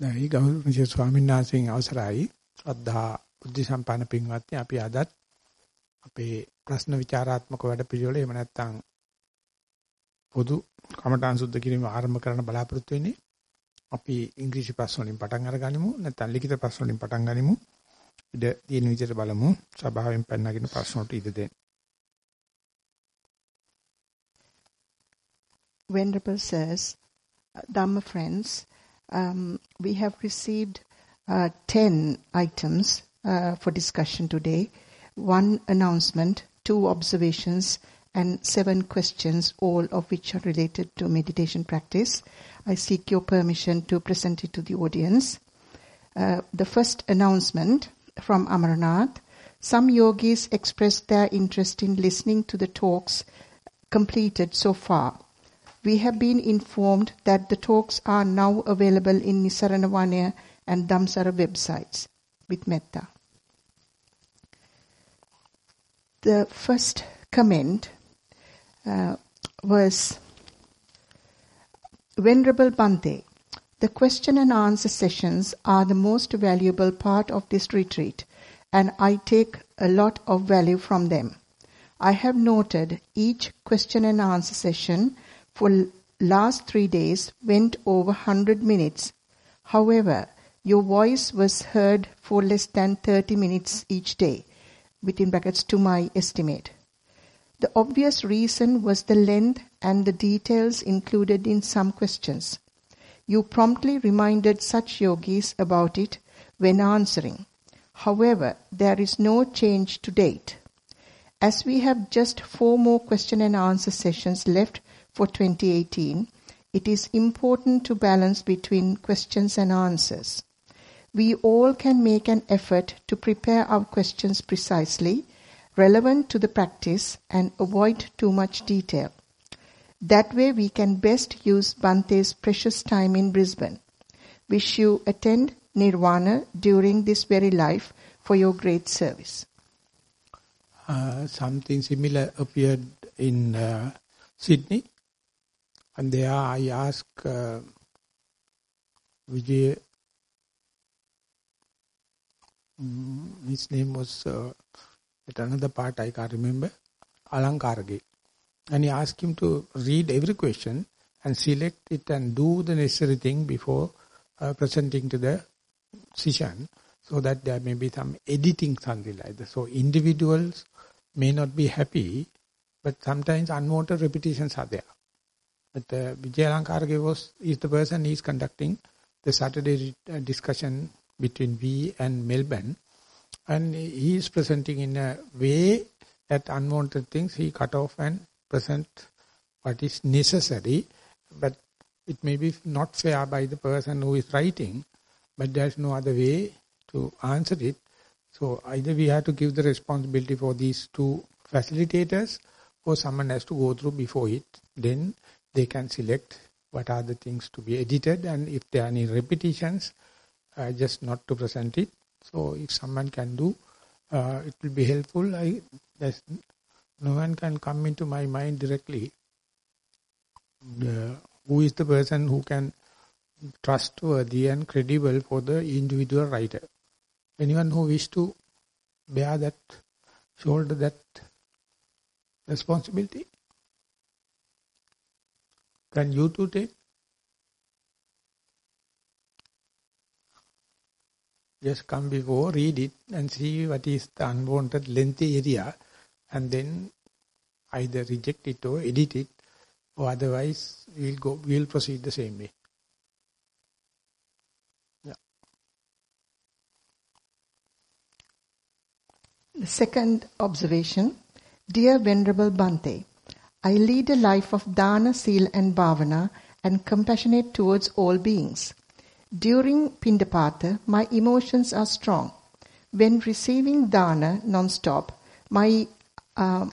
දැයි ගෞරවනීය ස්වාමීන් වහන්සේගෙන් අවසරයි. ශ්‍රද්ධා බුද්ධ සම්පන්න පින්වත්නි අපි අදත් අපේ ප්‍රශ්න විචාරාත්මක වැඩ පිළිවෙල එහෙම නැත්නම් පොදු කමඨාන් සුද්ධ කිරීම ආරම්භ කරන්න බලාපොරොත්තු වෙන්නේ. අපි ඉංග්‍රීසි ප්‍රශ්න වලින් පටන් අරගනිමු නැත්නම් ලිඛිත ප්‍රශ්න වලින් පටන් ගනිමු. ඉත තියෙන විදිහට බලමු. සභාවෙන් පැනනගෙන ප්‍රශ්න වලට ඉඩ දෙන්න. Venerable says, Dhamma friends, Um, we have received uh, 10 items uh, for discussion today, one announcement, two observations, and seven questions, all of which are related to meditation practice. I seek your permission to present it to the audience. Uh, the first announcement from Amarnath. Some yogis expressed their interest in listening to the talks completed so far we have been informed that the talks are now available in Nisaranavanaya and Damsara websites with Metta. The first comment uh, was Venerable Bante, the question and answer sessions are the most valuable part of this retreat, and I take a lot of value from them. I have noted each question and answer session for last three days went over 100 minutes. However, your voice was heard for less than 30 minutes each day, within brackets to my estimate. The obvious reason was the length and the details included in some questions. You promptly reminded such yogis about it when answering. However, there is no change to date. As we have just four more question and answer sessions left for 2018, it is important to balance between questions and answers. We all can make an effort to prepare our questions precisely, relevant to the practice, and avoid too much detail. That way, we can best use Bante's precious time in Brisbane. Wish you attend Nirvana during this very life for your great service. Uh, something similar appeared in uh, Sydney and there I ask uh, Vijay, mm, his name was, uh, at another part I can't remember, Alankarage. And he asked him to read every question and select it and do the necessary thing before uh, presenting to the session so that there may be some editing something like that. So individuals may not be happy, but sometimes unwanted repetitions are there. But uh, Vijay was is the person is conducting the Saturday uh, discussion between we and Melbourne. And he is presenting in a way that unwanted things he cut off and present what is necessary. But it may be not fair by the person who is writing, but there is no other way to answer it. So either we have to give the responsibility for these two facilitators or someone has to go through before it. Then they can select what are the things to be edited and if there are any repetitions, uh, just not to present it. So if someone can do, uh, it will be helpful. I, no one can come into my mind directly. who is the person who can trustworthy and credible for the individual writer? Anyone who wish to bear that, shoulder that responsibility? Can you two take? Just come before, read it and see what is the unwanted lengthy area and then either reject it or edit it or otherwise we'll go we'll proceed the same way. The second observation, Dear Venerable Bante, I lead a life of dana, seal and bhavana and compassionate towards all beings. During Pindapata, my emotions are strong. When receiving dana non-stop, my uh,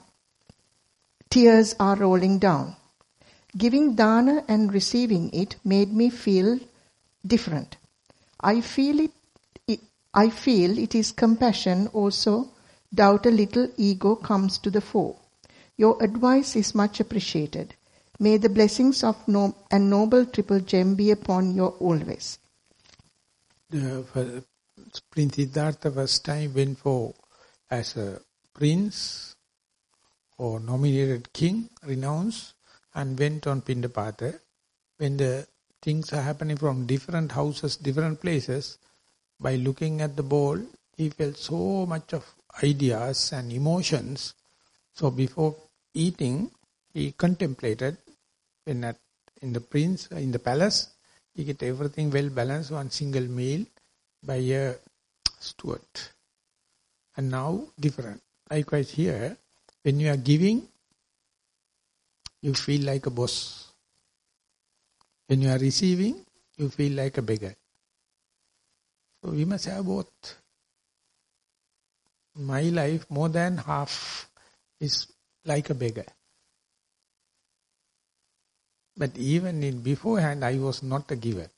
tears are rolling down. Giving dana and receiving it made me feel different. I feel it, it I feel it is compassion also doubt a little ego comes to the fore. Your advice is much appreciated. May the blessings of no and noble triple gem be upon you always. the uh, Prince Siddhartha first time went for as a prince or nominated king, renounced, and went on Pindapata. When the things are happening from different houses, different places, by looking at the bowl, he felt so much of ideas and emotions. So before eating, he contemplated when at in the prince, in the palace, he get everything well balanced, one single meal by a steward. And now different. Likewise here, when you are giving, you feel like a boss. When you are receiving, you feel like a beggar. So we must have both. My life, more than half, is like a beggar. But even in beforehand, I was not a giver.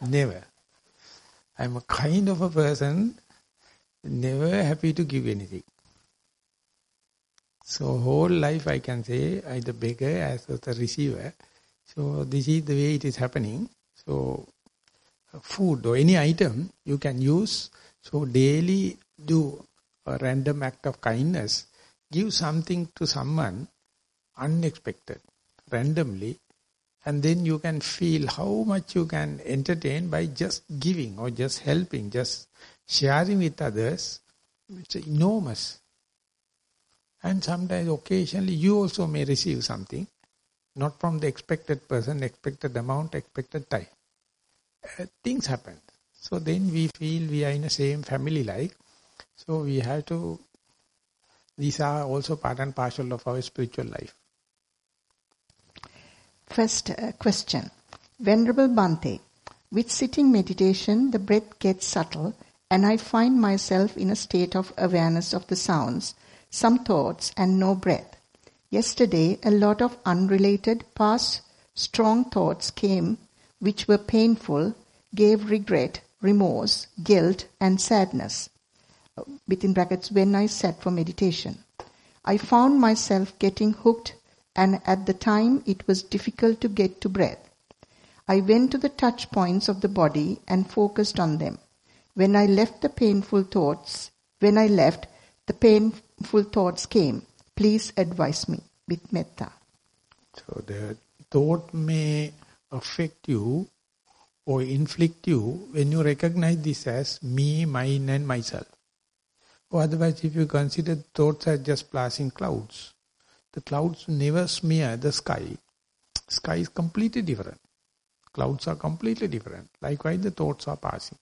Never. I'm a kind of a person, never happy to give anything. So whole life I can say, I the beggar as the receiver. So this is the way it is happening. So food or any item you can use. So daily do a random act of kindness. Give something to someone unexpected, randomly. And then you can feel how much you can entertain by just giving or just helping, just sharing with others. It's enormous. And sometimes occasionally you also may receive something. Not from the expected person, expected amount, expected time. Uh, things happen. So then we feel we are in the same family life. So we have to, these are also part and parcel of our spiritual life. First uh, question. Venerable Bhante, with sitting meditation, the breath gets subtle and I find myself in a state of awareness of the sounds, some thoughts and no breath. Yesterday, a lot of unrelated past strong thoughts came which were painful, gave regret, remorse, guilt and sadness. Within brackets, when I sat for meditation. I found myself getting hooked and at the time it was difficult to get to breath. I went to the touch points of the body and focused on them. When I left the painful thoughts, when I left, the painful thoughts came. Please advise me with metta. So the thought may affect you or inflict you when you recognize this as me, mine and myself. Or otherwise if you consider thoughts as just passing clouds, the clouds never smear the sky. Sky is completely different. Clouds are completely different. Likewise the thoughts are passing.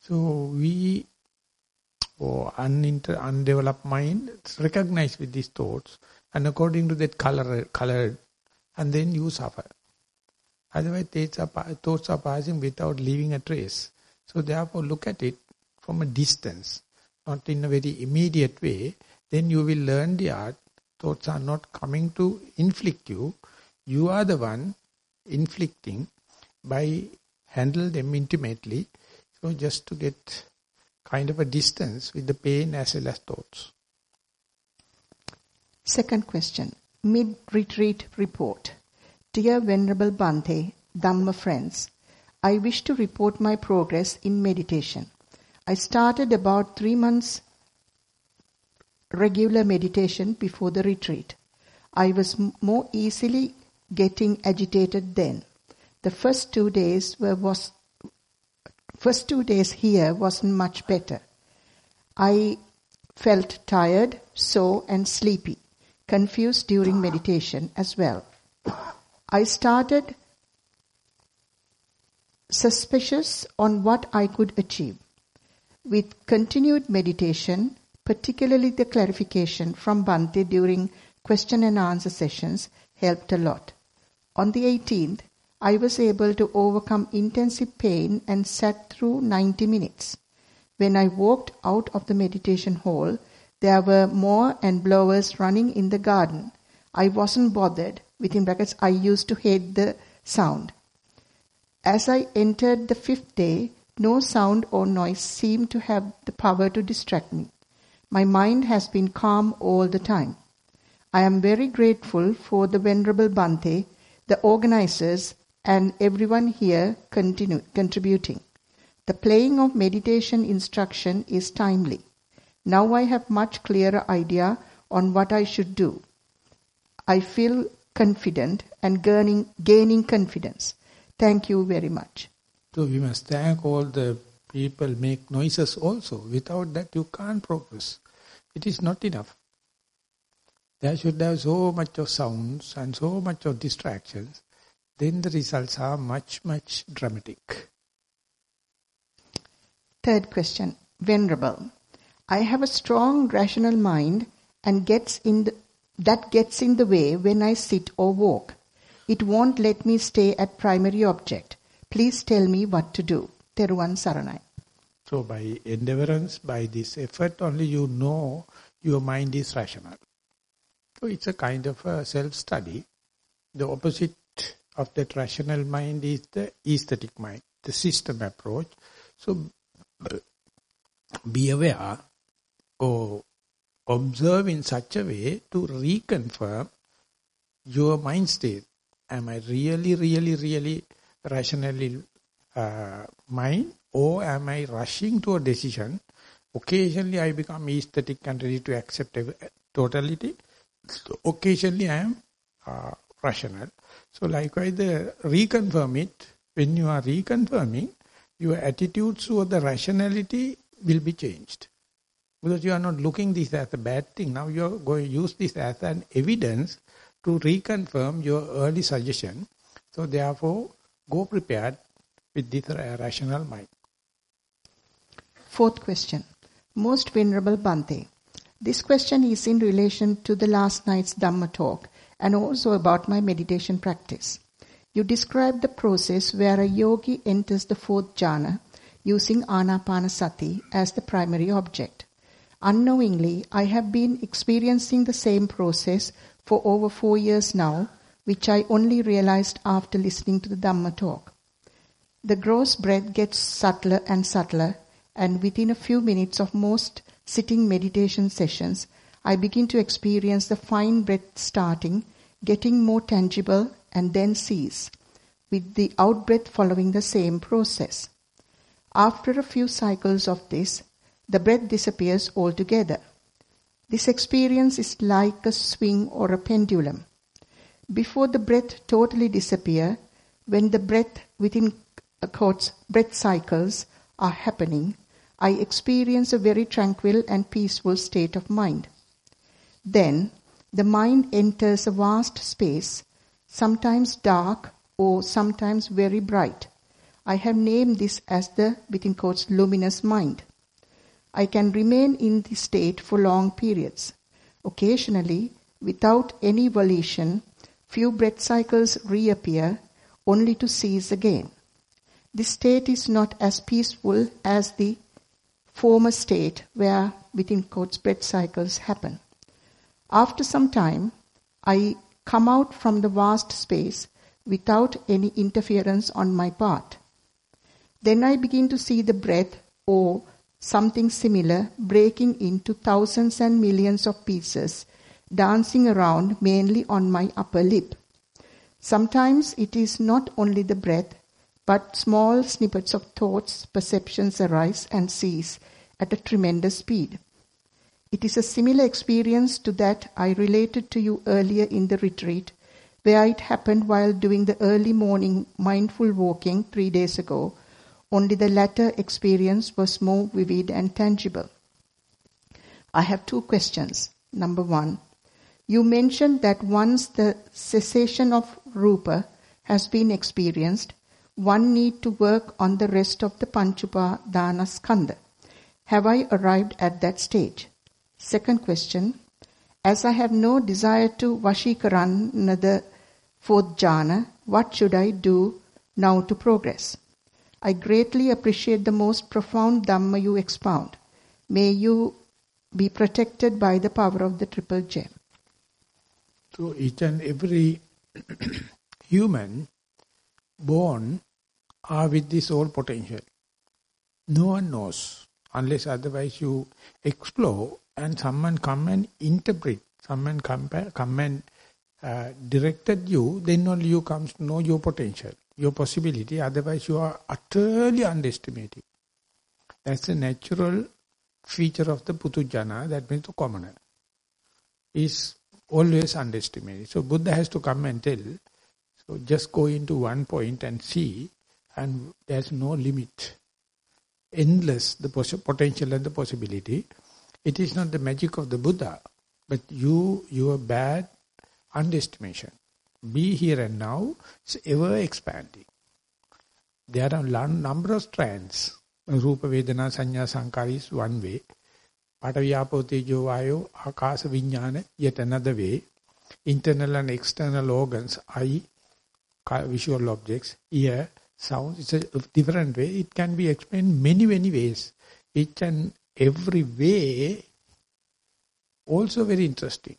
So we, or uninter, undeveloped mind, recognize with these thoughts and according to that color, colored, and then you suffer. Otherwise, thoughts are passing without leaving a trace. So therefore, look at it from a distance, not in a very immediate way. Then you will learn the art. Thoughts are not coming to inflict you. You are the one inflicting by handle them intimately. So just to get kind of a distance with the pain as well as thoughts. Second question. Mid-retreat report. Dear Venerable Bhante, Dhamma friends, I wish to report my progress in meditation. I started about three months regular meditation before the retreat. I was more easily getting agitated then. The first two days were was first two days here wasn't much better. I felt tired, sore and sleepy, confused during meditation as well. I started suspicious on what I could achieve. With continued meditation, particularly the clarification from Bhante during question and answer sessions helped a lot. On the 18th, I was able to overcome intensive pain and sat through 90 minutes. When I walked out of the meditation hall, there were more and blowers running in the garden. I wasn't bothered within brackets, I used to hate the sound. As I entered the fifth day, no sound or noise seemed to have the power to distract me. My mind has been calm all the time. I am very grateful for the Venerable Bhante, the organizers, and everyone here contributing. The playing of meditation instruction is timely. Now I have much clearer idea on what I should do. I feel confident and gaining confidence. Thank you very much. So we must thank all the people make noises also. Without that you can't progress. It is not enough. There should have so much of sounds and so much of distractions. Then the results are much, much dramatic. Third question. Venerable. I have a strong rational mind and gets in the, that gets in the way when I sit or walk. It won't let me stay at primary object. Please tell me what to do. Teruvan Saranai. So by endeavorance, by this effort only you know your mind is rational. So it's a kind of a self-study. The opposite of that rational mind is the aesthetic mind, the system approach. So uh, be aware or observe in such a way to reconfirm your mind state. Am I really, really, really rationally uh, mind or am I rushing to a decision? Occasionally I become aesthetic and ready to accept a totality. Occasionally I am uh, rational. So likewise, the reconfirm it, when you are reconfirming, your attitudes toward the rationality will be changed. Because you are not looking this as a bad thing. Now you are going to use this as an evidence to reconfirm your early suggestion. So therefore, go prepared with this rational mind. Fourth question. Most Venerable Bhante, this question is in relation to the last night's Dhamma talk and also about my meditation practice. You describe the process where a yogi enters the fourth jhana using anapanasati as the primary object. Unknowingly, I have been experiencing the same process for over four years now, which I only realized after listening to the Dhamma talk. The gross breath gets subtler and subtler, and within a few minutes of most sitting meditation sessions, I begin to experience the fine breath starting, getting more tangible, and then cease, with the out breath following the same process. After a few cycles of this, the breath disappears altogether. This experience is like a swing or a pendulum. Before the breath totally disappear, when the breath within uh, quotes breath cycles are happening, I experience a very tranquil and peaceful state of mind. Then the mind enters a vast space, sometimes dark or sometimes very bright. I have named this as the, within quotes, luminous mind. I can remain in this state for long periods. Occasionally, without any volition, few breath cycles reappear only to cease again. This state is not as peaceful as the former state where, within quotes, breath cycles happen. After some time, I come out from the vast space without any interference on my part. Then I begin to see the breath or something similar breaking into thousands and millions of pieces, dancing around mainly on my upper lip. Sometimes it is not only the breath, but small snippets of thoughts, perceptions arise and cease at a tremendous speed. It is a similar experience to that I related to you earlier in the retreat, where it happened while doing the early morning mindful walking three days ago only the latter experience was more vivid and tangible. I have two questions. Number one, you mentioned that once the cessation of rupa has been experienced, one need to work on the rest of the Panchupadana skandha. Have I arrived at that stage? Second question, as I have no desire to vashikaran the fourth jhana, what should I do now to progress? I greatly appreciate the most profound Dhamma you expound. May you be protected by the power of the Triple Gem. So each and every human born are with this all potential. No one knows unless otherwise you explore and someone come and interpret, someone come, come and uh, directed you, then only you comes to know your potential. your possibility, otherwise you are utterly underestimating. That's a natural feature of the Putujana, that means the commoner. Is always underestimated. So Buddha has to come and tell, so just go into one point and see, and there's no limit. Endless, the potential and the possibility. It is not the magic of the Buddha, but you, your bad underestimation. Be here and now, it's ever expanding. There are a number of strands. Rupa Vedana Sanya Sankara is one way. Tejo Vayo Akasa Vijnana yet another way. Internal and external organs, eye, visual objects, ear, sound, it's a different way. It can be explained many, many ways. Each and every way also very interesting.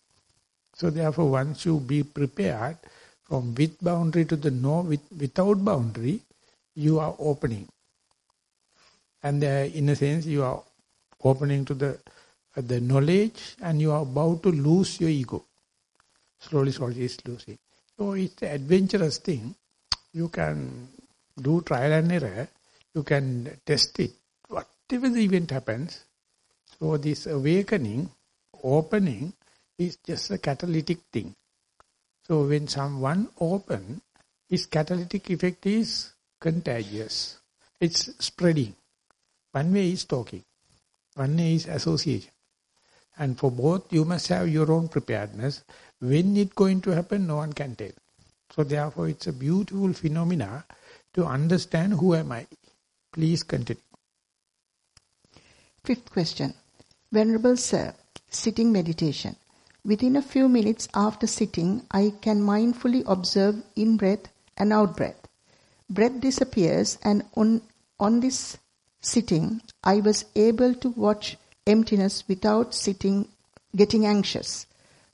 So therefore, once you be prepared from with boundary to the no with, without boundary, you are opening. And uh, in a sense, you are opening to the uh, the knowledge and you are about to lose your ego. Slowly, slowly it's losing. So it's an adventurous thing. You can do trial and error. You can test it. Whatever the event happens. So this awakening, opening, is just a catalytic thing. So when someone open, his catalytic effect is contagious. It's spreading. One way is talking. One is association. And for both, you must have your own preparedness. When it's going to happen, no one can tell. So therefore, it's a beautiful phenomena to understand who am I. Please continue. Fifth question. Venerable Sir, sitting meditation. Within a few minutes after sitting, I can mindfully observe in-breath and out-breath. Breath disappears and on, on this sitting, I was able to watch emptiness without sitting, getting anxious.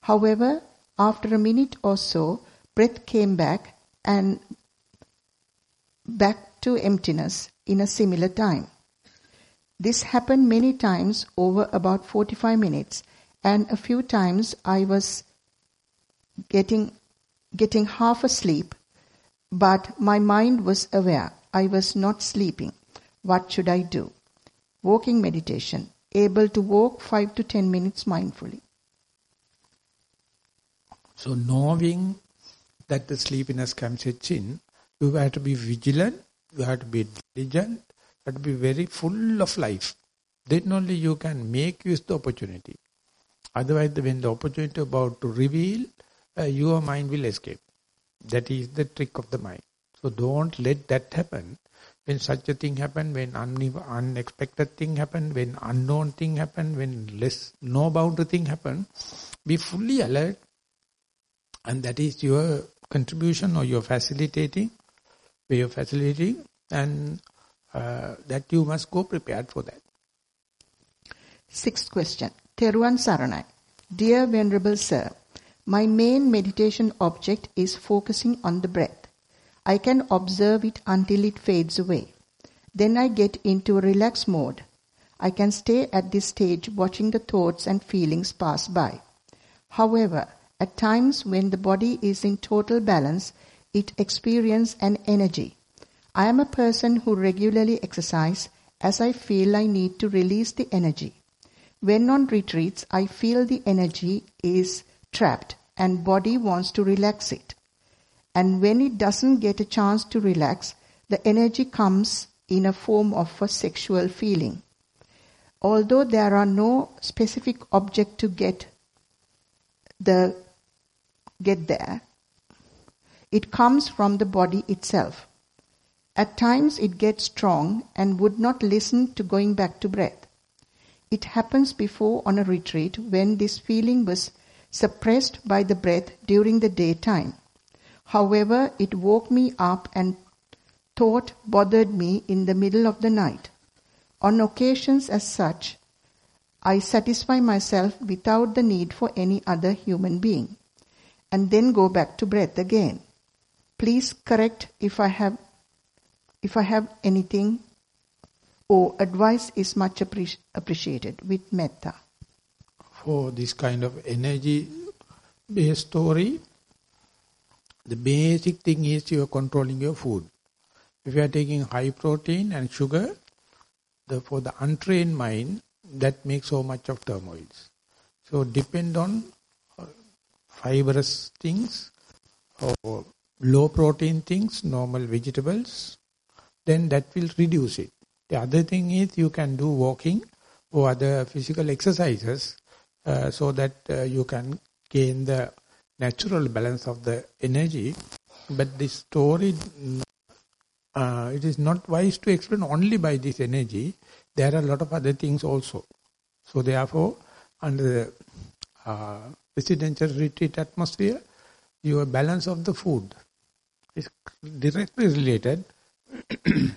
However, after a minute or so, breath came back and back to emptiness in a similar time. This happened many times over about 45 minutes and a few times I was getting getting half asleep but my mind was aware I was not sleeping. What should I do? Walking meditation, able to walk 5 to 10 minutes mindfully. So knowing that the sleepiness comes in, you have to be vigilant, you have to be diligent, you have to be very full of life. Then only you can make use the opportunity. Otherwise, when the opportunity about to reveal, uh, your mind will escape. That is the trick of the mind. So don't let that happen. When such a thing happen, when un unexpected thing happen, when unknown thing happen, when less no boundary thing happen, be fully alert. And that is your contribution or your facilitating, way of facilitating, and uh, that you must go prepared for that. Sixth question. Teruan Saranai. Dear Venerable Sir, my main meditation object is focusing on the breath. I can observe it until it fades away. Then I get into a relaxed mode. I can stay at this stage watching the thoughts and feelings pass by. However, at times when the body is in total balance, it experiences an energy. I am a person who regularly exercise as I feel I need to release the energy. When on retreats, I feel the energy is trapped and body wants to relax it. And when it doesn't get a chance to relax, the energy comes in a form of a sexual feeling. Although there are no specific object to get the get there, it comes from the body itself. At times it gets strong and would not listen to going back to breath. It happens before on a retreat when this feeling was suppressed by the breath during the daytime. However, it woke me up and thought bothered me in the middle of the night. On occasions as such, I satisfy myself without the need for any other human being, and then go back to breath again. Please correct if I have if I have anything or advice is much appreci appreciated with metta. For this kind of energy based story, The basic thing is you are controlling your food. If you are taking high protein and sugar, the, for the untrained mind, that makes so much of turmoil. So depend on uh, fibrous things or low protein things, normal vegetables, then that will reduce it. The other thing is you can do walking or other physical exercises uh, so that uh, you can gain the natural balance of the energy. But this story, uh, it is not wise to explain only by this energy. There are a lot of other things also. So therefore, under the uh, residential retreat atmosphere, your balance of the food is directly related.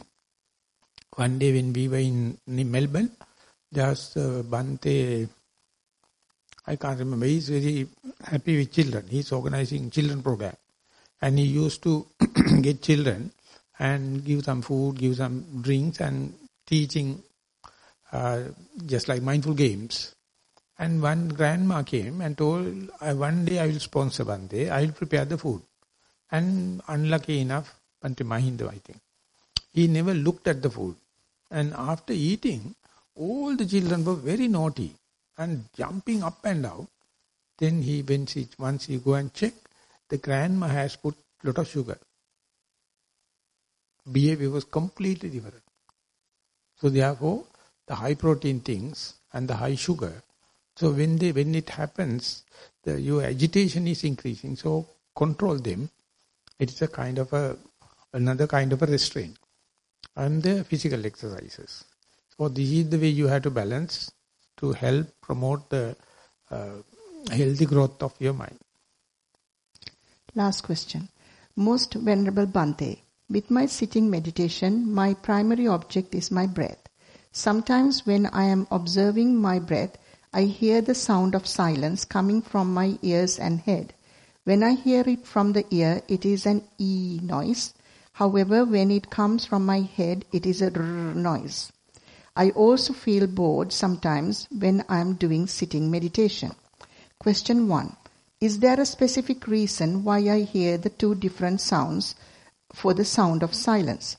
One day when we were in, Melbourne, just uh, Bante, I can't remember, he's very happy with children. He's organizing children program. And he used to get children and give some food, give some drinks and teaching uh, just like mindful games. And one grandma came and told, I one day I will sponsor Bante, I will prepare the food. And unlucky enough, Bante Mahinda, I think, he never looked at the food. And after eating, all the children were very naughty and jumping up and down. Then he, when he, once he go and check, the grandma has put lot of sugar. Behavior was completely different. So therefore, the high protein things and the high sugar. So when they when it happens, the, your agitation is increasing. So control them. It is a kind of a another kind of a restraint. And the physical exercises. So this is the way you have to balance to help promote the uh, healthy growth of your mind. Last question. Most Venerable Bante, with my sitting meditation, my primary object is my breath. Sometimes when I am observing my breath, I hear the sound of silence coming from my ears and head. When I hear it from the ear, it is an E noise. However, when it comes from my head, it is a R noise. I also feel bored sometimes when I am doing sitting meditation. Question 1. Is there a specific reason why I hear the two different sounds for the sound of silence?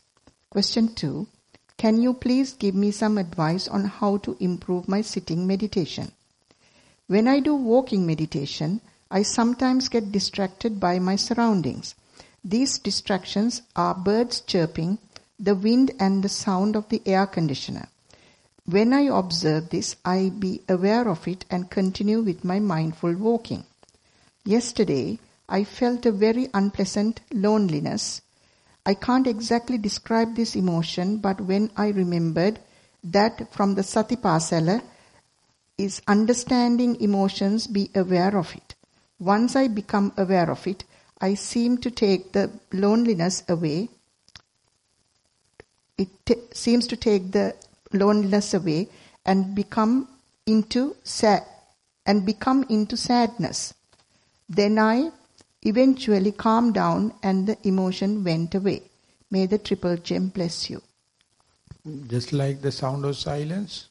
Question 2. Can you please give me some advice on how to improve my sitting meditation? When I do walking meditation, I sometimes get distracted by my surroundings. These distractions are birds chirping, the wind and the sound of the air conditioner. When I observe this, I be aware of it and continue with my mindful walking. Yesterday, I felt a very unpleasant loneliness. I can't exactly describe this emotion, but when I remembered that from the Satipasala is understanding emotions, be aware of it. Once I become aware of it, I seem to take the loneliness away. It t- seems to take the loneliness away and become into sad and become into sadness. Then I eventually calmed down and the emotion went away. May the triple gem bless you. Just like the sound of silence,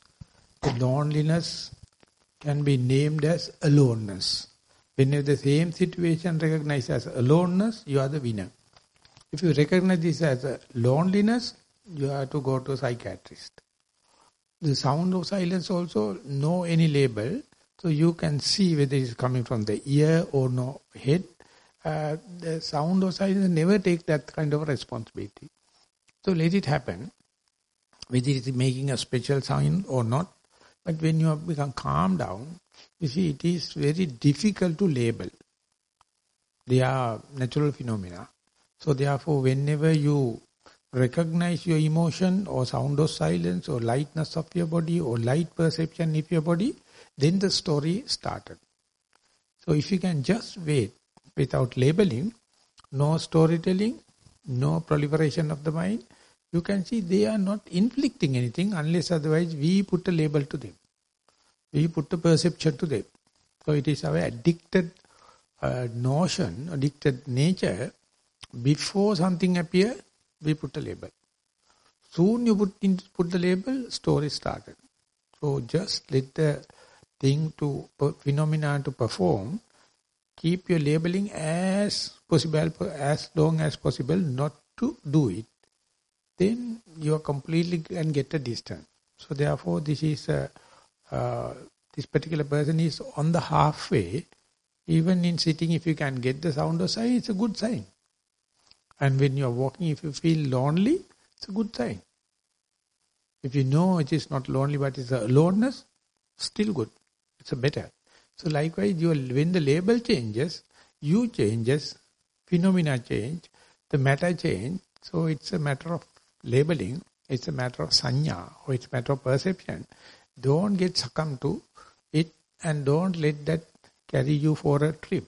the loneliness can be named as aloneness. When you the same situation recognized as aloneness, you are the winner. If you recognize this as a loneliness, you have to go to a psychiatrist the sound of silence also no any label. So you can see whether it's coming from the ear or no head. Uh, the sound of silence never take that kind of responsibility. So let it happen, whether it is making a special sound or not. But when you have become calm down, you see it is very difficult to label. They are natural phenomena. So therefore, whenever you recognize your emotion or sound of silence or lightness of your body or light perception of your body, then the story started. So if you can just wait without labeling, no storytelling, no proliferation of the mind, you can see they are not inflicting anything unless otherwise we put a label to them. We put a perception to them. So it is our addicted uh, notion, addicted nature. Before something appear, we put a label. Soon you put, in, put the label, story started. So just let the thing to, phenomena to perform, keep your labeling as possible, as long as possible not to do it, then you are completely and get a distance. So therefore, this is a, uh, this particular person is on the halfway. Even in sitting, if you can get the sound of sign, it's a good sign. And when you are walking, if you feel lonely, it's a good thing. If you know it is not lonely, but it's a aloneness, still good. It's a better. So likewise, you, when the label changes, you changes, phenomena change, the matter change. So it's a matter of labeling, it's a matter of sanya, or it's a matter of perception. Don't get succumbed to it and don't let that carry you for a trip.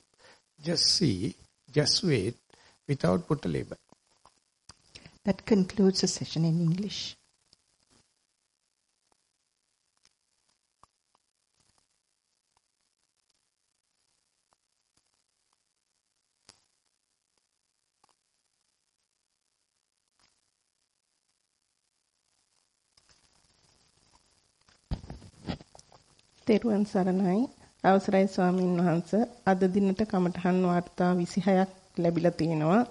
Just see, just wait, without put a label. That concludes the session in English. තෙරුවන් සරණයි අවසරයි ස්වාමින් වහන්ස අද දිනට කමඨහන් වාර්තා 26ක් ලැබිලා තියෙනවා.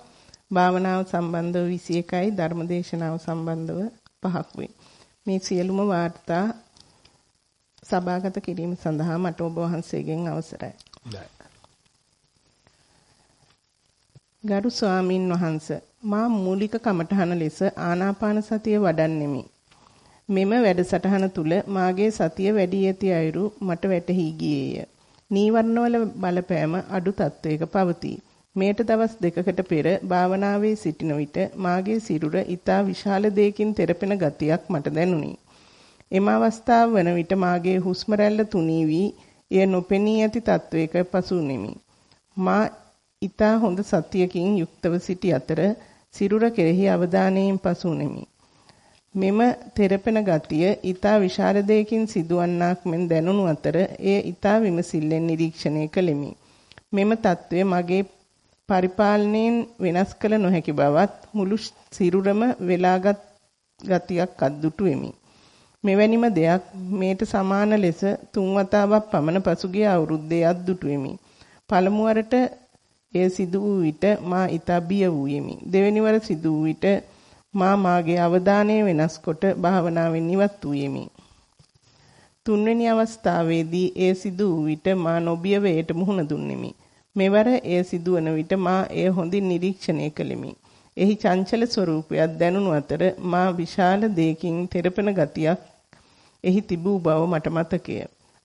භාවනාව සම්බන්ධව 21යි ධර්මදේශනාව සම්බන්ධව 5ක් වේ මේ සියලුම වාර්තා සභාගත කිරීම සඳහා මට ඔබ වහන්සේගෙන් අවසරයි. ගරු ස්වාමින් වහන්ස මා මූලික කමඨහන ලෙස ආනාපාන සතිය වඩන්නෙමි. මෙම වැඩසටහන තුල මාගේ සතිය වැඩි යති අයුරු මට වැටහි ගියේය. නීවරණවල බලපෑම අඩු තත්වයක පවතී. මේට දවස් දෙකකට පෙර භාවනාවේ සිටින විට මාගේ සිරුර ඊතා විශාල දෙයකින් තෙරපෙන ගතියක් මට දැනුනි. එම අවස්ථාව වන විට මාගේ හුස්ම රැල්ල තුනී වී එය නොපෙනී ඇති තත්වයක පසු නිමි. මා ඊතා හොඳ සතියකින් යුක්තව සිටි අතර සිරුර කෙරෙහි අවධානයෙන් පසු නිමි. මෙම තෙරපෙන ගතිය ඊතා විශාල දෙයකින් සිදුවන්නක් මෙන් දැනුණු අතර එය ඊතා විමසිල්ලෙන් නිරීක්ෂණය කළෙමි. මෙම తත්වය මගේ පරිපාලනයෙන් වෙනස් කළ නොහැකි බවත් මුළු සිරුරම වෙලාගත් ගතියක් අද්දුටුවෙමි. මෙවැනිම දෙයක් මේට සමාන ලෙස තුන් වතාවක් පමණ පසුගිය අවුරුද්දේ අද්දුටුවෙමි. පළමු වරට එය සිදු වූ විට මා ඊතා බිය වූයෙමි. දෙවැනි වර සිදු වූ විට මා මාගේ අවධානය වෙනස් කොට භාවනාවෙන් ඉවත් වූයෙමි. තුන්වෙනි අවස්ථාවේදී ඒ සිදු වූ විට මා නොබිය වේට මුහුණ දුන්නෙමි. මෙවර එය සිදුවන විට මා එය හොඳින් නිරීක්ෂණය කළෙමි. එහි චංචල ස්වરૂපයක් දැනුණු අතර මා විශාල දෙයකින් තෙරපෙන ගතියක් එහි තිබූ බව මට මතකය.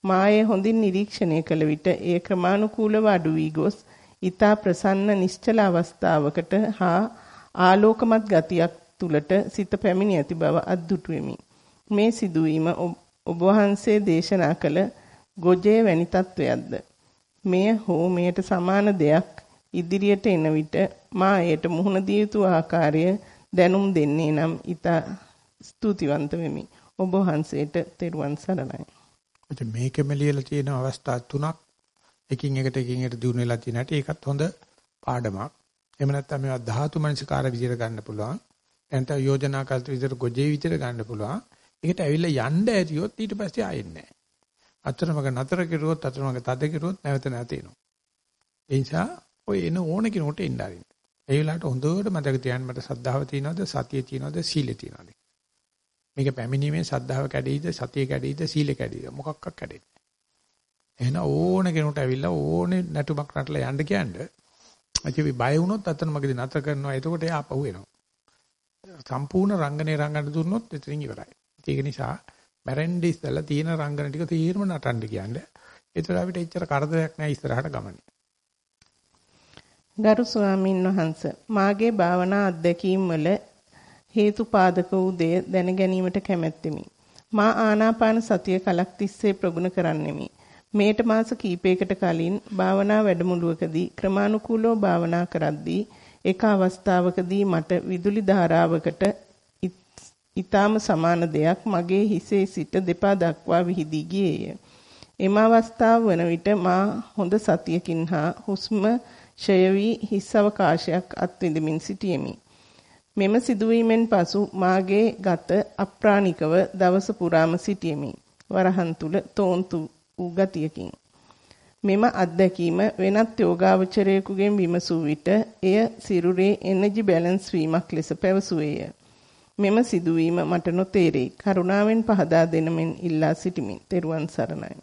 මා එය හොඳින් නිරීක්ෂණය කළ විට එය ක්‍රමානුකූලව අඩු වී ගොස් ඊතා ප්‍රසන්න නිශ්චල අවස්ථාවකට හා ආලෝකමත් ගතියක් තුලට සිත පැමිණි ඇති බව අද්දුටුවෙමි. මේ සිදුවීම ඔබ වහන්සේ දේශනා කළ ගොජේ වැනි තත්වයක්ද? මෙය හෝ මෙයට සමාන දෙයක් ඉදිරියට එන විට මා එයට මුහුණ දිය යුතු ආකාරය දැනුම් දෙන්නේ නම් ඊට ස්තුතිවන්ත වෙමි. ඔබ වහන්සේට තෙරුවන් සරණයි. මේකෙම ලියලා තියෙන අවස්ථා තුනක් එකින් එකට එකින් එකට දිනු වෙලා තියෙන හැටි ඒකත් හොඳ පාඩමක්. එහෙම නැත්නම් මේවා ධාතු මනසිකාර විදිහට ගන්න පුළුවන්. නැත්නම් යෝජනා කල්ත විතර ගොජේ විතර ගන්න පුළුවන්. ඒකට ඇවිල්ලා යන්න ඇරියොත් ඊට පස්සේ ආයෙන්නේ නැහැ. අතරමඟ නතර කෙරුවොත් අතරමඟ තද කෙරුවොත් නැවත නැවත එනවා. ඒ නිසා ඔය එන ඕන කෙනෙකුට එන්න ආරින්න. ඒ වෙලාවට හොඳට මතක තියාගන්න මට සද්ධාව තියෙනවද සතිය තියෙනවද සීලය තියෙනවද? මේක පැමිණීමේ සද්ධාව කැඩෙයිද සතිය කැඩෙයිද සීලය කැඩෙයිද මොකක්වත් කැඩෙන්නේ නැහැ. එහෙනම් ඕන කෙනෙකුට ඇවිල්ලා ඕනේ නැටුමක් නටලා යන්න කියන්නේ. අචි බය වුණොත් අතරමඟදී නතර කරනවා. එතකොට එයා අපහු වෙනවා. සම්පූර්ණ රංගනේ රංගන දුන්නොත් එතනින් ඉවරයි. ඒක නිසා මැරෙන්න ඉස්සලා තියෙන රංගන ටික තීරම නටන්න කියන්නේ. ඒතර අපිට එච්චර කරදරයක් නැහැ ඉස්සරහට ගමනේ. ගරු ස්වාමින් වහන්සේ මාගේ භාවනා අත්දැකීම් වල හේතුපාදක වූ දේ දැන ගැනීමට කැමැත්තෙමි. මා ආනාපාන සතිය කලක් තිස්සේ ප්‍රගුණ කරන්නෙමි. මේට මාස කිහිපයකට කලින් භාවනා වැඩමුළුවකදී ක්‍රමානුකූලව භාවනා කරද්දී එක අවස්ථාවකදී මට විදුලි ධාරාවකට ඊටාම සමාන දෙයක් මගේ හිසේ සිට දෙපා දක්වා විහිදී ගියේය. එම අවස්ථාව වන විට මා හොඳ සතියකින් හා හුස්ම ඡය වී හිස් අවකාශයක් අත්විඳමින් සිටියෙමි. මෙම සිදුවීමෙන් පසු මාගේ ගත අප්‍රාණිකව දවස පුරාම සිටියෙමි. වරහන් තුල තෝන්තු වූ ගතියකින් මෙම අත්දැකීම වෙනත් යෝගාවචරයෙකුගෙන් විමසූ විට එය සිරුරේ එනර්ජි බැලන්ස් වීමක් ලෙස පැවසුවේය. මෙම සිදුවීම මට නොතේරේ. කරුණාවෙන් පහදා දෙනමින් ඉල්ලා සිටිමි. ත්වන් සරණයි.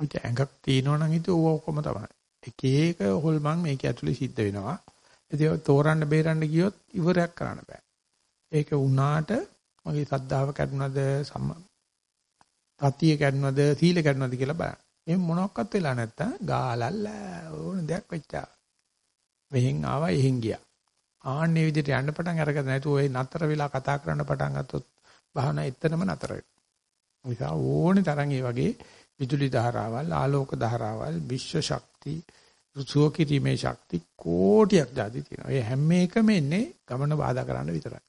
ඔය ඇඟක් තියෙනවනම් ඉතින් ඕව ඔක්කොම තමයි. එක එක හොල්මන් මේක ඇතුලේ සිද්ධ වෙනවා. ඉතින් තෝරන්න බේරන්න ගියොත් ඉවරයක් කරන්න බෑ. ඒක වුණාට මගේ සද්ධාව කැඩුනද සම්ම සතිය කැඩුනද සීල කැඩුනද කියලා බලන්න. එහෙම මොනවත් වෙලා නැත්තම් ගාලල්ල ඕන දෙයක් වෙච්චා. මෙහෙන් ආවා එහෙන් ගියා. ආන්නේ විදිහට යන්න පටන් අරගෙන නැතුව ඔය නතර වෙලා කතා කරන්න පටන් ගත්තොත් භාවනා එතනම නතර වෙනවා. ඕනේ තරම් ඒ වගේ විදුලි ධාරාවල්, ආලෝක ධාරාවල්, විශ්ව ශක්ති, රුසුව කිරීමේ ශක්ති කෝටියක් දාදි තියෙනවා. ඒ හැම එකම එන්නේ ගමන බාධා කරන්න විතරයි.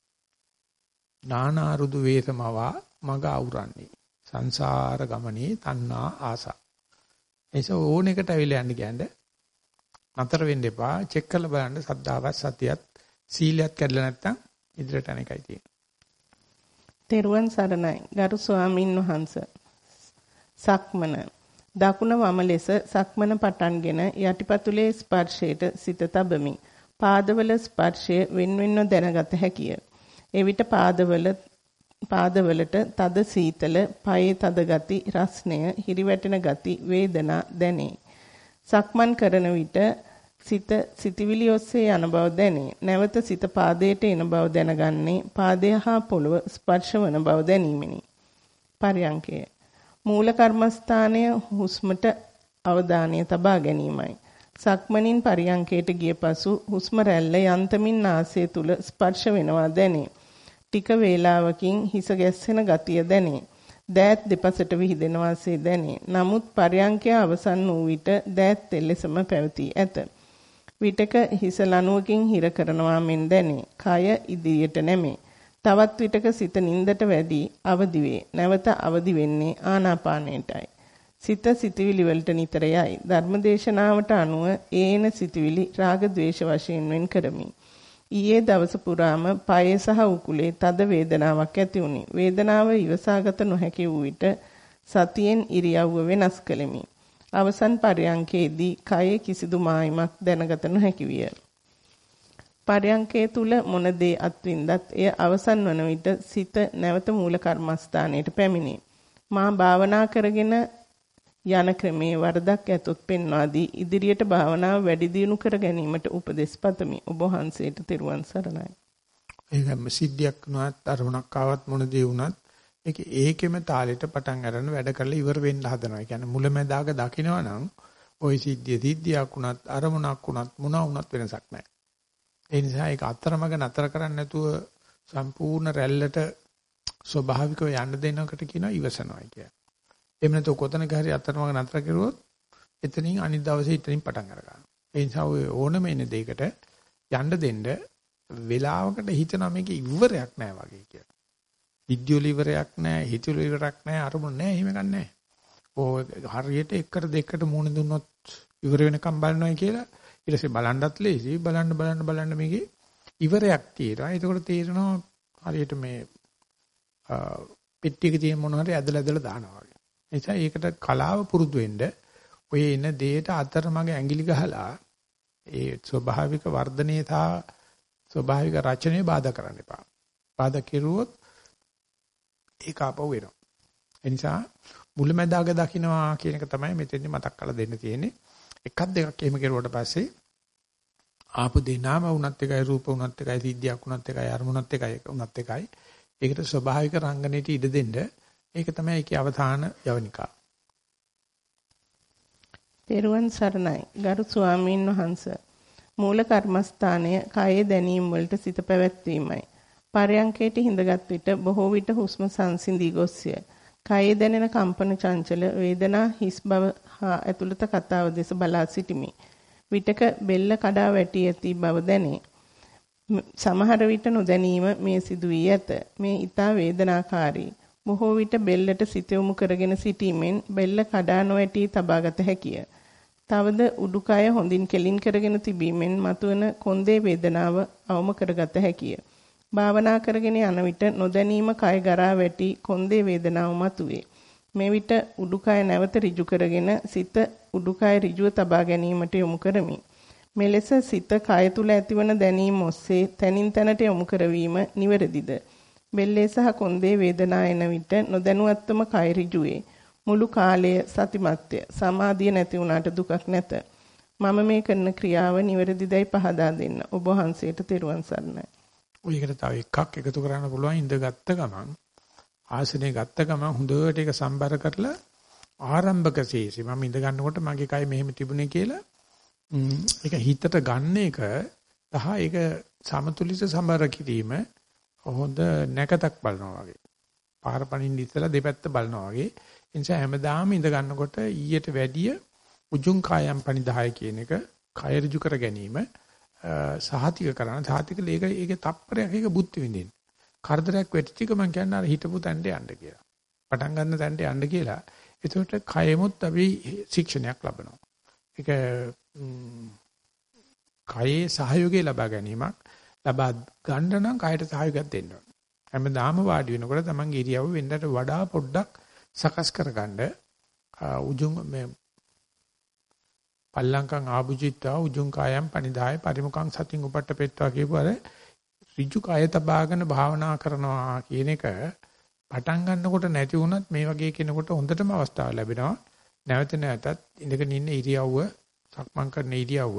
නානා රුදු වේසමවා මග අවුරන්නේ. සංසාර ගමනේ තණ්හා ආසා. ඒස ඕන එකට ඇවිල්ලා යන්න කියන්නේ නතර වෙන්න එපා. චෙක් කරලා බලන්න සද්ධාවත් සතියත් සීලයක් කැඩලා නැත්තම් ඉදිරියට යන එකයි තියෙන්නේ. තෙරුවන් සරණයි. ගරු ස්වාමින් වහන්සේ. සක්මන දකුණ වම ලෙස සක්මන පටන්ගෙන යටිපතුලේ ස්පර්ශයට සිත තබමි. පාදවල ස්පර්ශය වෙන්වෙන්ව දැනගත හැකිය. එවිට පාදවල පාදවලට තද සීතල, පයේ තද ගති, රස්නය, හිරිවැටෙන ගති, වේදනා දැනේ. සක්මන් කරන විට සිත සිතවිලි ඔස්සේ යන බව දැනේ. නැවත සිත පාදයට එන බව දැනගන්නේ පාදය හා පොළව ස්පර්ශ වන බව දැනීමෙනි. පරයන්කය. මූල කර්මස්ථානය හුස්මට අවධානය තබා ගැනීමයි. සක්මනින් පරියංකයට ගිය පසු හුස්ම රැල්ල යන්තමින් නාසය තුල ස්පර්ශ වෙනවා දැනේ. ටික වේලාවකින් හිස ගැස්සෙන ගතිය දැනේ. දෑත් දෙපසට විහිදෙනවාසේ දැනේ. නමුත් පරයන්කය අවසන් වූ විට දෑත් එලෙසම පැවතී ඇත. විටක හිස ලනුවකින් හිර කරනවා මෙන් දැනේ. කය ඉදිරියට නැමේ. තවත් විටක සිත නින්දට වැඩි අවදි වේ. නැවත අවදි වෙන්නේ ආනාපානයටයි. සිත සිතවිලි වලට නිතර යයි. ධර්මදේශනාවට අනුව ඒන සිතවිලි රාග ద్వේෂ වශයෙන් වෙන් කරමි. ඊයේ දවස පුරාම පායේ සහ උකුලේ තද වේදනාවක් ඇති වුණි. වේදනාව ඉවසාගත නොහැකි වූ විට සතියෙන් ඉරියව්ව වෙනස් කළෙමි. අවසන් පරයන්කේදී කයේ කිසිදු මායිමක් දැනගත නොහැකි විය. පරයන්කේ තුල මොන දේ අත්විඳත් එය අවසන් වන විට සිත නැවත මූල කර්මස්ථානයට පැමිණේ. මා භාවනා කරගෙන යන ක්‍රමේ වරදක් ඇතොත් පෙන්වා දී ඉදිරියට භාවනාව වැඩි දියුණු කර ගැනීමට උපදෙස් පතමි. ඔබ වහන්සේට තෙරුවන් සරණයි. ඒකම සිද්ධියක් වුණත් අරමුණක් ආවත් මොන දේ වුණත් ඒක ඒකෙම තාලෙට පටන් අරගෙන වැඩ කරලා ඉවර වෙන්න හදනවා. ඒ කියන්නේ මුලැමැදාක දකිනවා නම් ওই සිද්ධිය සිද්ධියක් වුණත් අරමුණක් වුණත් මොනවා වුණත් වෙනසක් නැහැ. ඒ නිසා ඒක අතරමඟ නතර කරන්නේ නැතුව සම්පූර්ණ රැල්ලට ස්වභාවිකව යන්න දෙනකට කියනවා ඉවසනවා කියලා. එහෙම නැත්නම් කොතනක හරි අතරමඟ නතර කරුවොත් එතනින් අනිත් දවසේ ඉතින් පටන් අරගන්නවා. ඒ නිසා ඔය ඕනම එන දෙයකට යන්න දෙන්න වෙලාවකට හිතනවා මේක ඉවරයක් නෑ වගේ කියලා. විද්‍යුල ඉවරයක් නෑ, හිතුල ඉවරයක් නෑ, අරමුණ නෑ, එහෙම ගන්නෑ. ඔය හරියට එකට දෙකට මූණ දුන්නොත් ඉවර වෙනකම් බලනවා කියලා ඊට පස්සේ බලන්නත් ලේසි. බලන්න බලන්න බලන්න මේකේ ඉවරයක් තියෙනවා. ඒකෝට තේරෙනවා හරියට මේ පෙට්ටියක තියෙන මොන හරි ඇදලා ඇදලා දානවා වගේ. නිසා ඒකට කලාව පුරුදු වෙන්න ඔය එන දෙයට අතරමඟ ඇඟිලි ගහලා ඒ ස්වභාවික වර්ධනයේ සහ ස්වභාවික රචනයේ බාධා කරන්න එපා. බාධා කෙරුවොත් ඒක ආපහු වෙනවා. ඒ නිසා මුලැමැදාග දකින්නවා කියන එක තමයි මෙතෙන්දි මතක් කරලා දෙන්න තියෙන්නේ. එකක් දෙකක් එහෙම කෙරුවට පස්සේ ආපු දෙනාම වුණත් එකයි රූප වුණත් එකයි සිද්ධියක් වුණත් එකයි අරමුණත් එකයි වුණත් එකයි. ඒකට ස්වභාවික රංගනයට ඉඩ දෙන්න ඒක තමයි ඒකේ අවධාන යවනිකා. තෙරුවන් සරණයි. ගරු ස්වාමීන් වහන්ස. මූල කර්මස්ථානය කායේ දැනීම වලට සිත පැවැත්වීමයි. පරයන්කේට හිඳගත් විට බොහෝ විට හුස්ම සංසිඳී ගොස්ය. කායේ දැනෙන කම්පන චංචල වේදනා හිස් බව හා ඇතුළත කතාව දෙස බලා සිටිමි. විටක බෙල්ල කඩා වැටි ඇති බව දැනේ. සමහර විට නොදැනීම මේ සිදු වී ඇත. මේ ඊතා වේදනාකාරී. බොහෝ විට බෙල්ලට සිත යොමු කරගෙන සිටීමෙන් බෙල්ල කඩා නොවැටි තබාගත හැකිය. තවද උඩුකය හොඳින් කෙලින් කරගෙන තිබීමෙන් මතුවන කොන්දේ වේදනාව අවම කරගත හැකිය. භාවනා කරගෙන යන විට නොදැනීම කය ගරා වැටි කොන්දේ වේදනාව මතුවේ. මෙවිට උඩුකය නැවත ඍජු කරගෙන සිත උඩුකය ඍජුව තබා ගැනීමට යොමු කරමි. මෙලෙස සිත කය තුල ඇතිවන දැනීම ඔස්සේ තනින් තැනට යොමු කරවීම නිවැරදිද? බෙල්ලේ සහ කොන්දේ වේදනා එන විට නොදැනුවත්වම කය ඍජුවේ. මුළු කාලය සතිමත්ය. සමාධිය නැති වුණාට දුකක් නැත. මම මේ කරන ක්‍රියාව නිවැරදිදයි පහදා දෙන්න. ඔබ වහන්සේට තෙරුවන් සරණයි. ඔයකට තව එකක් එකතු කරන්න පුළුවන් ඉඳගත්ත ගමන් ආසනේ ගත්ත ගමන් හොඳට ඒක සම්බර කරලා ආරම්භක ශේෂි මම ඉඳ ගන්නකොට මගේ කය මෙහෙම තිබුණේ කියලා ඒක හිතට ගන්න එක සහ ඒක සමතුලිත සම්බර කිරීම හොඳ නැකතක් බලනවා වගේ. පාර පනින්න ඉස්සලා දෙපැත්ත බලනවා වගේ. ඒ නිසා හැමදාම ඉඳ ගන්නකොට ඊට වැඩිය උජුං කායම් පනිදාය කියන එක කය ඍජු කර ගැනීම සහතික කරන සහතික ලේක ඒකේ තප්පරයක් ඒක බුද්ධ විඳින්න. කරදරයක් වෙච්ච එක මම කියන්නේ අර හිතපු තැනට යන්න කියලා. පටන් ගන්න තැනට යන්න කියලා. එතකොට කයෙමුත් අපි ශික්ෂණයක් ලබනවා. ඒක කයේ සහයෝගය ලබා ගැනීමක් ලබා ගන්න නම් කයට සහයෝගයක් දෙන්න ඕනේ. හැමදාම වාඩි වෙනකොට තමන්ගේ ඉරියව්ව වෙනදට වඩා පොඩ්ඩක් සකස් කරගන්න උජුං මේ පල්ලංකං ආභුජිත්වා උජුං කායම් පනිදාය පරිමුඛං සතින් උපට්ඨපෙත්වා කියපු අර ඍජු කය තබාගෙන භාවනා කරනවා කියන එක පටන් ගන්නකොට නැති වුණත් මේ වගේ කෙනෙකුට හොඳටම අවස්ථාව ලැබෙනවා නැවත නැවතත් ඉඳගෙන ඉන්න ඉරියව්ව සක්මන් කරන ඉරියව්ව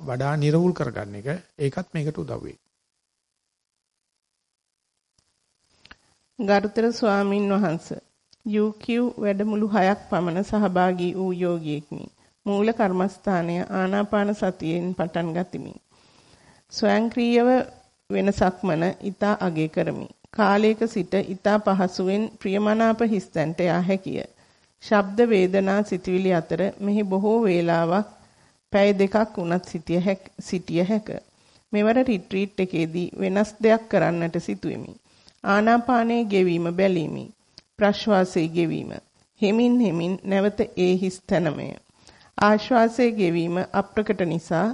වඩා නිර්වුල් කරගන්න එක ඒකත් මේකට උදව් වෙයි. ගරුතර ස්වාමින් වහන්සේ UQ වැඩමුළු 6ක් පමණ සහභාගී වූ යෝගියෙක්මි. මූල කර්මස්ථානය ආනාපාන සතියෙන් පටන් ගතිමි. ස්වයංක්‍රීයව වෙනසක්මන ඊතා අගේ කරමි. කාලයක සිට ඊතා පහසුවෙන් ප්‍රියමනාප හිස්තැන්ට යා හැකිය. ශබ්ද වේදනා සිතවිලි අතර මෙහි බොහෝ වේලාවක් පැය දෙකක් වුණත් සිටිය හැක. මෙවර රිට්‍රීට් එකේදී වෙනස් දෙයක් කරන්නට සිටුවෙමි. ආනාපානයේ ගෙවීම බැලීමි. ප්‍රශ්වාසයේ ගෙවීම. හෙමින් හෙමින් නැවත ඒ හිස් තැනමය. ආශ්වාසයේ ගෙවීම අප්‍රකට නිසා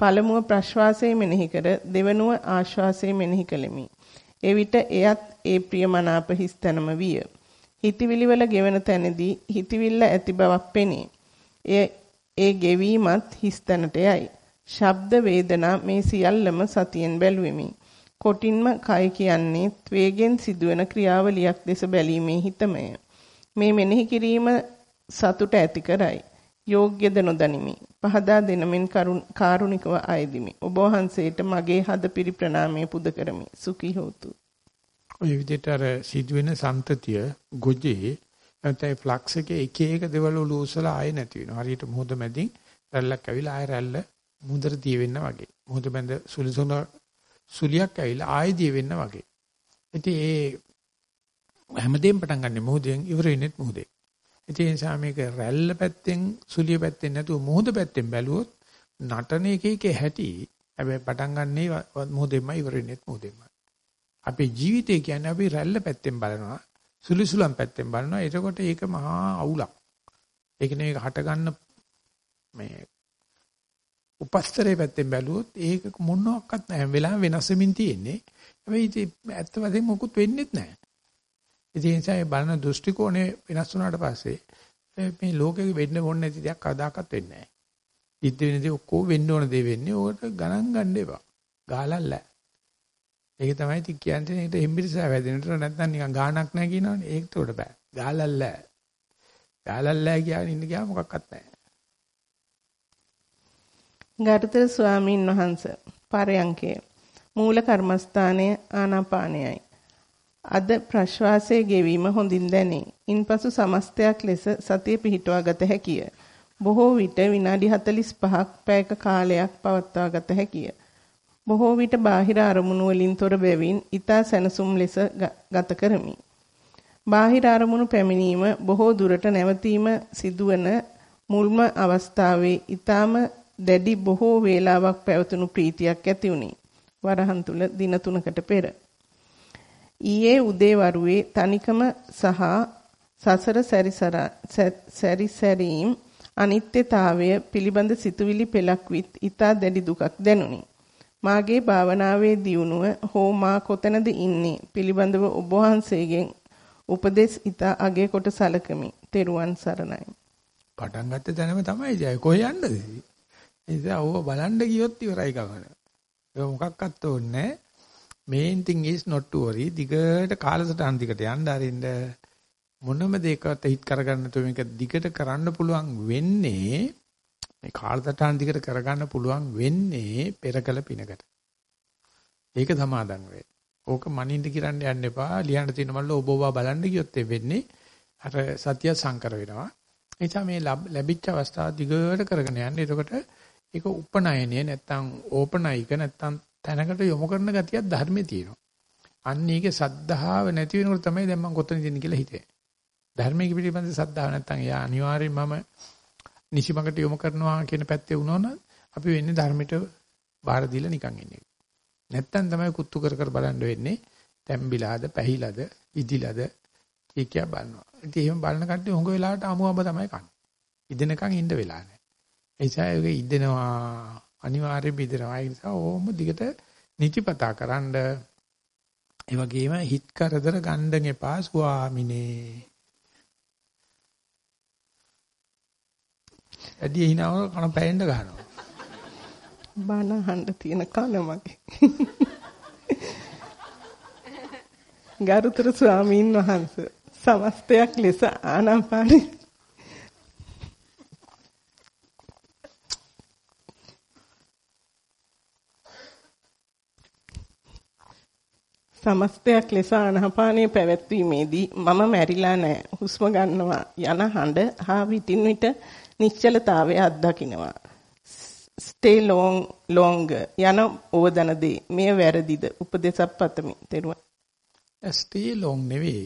පළමුව ප්‍රශ්වාසයේ මෙනෙහි කර දෙවනුව ආශ්වාසයේ මෙනෙහි කළෙමි. එවිට එයත් ඒ ප්‍රියමනාප හිස් තැනම විය. හිතවිලි වල ගෙවන තැනදී හිතවිල්ල ඇති බවක් පෙනේ. එය ඒ ගෙවීමත් හිස් තැනට යයි. ශබ්ද වේදනා මේ සියල්ලම සතියෙන් බැලුවෙමි. කොටින්ම කය කියන්නේ වේගෙන් සිදුවන ක්‍රියාවලියක් දෙස බැලීමේ හිතමය. මේ මෙනෙහි කිරීම සතුට ඇති කරයි. යෝග්‍යද නොදනිමි. පහදා දෙනමින් කාරුණිකව ආයදිමි. ඔබ වහන්සේට මගේ හදපිරි ප්‍රණාමය පුද කරමි. සුඛී හෝතු. ඔය විදිහට අර සිදුවෙන සන්තතිය ගොජේ නැත්නම් ෆ්ලක්ස් එකේ එක එක දේවල් උලූසලා ආයේ නැති වෙනවා. හරියට මුහුද මැදින් රැල්ලක් ඇවිල්ලා ආයේ රැල්ල මුහුදට දිය වෙන්න වගේ. මුහුද බඳ සුලිසුන සුලියක් ඇවිල්ලා ආයෙදී වෙන්න වගේ. ඉතින් ඒ හැමදේම පටන් ගන්න මොහොතෙන් ඉවර වෙන්නේ මොහොතේ. ඉතින් ඒ නිසා මේක රැල්ල පැත්තෙන් සුලිය පැත්තෙන් නැතුව මොහොත පැත්තෙන් බැලුවොත් නටන එක එක හැටි හැබැයි පටන් ගන්නේ මොහොතෙන්ම ඉවර වෙන්නේ මොහොතෙන්ම. අපේ ජීවිතය කියන්නේ අපි රැල්ල පැත්තෙන් බලනවා සුලිසුලම් පැත්තෙන් බලනවා එතකොට ඒක මහා අවුලක්. ඒක නෙවෙයි හට ගන්න මේ උපස්තරේ පැත්තෙන් බැලුවොත් ඒක මොනවත් නැහැ. වෙලාව වෙනස් වෙමින් තියෙන්නේ. හැබැයි ඉතින් ඇත්ත වශයෙන්ම මොකුත් වෙන්නේත් නැහැ. ඉතින් ඒ නිසා බලන දෘෂ්ටි කෝණය වෙනස් වුණාට පස්සේ මේ ලෝකෙ වෙන්න ඕන නැති දෙයක් කදාකත් වෙන්නේ නැහැ. ඉද්ද වෙන දේ ඔක්කොම වෙන්න ඕන දේ වෙන්නේ. ඕකට ගණන් ගන්න එපා. ගාලල්ල. ඒක තමයි ඉතින් කියන්නේ ඒකට එම්බිරිසා වැදෙනට නැත්නම් නිකන් ගාණක් නැහැ කියනවනේ. ඒකට උඩ බෑ. ගාලල්ල. ගාලල්ල කියන්නේ ඉන්න ගියා මොකක්වත් නැහැ. ගරුතර ස්වාමීන් වහන්ස පරයන්කය මූල කර්මස්ථානය ආනාපානයයි අද ප්‍රශ්වාසයේ ගෙවීම හොඳින් දැනේ. ඉන්පසු සමස්තයක් ලෙස සතිය පිහිටුවා ගත හැකිය. බොහෝ විට විනාඩි 45ක් පැයක කාලයක් පවත්වා ගත හැකිය. බොහෝ විට බාහිර අරමුණු වලින් තොර බැවින් ඊතා සැනසුම් ලෙස ගත කරමි. බාහිර අරමුණු පැමිණීම බොහෝ දුරට නැවතීම සිදුවන මුල්ම අවස්ථාවේ ඊ타ම දැඩි බොහෝ වේලාවක් පැවතුණු ප්‍රීතියක් ඇති වුණි. වරහන් තුල දින තුනකට පෙර. ඊයේ උදේ වරුවේ තනිකම සහ සසර සැරිසරීම් අනිත්‍යතාවය පිළිබඳ සිතුවිලි පෙළක් විත් ඊතා දැඩි දුකක් දැනුනි. මාගේ භාවනාවේ දියුණුව හෝ මා කොතැනද ඉන්නේ පිළිබඳව ඔබ වහන්සේගෙන් උපදේශ ඊට අගේ කොට සලකමි. තෙරුවන් සරණයි. පටන් ගත්ත තැනම තමයි ජය. කොහේ යන්නද? ඒ නිසා ඕව බලන්න ගියොත් ඉවරයි ගමන. ඒක මොකක්වත් ඕනේ main thing is not to worry. දිගට කාලසටහන් දිගට යන්න අරින්න මොනම දෙයකට හිට කරගන්න තු මේක දිගට කරන්න පුළුවන් වෙන්නේ මේ කාලසටහන් දිගට කරගන්න පුළුවන් වෙන්නේ පෙරකල පිනකට. ඒක සමාදන් වෙන්න. ඕක මනින්න කිරන්න යන්න එපා. ලියන්න තියෙන මල්ල ඔබ ඔබ බලන්න ගියොත් වෙන්නේ අර සතිය සංකර වෙනවා. ඒ නිසා මේ ලැබිච්ච අවස්ථාව දිගට කරගෙන යන්න. එතකොට ඒක උපනයනය නැත්තම් ඕපනයික නැත්තම් තැනකට යොමු කරන ගතියක් ධර්මයේ තියෙනවා. අන්න ඒකේ සද්ධාව නැති වෙනකොට තමයි දැන් මම කොතනද ඉන්නේ කියලා හිතේ. ධර්මයේ පිළිබඳ සද්ධාව නැත්තම් එයා අනිවාර්යෙන් මම නිසිමකට යොමු කරනවා කියන පැත්තේ වුණොත් අපි වෙන්නේ ධර්මයට බාර දීලා නිකන් ඉන්නේ. නැත්තම් තමයි කුත්තු කර කර බලන්න වෙන්නේ. තැම්බිලාද, පැහිලාද, ඉදිලාද කිය බලනවා. ඉතින් එහෙම බලන කට්ටිය හොඟ වෙලාවට අමුඹ තමයි කන්නේ. ඉදෙනකන් ඉන්න වෙලා නැහැ. ඒ නිසා ඒක ඉදෙනවා අනිවාර්යයෙන් ඉදෙනවා. ඒ නිසා ඕම දිගට නිතිපතා කරන්ඩ ඒ වගේම හිත කරදර ගණ්ඩන් එපා ස්වාමිනේ. ඇදී හිනව කන පැයෙන්න ගන්නවා. බණ අහන්න තියෙන කන මගේ. ගරුතර ස්වාමීන් වහන්සේ සමස්තයක් ලෙස ආනාපාන සමස්තයක් ලෙස ආනාපානයේ පැවැත්වීමේදී මම මැරිලා නැහැ. හුස්ම ගන්නවා යන හඬ හා විටින් විට නිශ්චලතාවය අත්දකින්නවා. stay long longer යන ඕවදනදී මෙය වැරදිද උපදේශක් පතමි. තෙරුවන්. stay long නෙවෙයි.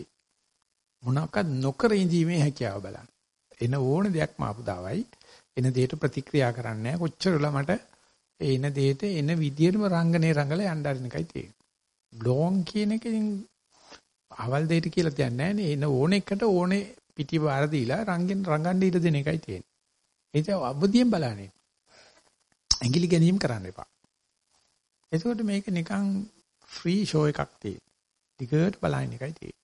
මොනවාක්වත් නොකර ඉඳීමේ හැකියාව බලන්න. එන ඕන දෙයක් මාපුදාවයි. එන දෙයට ප්‍රතික්‍රියා කරන්නේ කොච්චරලා මට එන දෙයට එන විදියටම රංගනේ රංගල යන්න අරින එකයි තියෙන්නේ. බ්ලොන් කියන එකෙන් අවල් දෙයට කියලා තියන්නේ නැහැ නේ. එන ඕන එකට ඕනේ පිටි බාර දීලා රංගෙන් රංගන්න ඉඩ දෙන එකයි තියෙන්නේ. ඒක අවබෝධයෙන් බලන්නේ. ඇඟිලි ගැනීම කරන්න එපා. එතකොට මේක නිකන් ෆ්‍රී ෂෝ එකක් තියෙන. ටිකට බලන්න එකයි තියෙන්නේ.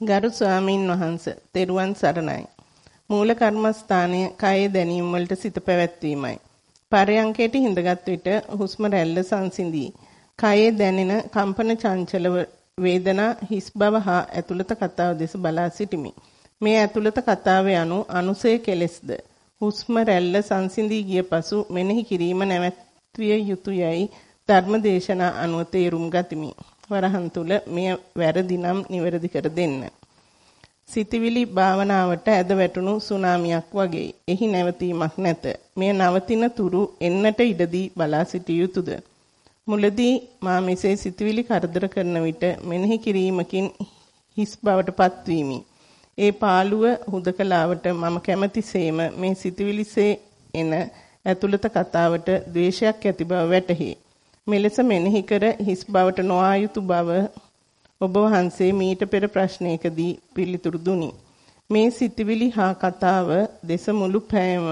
ගරු ස්වාමින් වහන්සේ තෙරුවන් සරණයි. මූල කර්මස්ථානයේ කය දැනීම වලට සිත පැවැත්වීමයි. පරයන්කයට හිඳගත් විට හුස්ම රැල්ල සංසිඳී. කයේ දැනෙන කම්පන චංචල වේදනා හිස් බව හා ඇතුළත කතාව දෙස බලා සිටිමි. මේ ඇතුළත කතාවේ anu අනුසය කෙලෙස්ද හුස්ම රැල්ල සංසිඳී ගිය පසු මෙනෙහි කිරීම නැවැත්විය යුතුයයි ධර්මදේශනා අනුව තේරුම් ගතිමි. වරහන් තුල මෙය වැරදි නම් නිවැරදි කර දෙන්න. සිතවිලි භාවනාවට ඇද වැටුණු සුනාමියක් වගේ. එහි නැවතීමක් නැත. මෙය නවතින තුරු එන්නට ඉඩදී බලා සිටිය යුතුයද? මුලදී මා මෙසේ සිතවිලි කරදර කරන විට මෙනෙහි කිරීමකින් හිස් බවට පත්වීමි. ඒ පාළුව හුදකලාවට මම කැමැතිසේම මේ සිතවිලිසේ එන ඇතුළත කතාවට ද්වේෂයක් ඇති බව වැටහි. මෙලෙස මෙනෙහි කර හිස් බවට නොආ යුතු බව ඔබ වහන්සේ මීට පෙර ප්‍රශ්නයකදී පිළිතුරු දුනි. මේ සිතවිලි හා කතාව දෙස මුළු පෑයම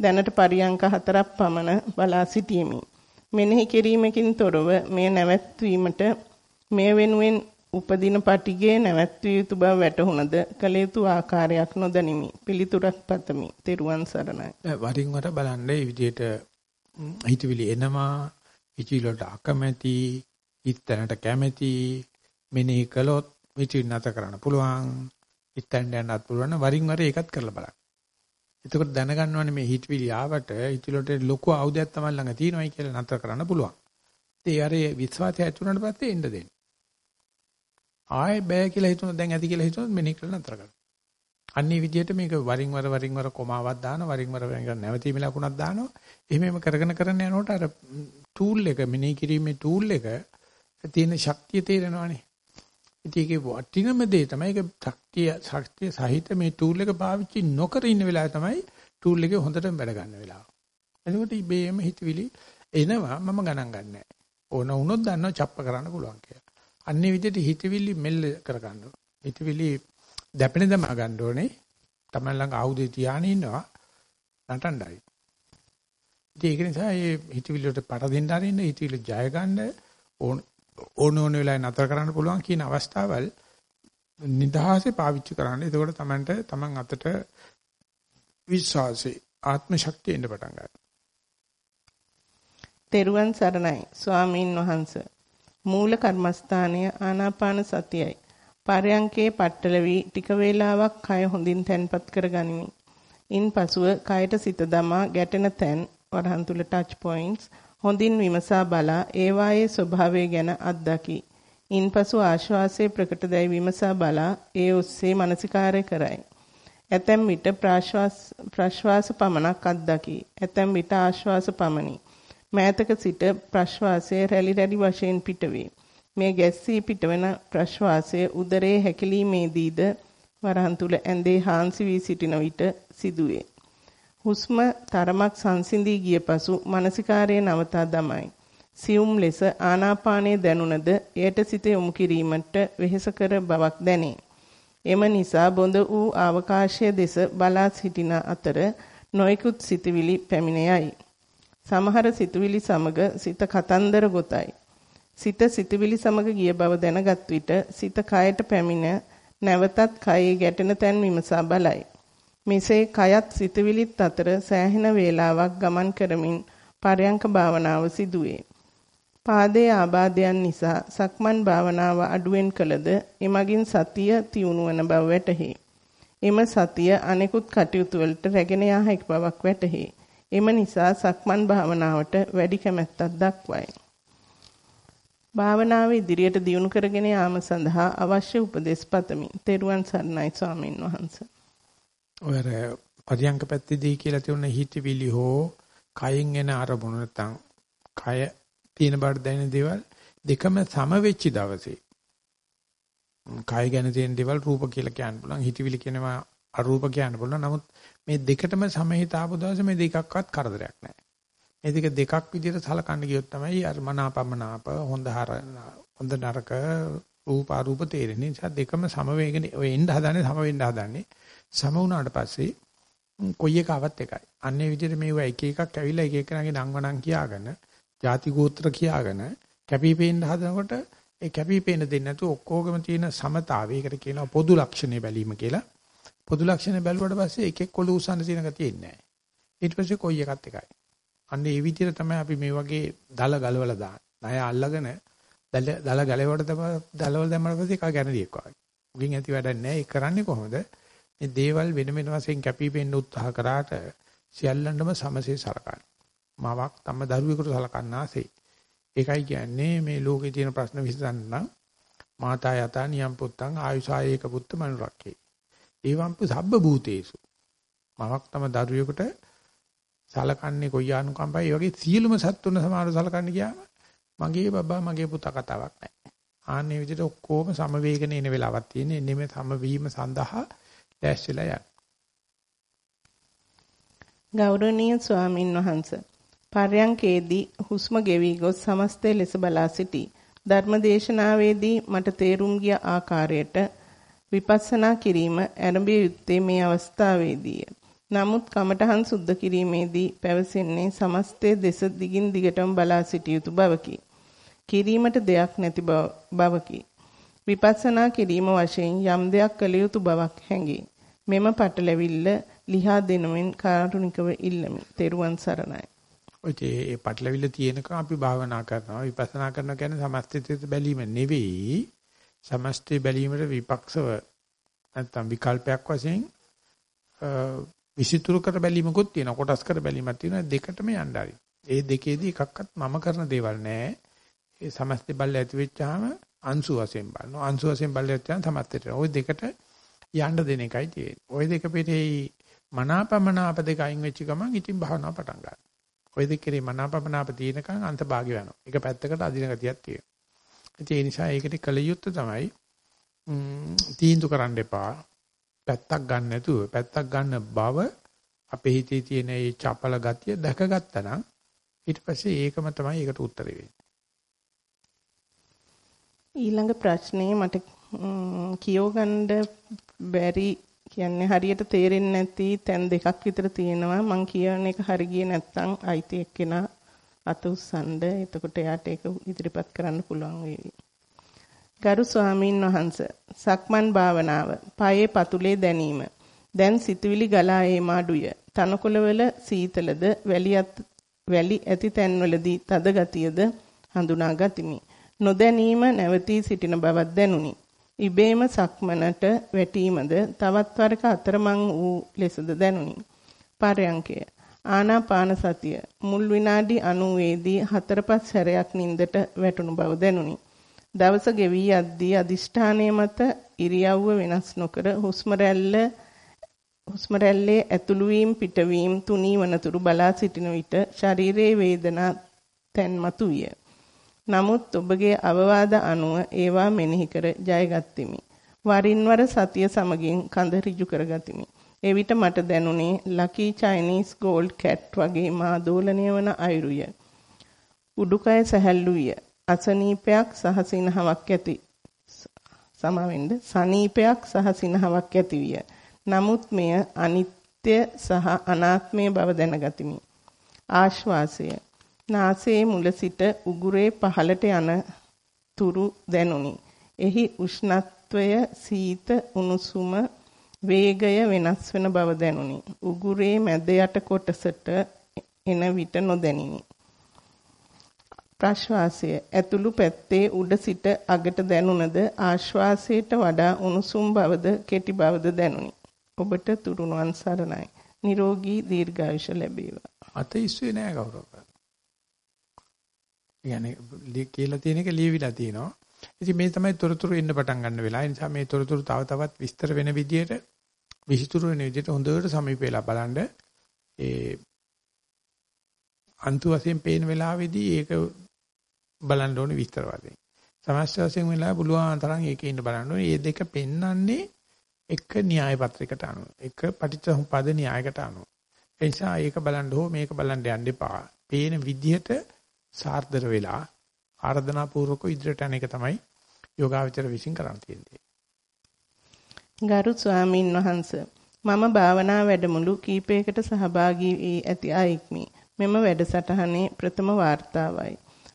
දැනට පරියංක හතරක් පමණ බලා සිටීමි. මෙනෙහි කිරීමකින් තොරව මේ නැවැත්වීමට මේ වෙනුවෙන් උපදින පටිගේ නැවැත්විය යුතු බව වැටහුණද කළ යුතු ආකාරයක් නොදනිමි. පිළිතුරක් පතමි. තෙරුවන් සරණයි. වරින් වර බලන්න මේ විදිහට හිතවිලි එනවා, හිතවිලට අකමැති, හිතැනට කැමැති මෙනෙහි කළොත් හිතවිලි නැත කරන්න පුළුවන්. හිතෙන් යන්නත් පුළුවන්. වරින් වර ඒකත් කරලා බලන්න. එතකොට දැනගන්න ඕනේ මේ හිතවිලි ආවට හිතවිලට ලොකු ආයුධයක් තමයි ළඟ තියෙනවයි කියලා නතර කරන්න පුළුවන්. ඒ අර විශ්වාසය ඇති වුණාට පස්සේ එන්න දෙන්න. ආයෙ බෑ කියලා හිතුණා දැන් ඇති කියලා හිතුණොත් මෙනෙහි කරලා නතර කරන්න. අන්නේ විදිහට මේක වරින් වර වරින් වර කොමාවක් දානවා වරින් වර නැවතීමේ ලකුණක් දානවා. එහෙම කරගෙන කරගෙන යනකොට අර ටූල් එක මෙනෙහි කිරීමේ ටූල් එක තියෙන ශක්තිය තේරෙනවානේ. ඉතින් ඒකේ වටිනම දේ තමයි ඒක ශක්තිය ශක්තිය සහිත මේ ටූල් එක පාවිච්චි නොකර ඉන්න වෙලාව තමයි ටූල් එකේ හොඳටම වැඩ ගන්න වෙලාව. එතකොට ඉබේම හිතවිලි එනවා මම ගණන් ගන්නෑ. ඕන වුණොත් දන්නවා චප්ප කරන්න පුළුවන් කියලා. අන්නේ විදිහට හිතවිලි මෙල්ල කරගන්න. හිතවිලි දැපෙන දම ගන්න ඕනේ. Taman ළඟ ආයුධය තියාගෙන ඉන්නවා නටණ්ඩයි. ඉතින් ඒක නිසා මේ හිතවිලි වලට පට දෙන්න ආරින්න හිතවිලි ජය ගන්න ඕන ඕන ඕන වෙලාවෙ නතර කරන්න පුළුවන් කියන අවස්ථාවල් නිදහසේ පාවිච්චි කරන්න. එතකොට Tamanට Taman අතට විශ්වාසය ආත්ම ශක්තිය එන්න පටන් ගන්නවා. තෙරුවන් සරණයි ස්වාමීන් වහන්ස මූල කර්මස්ථානය ආනාපාන සතියයි පරයන්කේ පట్టල වී ටික වේලාවක් කය හොඳින් තැන්පත් කර ගනිමි. ඉන්පසුව කයට සිත දමා ගැටෙන තැන් වරහන් තුල ටච් පොයින්ට්ස් හොඳින් විමසා බලා ඒවායේ ස්වභාවය ගැන අත්දකි. ඉන්පසු ආශ්වාසයේ ප්‍රකට දැයි විමසා බලා ඒ ඔස්සේ මානසිකාරය කරයි. ඇතැම් විට ප්‍රාශ්වාස ප්‍රශ්වාස පමණක් අත්දකි. ඇතැම් විට ආශ්වාස පමණි. මෑතක සිට ප්‍රශ්වාසය රැලි රැලි වශයෙන් පිටවේ. මේ ගැස්සී පිටවන ප්‍රශ්වාසය උදරයේ හැකිලීමේදීද වරහන් තුල ඇඳේ හාන්සි වී සිටින විට සිදුවේ. හුස්ම තරමක් සංසිඳී ගිය පසු මානසිකාරයේ නවතා දමයි. සියුම් ලෙස ආනාපානයේ දැනුණද එයට සිත යොමු කිරීමට වෙහෙසකර බවක් දැනේ. එම නිසා බොඳ වූ අවකාශය දෙස බලා සිටින අතර නොයෙකුත් සිතවිලි පැමිණෙයි. සමහර සිතවිලි සමග සිත කතන්දර ගොතයි. සිත සිතවිලි සමග ගිය බව දැනගත් විට සිත කයට පැමිණ නැවතත් කයේ ගැටෙන තැන් විමසා බලයි. මෙසේ කයත් සිතවිලිත් අතර සෑහෙන වේලාවක් ගමන් කරමින් පරයන්ක භාවනාව සිදුවේ. පාදයේ ආබාධයන් නිසා සක්මන් භාවනාව අඩුවෙන් කළද එමගින් සතිය තියුණු වන බව වැටහි. එම සතිය අනෙකුත් කටයුතු වලට රැගෙන යා හැකි බවක් වැටහි. එම නිසා සක්මන් භාවනාවට වැඩි කැමැත්තක් දක්වයි. භාවනාව ඉදිරියට දියුණු කරගෙන යාම සඳහා අවශ්‍ය උපදෙස් පතමි. තෙරුවන් සරණයි ස්වාමින් වහන්සේ. ඔය පරියංක පැත්තේදී කියලා තියුණ හිතවිලි හෝ කයින් එන අරමුණ නැත්නම් කය තියෙන බාට දැනෙන දේවල් දෙකම සම වෙච්ච දවසේ. කය ගැන තියෙන දේවල් රූප කියලා කියන්න පුළුවන් හිතවිලි කියනවා අරූප කියන්න පුළුවන්. නමුත් මේ දෙකටම සමහිත ආපු දවසේ මේ දෙකක්වත් කරදරයක් නැහැ. මේ දෙක දෙකක් විදිහට සලකන්න ගියොත් තමයි අර මනාපමනාප හොඳ හර හොඳ නරක රූප අරූප තේරෙන නිසා දෙකම සම වේගනේ ඔය එන්න හදන්නේ සම වෙන්න හදන්නේ. සම වුණාට පස්සේ කොයි එකවත් එකයි අන්නේ විදිහට මේවා එක එකක් ඇවිල්ලා එක එකනාගේ නංවනන් කියාගෙන ಜಾති ගෝත්‍ර කියාගෙන කැපිපේන්න හදනකොට ඒ කැපිපේන්න දෙන්නේ නැතුව ඔක්කොගම තියෙන සමතාවයකට කියනවා පොදු ලක්ෂණය බැලීම කියලා පොදු ලක්ෂණ බැලුවට පස්සේ එකෙක් කොළු උසන්න තියෙන ගතිය ඉන්නේ නැහැ ඊට පස්සේ කොයි එකත් එකයි අන්න ඒ විදිහට තමයි අපි මේ වගේ දල ගලවලා දාන්නේ. ණය අල්ලගෙන දල දල ගලවට දලවල දැම්මම පස්සේ කා ගැනරියක් වගේ. උගෙන් ඇති වැඩක් නැහැ. ඒ කරන්නේ කොහොමද? මේ දේවල් වෙන වෙන වශයෙන් කැපිපෙන්න උත්සාහ කරාට සියල්ලන්ටම සමසේ සලකන්න. මවක් තම දරුවෙකුට සලකන්නාසේ. ඒකයි කියන්නේ මේ ලෝකේ තියෙන ප්‍රශ්න විසඳන්න මාතා යතා නියම් පුත්තං ආයුසායේක පුත්ත මනුරක්කේ. ඒවම්ප සබ්බ භූතේසු. මවක් තම දරුවෙකුට සලකන්නේ කොයි ආනුකම්පයි වගේ සියලුම සත්තුන සමාන සලකන්නේ ගියාම මගේ බබා මගේ පුතා කතාවක් නැහැ. ආන්නේ විදිහට ඔක්කොම සම වේගන එන වෙලාවක් තියෙන්නේ. නෙමෙයි සම වීම සඳහා දැස්විලා යන්න. ගෞරවනීය ස්වාමින් වහන්සේ පර්යංකේදී හුස්ම ගෙවි ගොස් සමස්තය ලෙස බලා සිටි ධර්මදේශනාවේදී මට තේරුම් ගිය ආකාරයට විපස්සනා කිරීම ආරම්භය යුත්තේ මේ අවස්ථාවේදීය. නමුත් කමඨහන් සුද්ධ කිරීමේදී පැවසෙන්නේ සමස්තයේ දෙස දිගින් දිගටම බලා සිටිය යුතු බවකි. කිරීමට දෙයක් නැති බවකි. විපස්සනා කිරීම වශයෙන් යම් දෙයක් කළ යුතු බවක් හැඟේ. මෙම පටලැවිල්ල ලිහා දෙනමින් කාරුණිකව ඉල්ලමි. තෙරුවන් සරණයි. ඔය ඒ පටලැවිල්ල තියෙනකම් අපි භාවනා කරනවා. විපස්සනා කරනවා කියන්නේ සමස්තයේ බැලීම නෙවෙයි. සමස්තයේ බැලීමට විපක්ෂව නැත්තම් විකල්පයක් වශයෙන් විසිතුරු කර බැලීමකුත් තියෙනවා කොටස් කර බැලීමක් තියෙනවා දෙකටම යන්න හරි. ඒ දෙකේදී එකක්වත් මම කරන දේවල් නෑ. ඒ සමස්ත බල්ල ඇති වෙච්චාම අංශු වශයෙන් බලනවා. අංශු වශයෙන් බල්ල ඇත්නම් සමස්තයට. ওই දෙකට යන්න දෙන එකයි තියෙන්නේ. ওই දෙක පිටේ මනාපමනාප දෙක අයින් වෙච්ච ගමන් ඉතින් භාවනාව පටන් ගන්නවා. ওই දෙකේ මනාපමනාප තියෙනකන් අන්තභාගය වෙනවා. ඒක පැත්තකට අදින ගතියක් තියෙනවා. ඒ නිසා ඒකට කල යුත්තේ තමයි තීන්දුව කරන්න එපා. පැත්තක් ගන්න නැතුව පැත්තක් ගන්න බව අපේ හිතේ තියෙන මේ චපල ගතිය දැකගත්තා නම් ඊට පස්සේ ඒකම තමයි ඒකට උත්තරේ වෙන්නේ. ඊළඟ ප්‍රශ්නේ මට කියෝගන්න බැරි කියන්නේ හරියට තේරෙන්නේ නැති තැන් දෙකක් විතර තියෙනවා. මං කියන එක හරි ගියේ නැත්නම් අයිති එක්කෙනා අත උස්සන්න එතකොට එයාට ඒක ඉදිරිපත් කරන්න පුළුවන් වේවි. ගරු ස්වාමීන් වහන්ස සක්මන් භාවනාව පායේ පතුලේ දැනීම. දැන් සිතුවිලි ගලා ඒම අඩුය තනකොළවල සීතලද වැලියත් වැලි ඇති තැන්වලදී තද ගතියද හඳුනා ගතිමි නොදැනීම නැවතී සිටින බවක් දැනුනි ඉබේම සක්මනට වැටීමද තවත් වරක අතරමං වූ ලෙසද දැනුනි. පරයන්කය ආනාපාන සතිය මුල් විනාඩි 90 දී හතර පහ සැරයක් නින්දට වැටුණු බව දැනුනි. දවස ගෙවී යද්දී අදිෂ්ඨානයේ මත ඉරියව්ව වෙනස් නොකර හුස්ම රැල්ල හුස්ම රැල්ලේ ඇතුළු වීම පිටවීම තුනී වනතුරු බලා සිටින විට ශරීරයේ වේදනා තැන්මතු විය. නමුත් ඔබගේ අවවාද අනුව ඒවා මෙනෙහි කර ජයගත්ෙමි. වරින් වර සතිය සමගින් කඳ ඍජු කරගතිමි. එවිට මට දැනුනේ ලකී චයිනීස් ගෝල්ඩ් කැට් වගේ මා දෝලණය වන අයුරුය. උඩුකය සැහැල්ලු විය. අසනීපයක් සහ සිනහවක් ඇති සමාවෙන්න සනීපයක් සහ සිනහවක් ඇති විය. නමුත් මෙය අනිත්‍ය සහ අනාත්මය බව දැනගතිමි. ආශ්වාසය නාසයේ මුල සිට උගුරේ පහළට යන තුරු දැනුනි. එහි උෂ්ණත්වය සීත උණුසුම වේගය වෙනස් වෙන බව දැනුනි. උගුරේ මැද යට කොටසට එන විට නොදැනිනි. ප්‍රශ්වාසය ඇතුළු පැත්තේ උඩ සිට අගට දැනුණද ආශ්වාසයට වඩා උණුසුම් බවද කෙටි බවද දැනුනි. ඔබට තුරුණුවන් සරණයි. නිරෝගී දීර්ඝායුෂ ලැබේවා. අතීස්සේ නෑ කවුරක්වත්. يعني කියලා තියෙන එක ලියවිලා තියෙනවා. ඉතින් මේ තමයි තොරතුරු එන්න පටන් ගන්න වෙලාව. ඒ නිසා මේ තොරතුරු තව තවත් විස්තර වෙන විදියට විහිතුරු වෙන විදියට හොඳට සමීප වෙලා බලන්න ඒ අන්තු වශයෙන් පේන වෙලාවේදී ඒක බලන්න ඕනේ විස්තර වශයෙන්. සමස්ත වශයෙන් වෙලා පුළුවන් තරම් ඒකේ ඉන්න බලන්න ඕනේ. මේ දෙක පෙන්වන්නේ එක න්‍යාය පත්‍රයකට අනුව. එක පටිච්චසමුප්පාද න්‍යායකට අනුව. ඒ නිසා ඒක බලන්න හෝ මේක බලන්න යන්න එපා. පේන විදිහට සාර්ථක වෙලා ආර්ධනා පූර්වක ඉදිරියට යන එක තමයි යෝගාවචර විසින් කරන්න තියෙන්නේ. ගරු ස්වාමින් වහන්සේ මම භාවනා වැඩමුළු කීපයකට සහභාගී වී ඇති අයෙක්මි. මෙම වැඩසටහනේ ප්‍රථම වார்த்தාවයි.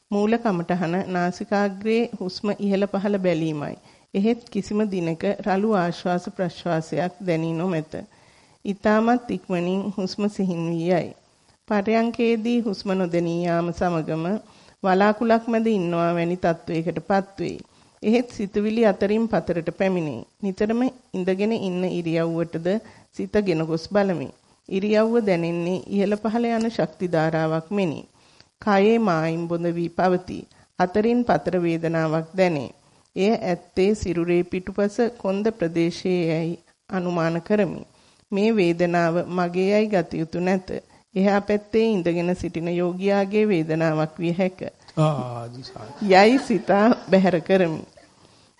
මූල කමඨහන නාසිකාග්‍රේ හුස්ම ඉහළ පහළ බැලීමයි. එහෙත් කිසිම දිනක රළු ආශ්වාස ප්‍රශ්වාසයක් දැනී නොමැත. ඊටමත් ඉක්මනින් හුස්ම සිහින් වී යයි. පරයන්කේදී හුස්ම නොදෙනී යාම සමගම වලාකුලක් මැද ඉන්නවා වැනි තත්වයකටපත් වෙයි. එහෙත් සිතුවිලි අතරින් පතරට පැමිණේ. නිතරම ඉඳගෙන ඉන්න ඉරියව්වටද සිතගෙන ගොස් බලමි. ඉරියව්ව දැනෙන්නේ ඉහළ පහළ යන ශක්ති ධාරාවක් මෙනි. කයේ මායින් බොඳ වී පවතී. අතරින් පතර වේදනාවක් දැනේ. එය ඇත්තේ සිරුරේ පිටුපස කොන්ද ප්‍රදේශයේයි අනුමාන කරමි. මේ වේදනාව මගේයයි ගත යුතු නැත. එහා පැත්තේ ඉඳගෙන සිටින යෝගියාගේ වේදනාවක් විය හැක. යයි සිතා බැහැර කරමි.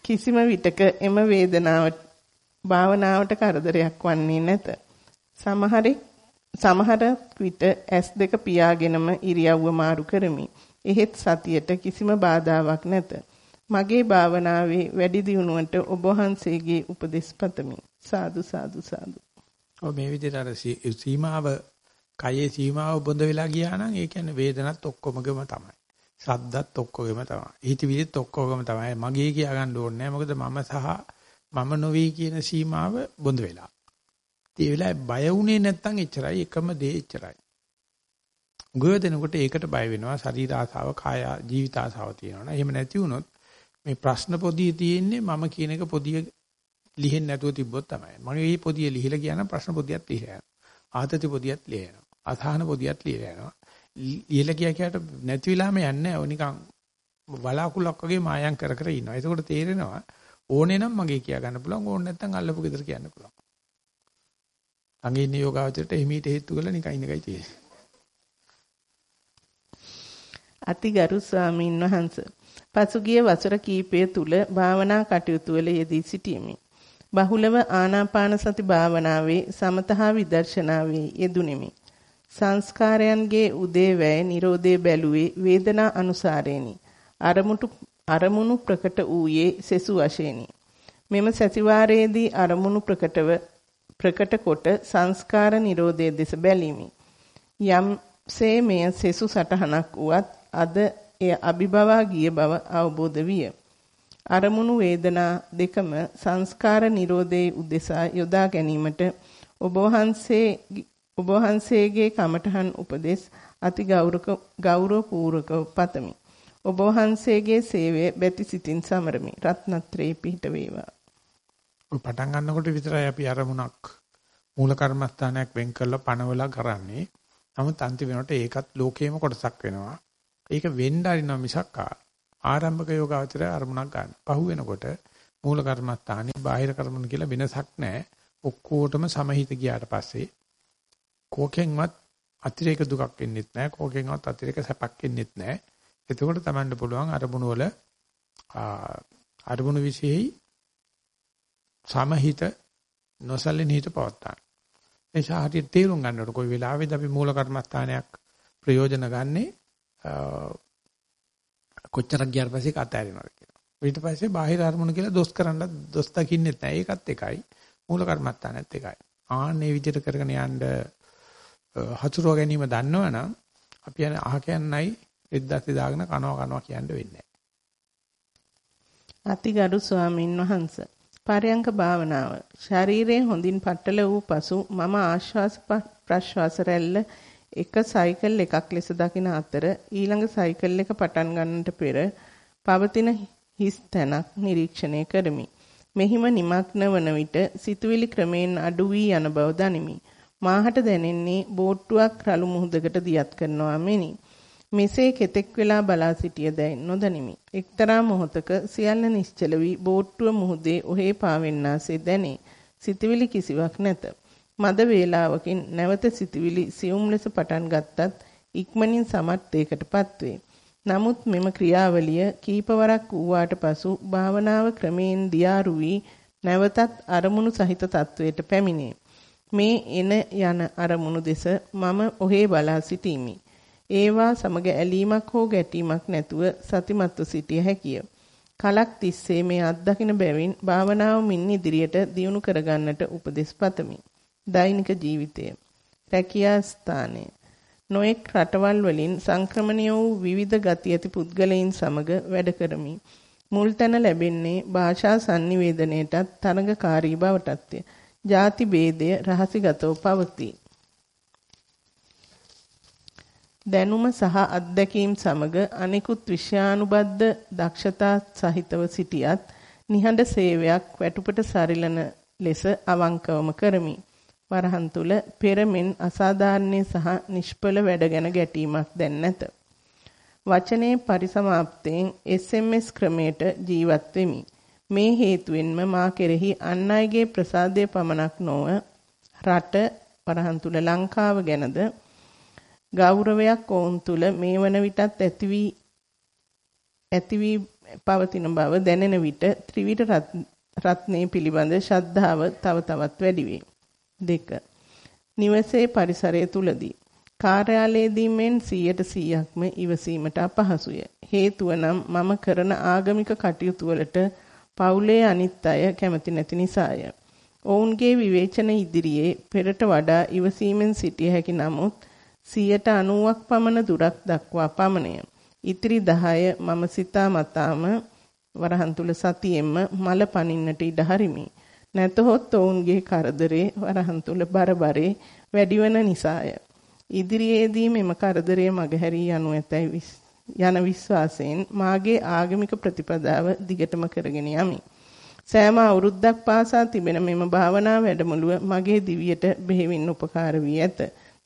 කිසිම විටක එම වේදනාව භාවනාවට කරදරයක් වන්නේ නැත. සමහරෙක් සමහර විට S2 පියාගෙනම ඉරියව්ව මාරු කරමි. එහෙත් සතියට කිසිම බාධාවක් නැත. මගේ භාවනාවේ වැඩි දියුණුවට ඔබ වහන්සේගේ උපදෙස් පතමි. සාදු සාදු සාදු. ඔව් මේ විදිහට අර සීමාව කයේ සීමාව බොඳ වෙලා ගියා නම් ඒ කියන්නේ වේදනත් ඔක්කොමගම තමයි. ශබ්දත් ඔක්කොගෙම තමයි. හිතවිලිත් ඔක්කොගෙම තමයි. මගේ කියා ගන්න ඕනේ නැහැ. මොකද මම සහ මම නොවේ කියන සීමාව බොඳ වෙලා. ඒ වෙලාවේ බය වුණේ නැත්තම් එච්චරයි එකම දේ එච්චරයි. ගොය දෙනකොට ඒකට බය වෙනවා ශරීර ආසාව, කාය ජීවිත ආසාව තියෙනවා. එහෙම නැති වුණොත් මේ ප්‍රශ්න පොදිය තියෙන්නේ මම කියන එක පොදිය ලිහෙන්නේ නැතුව තිබ්බොත් තමයි. මම මේ පොදිය ලිහිලා කියන ප්‍රශ්න පොදියත් ලියලා යනවා. ආතති පොදියත් ලියනවා. අසහන පොදියත් ලියලා යනවා. ලියලා කිය කියට නැති වෙලාම යන්නේ නැහැ. නිකන් බලාකුලක් වගේ මායම් කර කර ඉන්නවා. එතකොට තේරෙනවා ඕනේ නම් මගේ කියා ගන්න පුළුවන්. ඕනේ නැත්නම් අල්ලපු ගෙදර කියන්න පුළුවන්. ළඟ ඉන්න යෝගාවචරයට එහිමීට හේතු කරලා නිකන් ඉන්න එකයි තියෙන්නේ. අතිගරු ස්වාමීන් වහන්ස පසුගිය වසර කීපය තුල භාවනා කටයුතු වල යෙදී සිටීමේ බහුලව ආනාපාන සති භාවනාවේ සමතහා විදර්ශනාවේ යෙදුණෙමි. සංස්කාරයන්ගේ උදේවැය Nirodhe බැලුවේ වේදනා අනුසාරේනි. අරමුණු අරමුණු ප්‍රකට වූයේ සෙසු වශයෙනි. මෙම සතිවාරයේදී අරමුණු ප්‍රකටව ප්‍රකට කොට සංස්කාර Nirodhe දෙස බැලීමි. යම්සේ මෙය සෙසු සටහනක් වුවත් අද එය අභිබවා ගිය බව අවබෝධ විය. අරමුණු වේදනා දෙකම සංස්කාර නිරෝධයේ උදෙසා යොදා ගැනීමට ඔබ වහන්සේ ඔබ වහන්සේගේ කමඨහන් උපදෙස් අති ගෞරවපූර්වකව පතමි. ඔබ වහන්සේගේ සේවය බැති සිතින් සමරමි. රත්නත්‍රේ පිහිට වේවා. ඔය පටන් ගන්නකොට විතරයි අපි අරමුණක් මූල කර්මස්ථානයක් වෙන් කරලා පනවලා කරන්නේ. නමුත් අන්තිම වෙනකොට ඒකත් ලෝකේම කොටසක් වෙනවා. ඒක වෙන්න අරිනවා මිසක් ආරම්භක යෝගාවචරය අරමුණක් ගන්න. පහු වෙනකොට මූල කර්මස්ථානේ බාහිර කර්මන කියලා වෙනසක් නැහැ. ඔක්කොටම සමහිත ගියාට පස්සේ කෝකෙන්වත් අතිරේක දුකක් එන්නෙත් නැහැ. කෝකෙන්වත් අතිරේක සැපක් එන්නෙත් නැහැ. එතකොට Tamanට පුළුවන් අරමුණු වල අරමුණු විශේෂයි සමහිත නොසලින් හිත පවත්තා. ඒ ශාහරිය තේරුම් ගන්නකොට කොයි වෙලාවෙද අපි මූල කර්මස්ථානයක් ප්‍රයෝජන ගන්නේ කොච්චරක් ගියාට පස්සේ කතාරිනවද කියලා. ඊට පස්සේ බාහිර අරමුණු කියලා දොස් කරන්න දොස් දකින්නෙත් නැහැ. ඒකත් එකයි. මූල කර්මස්ථානෙත් එකයි. ආන්නේ විදිහට කරගෙන යන්න හසුරුව ගැනීම දන්නවනම් අපි යන අහ කියන්නයි එද්දාස්සේ දාගෙන කනවා කනවා කියන්න වෙන්නේ අතිගරු ස්වාමීන් වහන්ස පරයන්ක භාවනාව ශරීරයේ හොඳින් පట్టල වූ පසු මම ආශ්වාස ප්‍රශ්වාස රැල්ල එක සයිකල් එකක් ලෙස දකින අතර ඊළඟ සයිකල් එක පටන් ගන්නට පෙර පවතින හිස් තැනක් නිරීක්ෂණය කරමි. මෙහිම নিমগ্ন වන විට සිතුවිලි ක්‍රමයෙන් අඩු වී යන බව දනිමි. මාහට දැනෙන්නේ බෝට්ටුවක් රළු මුහුදකට දියත් කරනවා මෙනි. මෙසේ කෙතෙක් වෙලා බලා සිටියදැයි නොදනිමි. එක්තරා මොහොතක සියල්ල නිශ්චල වී බෝට්ටුව මුහුදේ ඔහේ පාවෙන්නාසේ දැනේ. සිතවිලි කිසිවක් නැත. මද වේලාවකින් නැවත සිතවිලි සියුම් ලෙස පටන් ගත්තත් ඉක්මනින් සමත්යකටපත් වේ. නමුත් මෙම ක්‍රියාවලිය කීපවරක් වූාට පසු භාවනාව ක්‍රමයෙන් දියාරු වී නැවතත් අරමුණු සහිත තත්වයට පැමිණේ. මේ එන යන අරමුණු දෙස මම ඔහේ බලා සිටීමි. ඒවා සමග ඇලීමක් හෝ ගැටීමක් නැතුව සතිමත්ව සිටිය හැකිය. කලක් තිස්සේ මේ අත්දකින බැවින් භාවනාව මින් ඉදිරියට දියුණු කරගන්නට උපදෙස් පතමි. දෛනික ජීවිතය. රැකියා ස්ථානය. නොඑක් රටවල් වලින් සංක්‍රමණය වූ විවිධ ගති ඇති පුද්ගලයන් සමග වැඩ කරමි. මුල් තැන ලැබෙන්නේ භාෂා sannivedanayටත් තරඟකාරී බවටත්ය. ಜಾති ભેදය රහසිගතව පවතී. දැනුම සහ අත්දැකීම් සමග අනෙකුත් විෂයානුබද්ධ දක්ෂතා සහිතව සිටියත් නිහඬ සේවයක් වැටුපට සරිලන ලෙස අවංකවම කරමි. වරහන් තුල පෙරමෙන් අසාධාරණේ සහ නිෂ්පල වැඩ ගැන ගැටීමක් දැන් නැත. වචනේ පරිසමාප්තයෙන් SMS ක්‍රමයට ජීවත් වෙමි. මේ හේතුවෙන්ම මා කෙරෙහි අන් අයගේ ප්‍රසාදය පමණක් නොව රට වරහන් තුල ලංකාව ගැනද ගෞරවයක් ඔවුන් තුල මේ වන විටත් ඇති වී ඇති වී පවතින බව දැනෙන විට ත්‍රිවිධ රත්නයේ පිළිබඳ ශ්‍රද්ධාව තව තවත් වැඩි වේ. 2. නිවසේ පරිසරය තුලදී කාර්යාලයේදී මෙන් 100%ක්ම ඉවසීමට අපහසුය. හේතුව නම් මම කරන ආගමික කටයුතු වලට පවුලේ අනිත් අය කැමති නැති නිසාය. ඔවුන්ගේ විවේචන ඉදිරියේ පෙරට වඩා ඉවසීමෙන් සිටිය හැකි නමුත් 90ක් පමණ දුරක් දක්වා පමණය. ඉතිරි 10 මම සිතා මතාම වරහන් තුල සතියෙන්ම මල පනින්නට ඉඩ හරිමි. නැතහොත් ඔවුන්ගේ කරදරේ වරහන් තුල බරබරේ වැඩිවන නිසාය. ඉදිරියේදී මෙම කරදරය මගහැරී යනු ඇතැයි යන විශ්වාසයෙන් මාගේ ආගමික ප්‍රතිපදාව දිගටම කරගෙන යමි. සෑම අවුරුද්දක් පාසා තිබෙන මෙම භාවනා වැඩමුළුව මගේ දිවියට බෙහෙවින් උපකාර වී ඇත.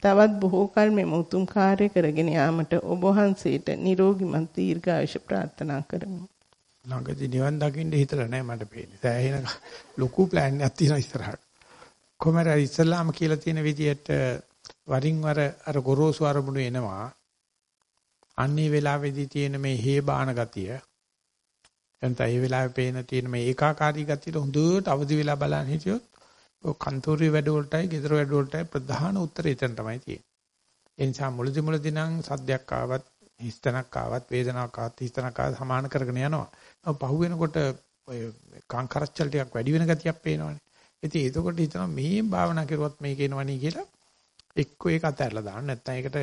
තවත් බොහෝ කල මෙම උතුම් කාර්ය කරගෙන යාමට ඔබ වහන්සේට නිරෝගිමත් දීර්ඝායුෂ ප්‍රාර්ථනා කරමි. ළඟදී නිවන් දකින්න හිතලා නැහැ මට පේන්නේ. සෑහෙන ලොකු ප්ලෑන් එකක් තියෙනවා ඉස්සරහට. කොහමද ඉස්ලාම කියලා තියෙන විදිහට වරින් වර අර ගොරෝසු අරමුණු එනවා. අන්නේ වෙලාවේදී තියෙන මේ හේබාන ගතිය එතන ඒ වෙලාවේ පේන තියෙන මේ ඒකාකාරී ගතියට හොඳට අවදි වෙලා බලන්න හිටියොත් ඔය කන්තෝරේ වැඩ වලටයි ගෙදර වැඩ වලටයි ප්‍රධාන උත්තරය එතන තමයි තියෙන්නේ. ඒ නිසා මුලදි මුලදි නම් සද්දයක් ආවත් හිස්තනක් ආවත් වේදනාවක් ආවත් හිස්තනක් ආවත් සමාන කරගෙන යනවා. පහු වෙනකොට ඔය කාංකරච්චල් ටිකක් වැඩි වෙන ගතියක් පේනවනේ. ඉතින් එතකොට හිතනවා මේ භාවනා කරුවත් මේක එනවනේ කියලා එක්ක ඒක අතහැරලා දාන්න නැත්නම් ඒකට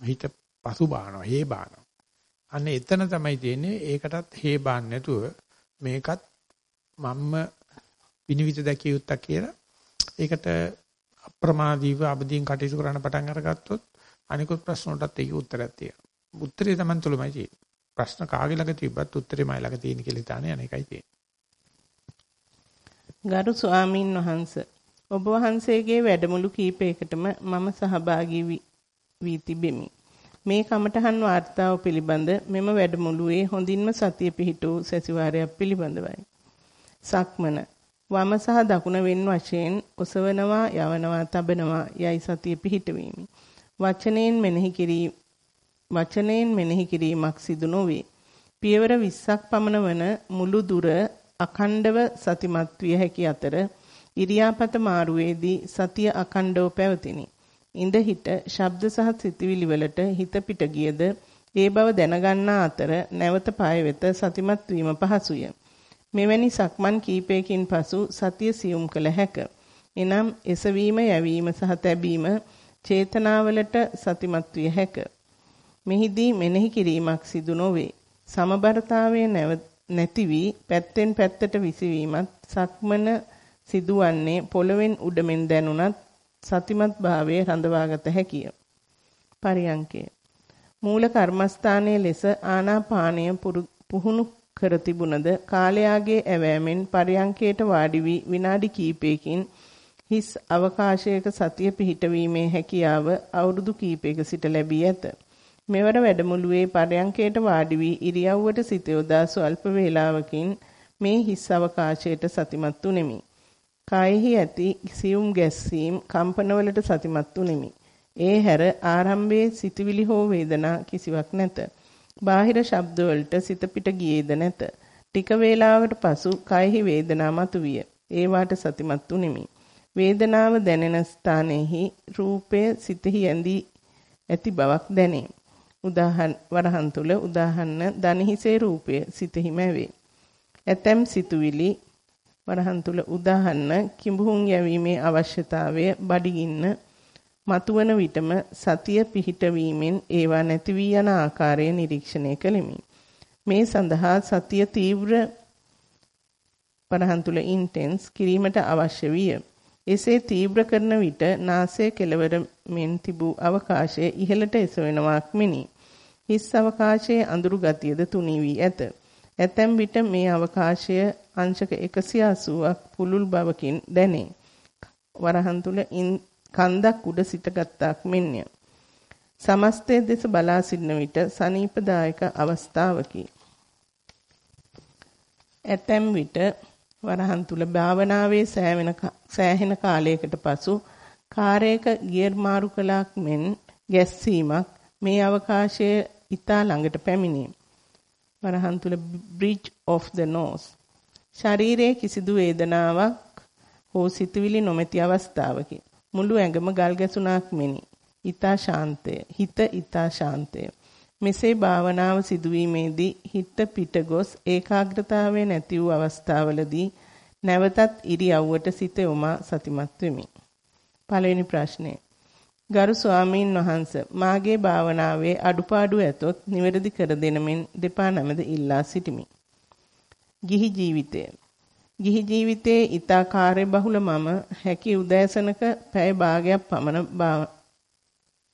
හිත පසු බානවා හේ බානවා. අන්න එතන තමයි තියෙන්නේ ඒකටත් හේ බාන්න නැතුව මේකත් මම්ම විනිවිද දැකිය යුත්තක් කියලා ඒකට අප්‍රමාදීව අබදීන් කටයුතු කරන්න පටන් අරගත්තොත් අනිකුත් ප්‍රශ්න වලටත් ඒක උත්තරයක් තියෙනවා. උත්තරේ Taman තුලමයි තියෙන්නේ. ප්‍රශ්න කාගේ ළඟ තිබ්බත් උත්තරේ මයි ළඟ තියෙන කියලා හිතානේ අනේකයි තියෙන්නේ. ගරු ස්වාමින් වහන්සේ ඔබ වහන්සේගේ වැඩමුළු කීපයකටම මම සහභාගී වී තිබෙමි. මේ කමඨහන් වාර්තාව පිළිබඳ මෙම වැඩමුළුවේ හොඳින්ම සතිය පිහිටු සැසිවාරයක් පිළිබඳවයි. සක්මන වම සහ දකුණ වෙන් වශයෙන් ඔසවනවා යවනවා තබනවා යයි සතිය පිහිටවීමි. වචනයෙන් මෙනෙහි කිරීම වචනයෙන් මෙනෙහි කිරීමක් සිදු නොවේ. පියවර 20ක් පමණ වන මුළු දුර අඛණ්ඩව සතිමත් විය හැකි අතර ඉරියාපත මාරුවේදී සතිය අඛණ්ඩව පැවතිනි. ඉඳ හිට ශබ්ද සහ සිතුවිලි වලට හිත පිට ගියද ඒ බව දැනගන්නා අතර නැවත පාය වෙත සතිමත් වීම පහසුය. මෙවැනි සක්මන් කීපයකින් පසු සතිය සියුම් කළ හැක. එනම් එසවීම යැවීම සහ තැබීම චේතනාවලට සතිමත් විය හැක. මෙහිදී මෙනෙහි කිරීමක් සිදු නොවේ. සමබරතාවයේ නැති වී පැත්තෙන් පැත්තට විසවීමත් සක්මන සිදුවන්නේ පොළවෙන් උඩමින් දැනුණත් සතිමත් භාවයේ රඳවාගත හැකිය. පරියංකය. මූල කර්මස්ථානයේ ලෙස ආනාපානය පුහුණු කර තිබුණද කාලයාගේ ඇවෑමෙන් පරියංකයට වාඩි වී විනාඩි කිහිපයකින් හිස් අවකාශයක සතිය පිහිටවීමේ හැකියාව අවුරුදු කිහිපයක සිට ලැබී ඇත. මෙවර වැඩමුළුවේ පරයන්කයට වාඩි වී ඉරියව්වට සිත යොදා ස්වල්ප වේලාවකින් මේ හිස් අවකාශයට සතිමත් උනේමි. කායෙහි ඇති සියුම් ගැස්සීම් කම්පනවලට සතිමත් උනේමි. ඒ හැර ආරම්භයේ සිතවිලි හෝ වේදනා කිසිවක් නැත. බාහිර ශබ්ද වලට සිත පිට ගියේද නැත. ටික වේලාවකට පසු කයෙහි වේදනා මතුවිය. ඒවාට සතිමත් උනේමි. වේදනාව දැනෙන ස්ථානයේහි රූපය සිතෙහි ඇඳී ඇති බවක් දැනේ. උදාහරණ වරහන් තුල උදාහරණ දනහිසේ රූපය සිතෙහිම වේ. ඇතැම් සිතුවිලි වරහන් තුල උදාහරණ කිඹුහුන් යැවීමේ අවශ්‍යතාවය බඩගින්න මතුවන විටම සතිය පිහිටවීමෙන් ඒවා නැති වී යන ආකාරය නිරීක්ෂණය කළෙමි. මේ සඳහා සතිය තීව්‍ර වරහන් තුල ඉන්ටෙන්ස් කිරීමට අවශ්‍ය විය. එසේ තීව්‍ර කරන විට නාසය කෙළවර මෙන් තිබූ අවකාශය ඉහළට එසවෙනවාක් මෙනි. හිස් අවකාශයේ අඳුරු ගතියද තුනී වී ඇත. ඇතැම් විට මේ අවකාශය අංශක 180ක් පුළුල් බවකින් දැනේ. වරහන් තුල කන්දක් උඩ සිටගත්තාක් මෙන්ය. සමස්තයේ දෙස බලා සිටන විට සනීපදායක අවස්ථාවකි. ඇතැම් විට වරහන් තුල භාවනාවේ සෑහෙන සෑහෙන කාලයකට පසු කාර්යයක ගියර් මාරු කළාක් මෙන් ගැස්සීමක් මේ අවකාශයේ ඊතා ළඟට පැමිණේ. වරහන් තුල bridge of the nose. ශරීරයේ කිසිදු වේදනාවක් හෝ සිතුවිලි නොමැති අවස්ථාවකි. මුළු ඇඟම ගල් ගැසුණක් මෙනි. ඊතා ශාන්තය. හිත ඊතා ශාන්තය. මෙසේ භාවනාව සිදුවීමේදී හිත පිට ගොස් ඒකාග්‍රතාවය නැති වූ අවස්ථාවලදී නැවතත් ඉරියව්වට සිත යොමා සතිමත් වෙමි. පළවෙනි ප්‍රශ්නය. ගරු ස්වාමීන් වහන්ස මාගේ භාවනාවේ අඩුපාඩු ඇතොත් නිවැරදි කර දෙනමින් දෙපා නමද ඉල්ලා සිටිමි. ගිහි ජීවිතය ගිහි ජීවිතයේ ඊතා කාර්යබහුල මම හැකි උදෑසනක පැය භාගයක් පමණ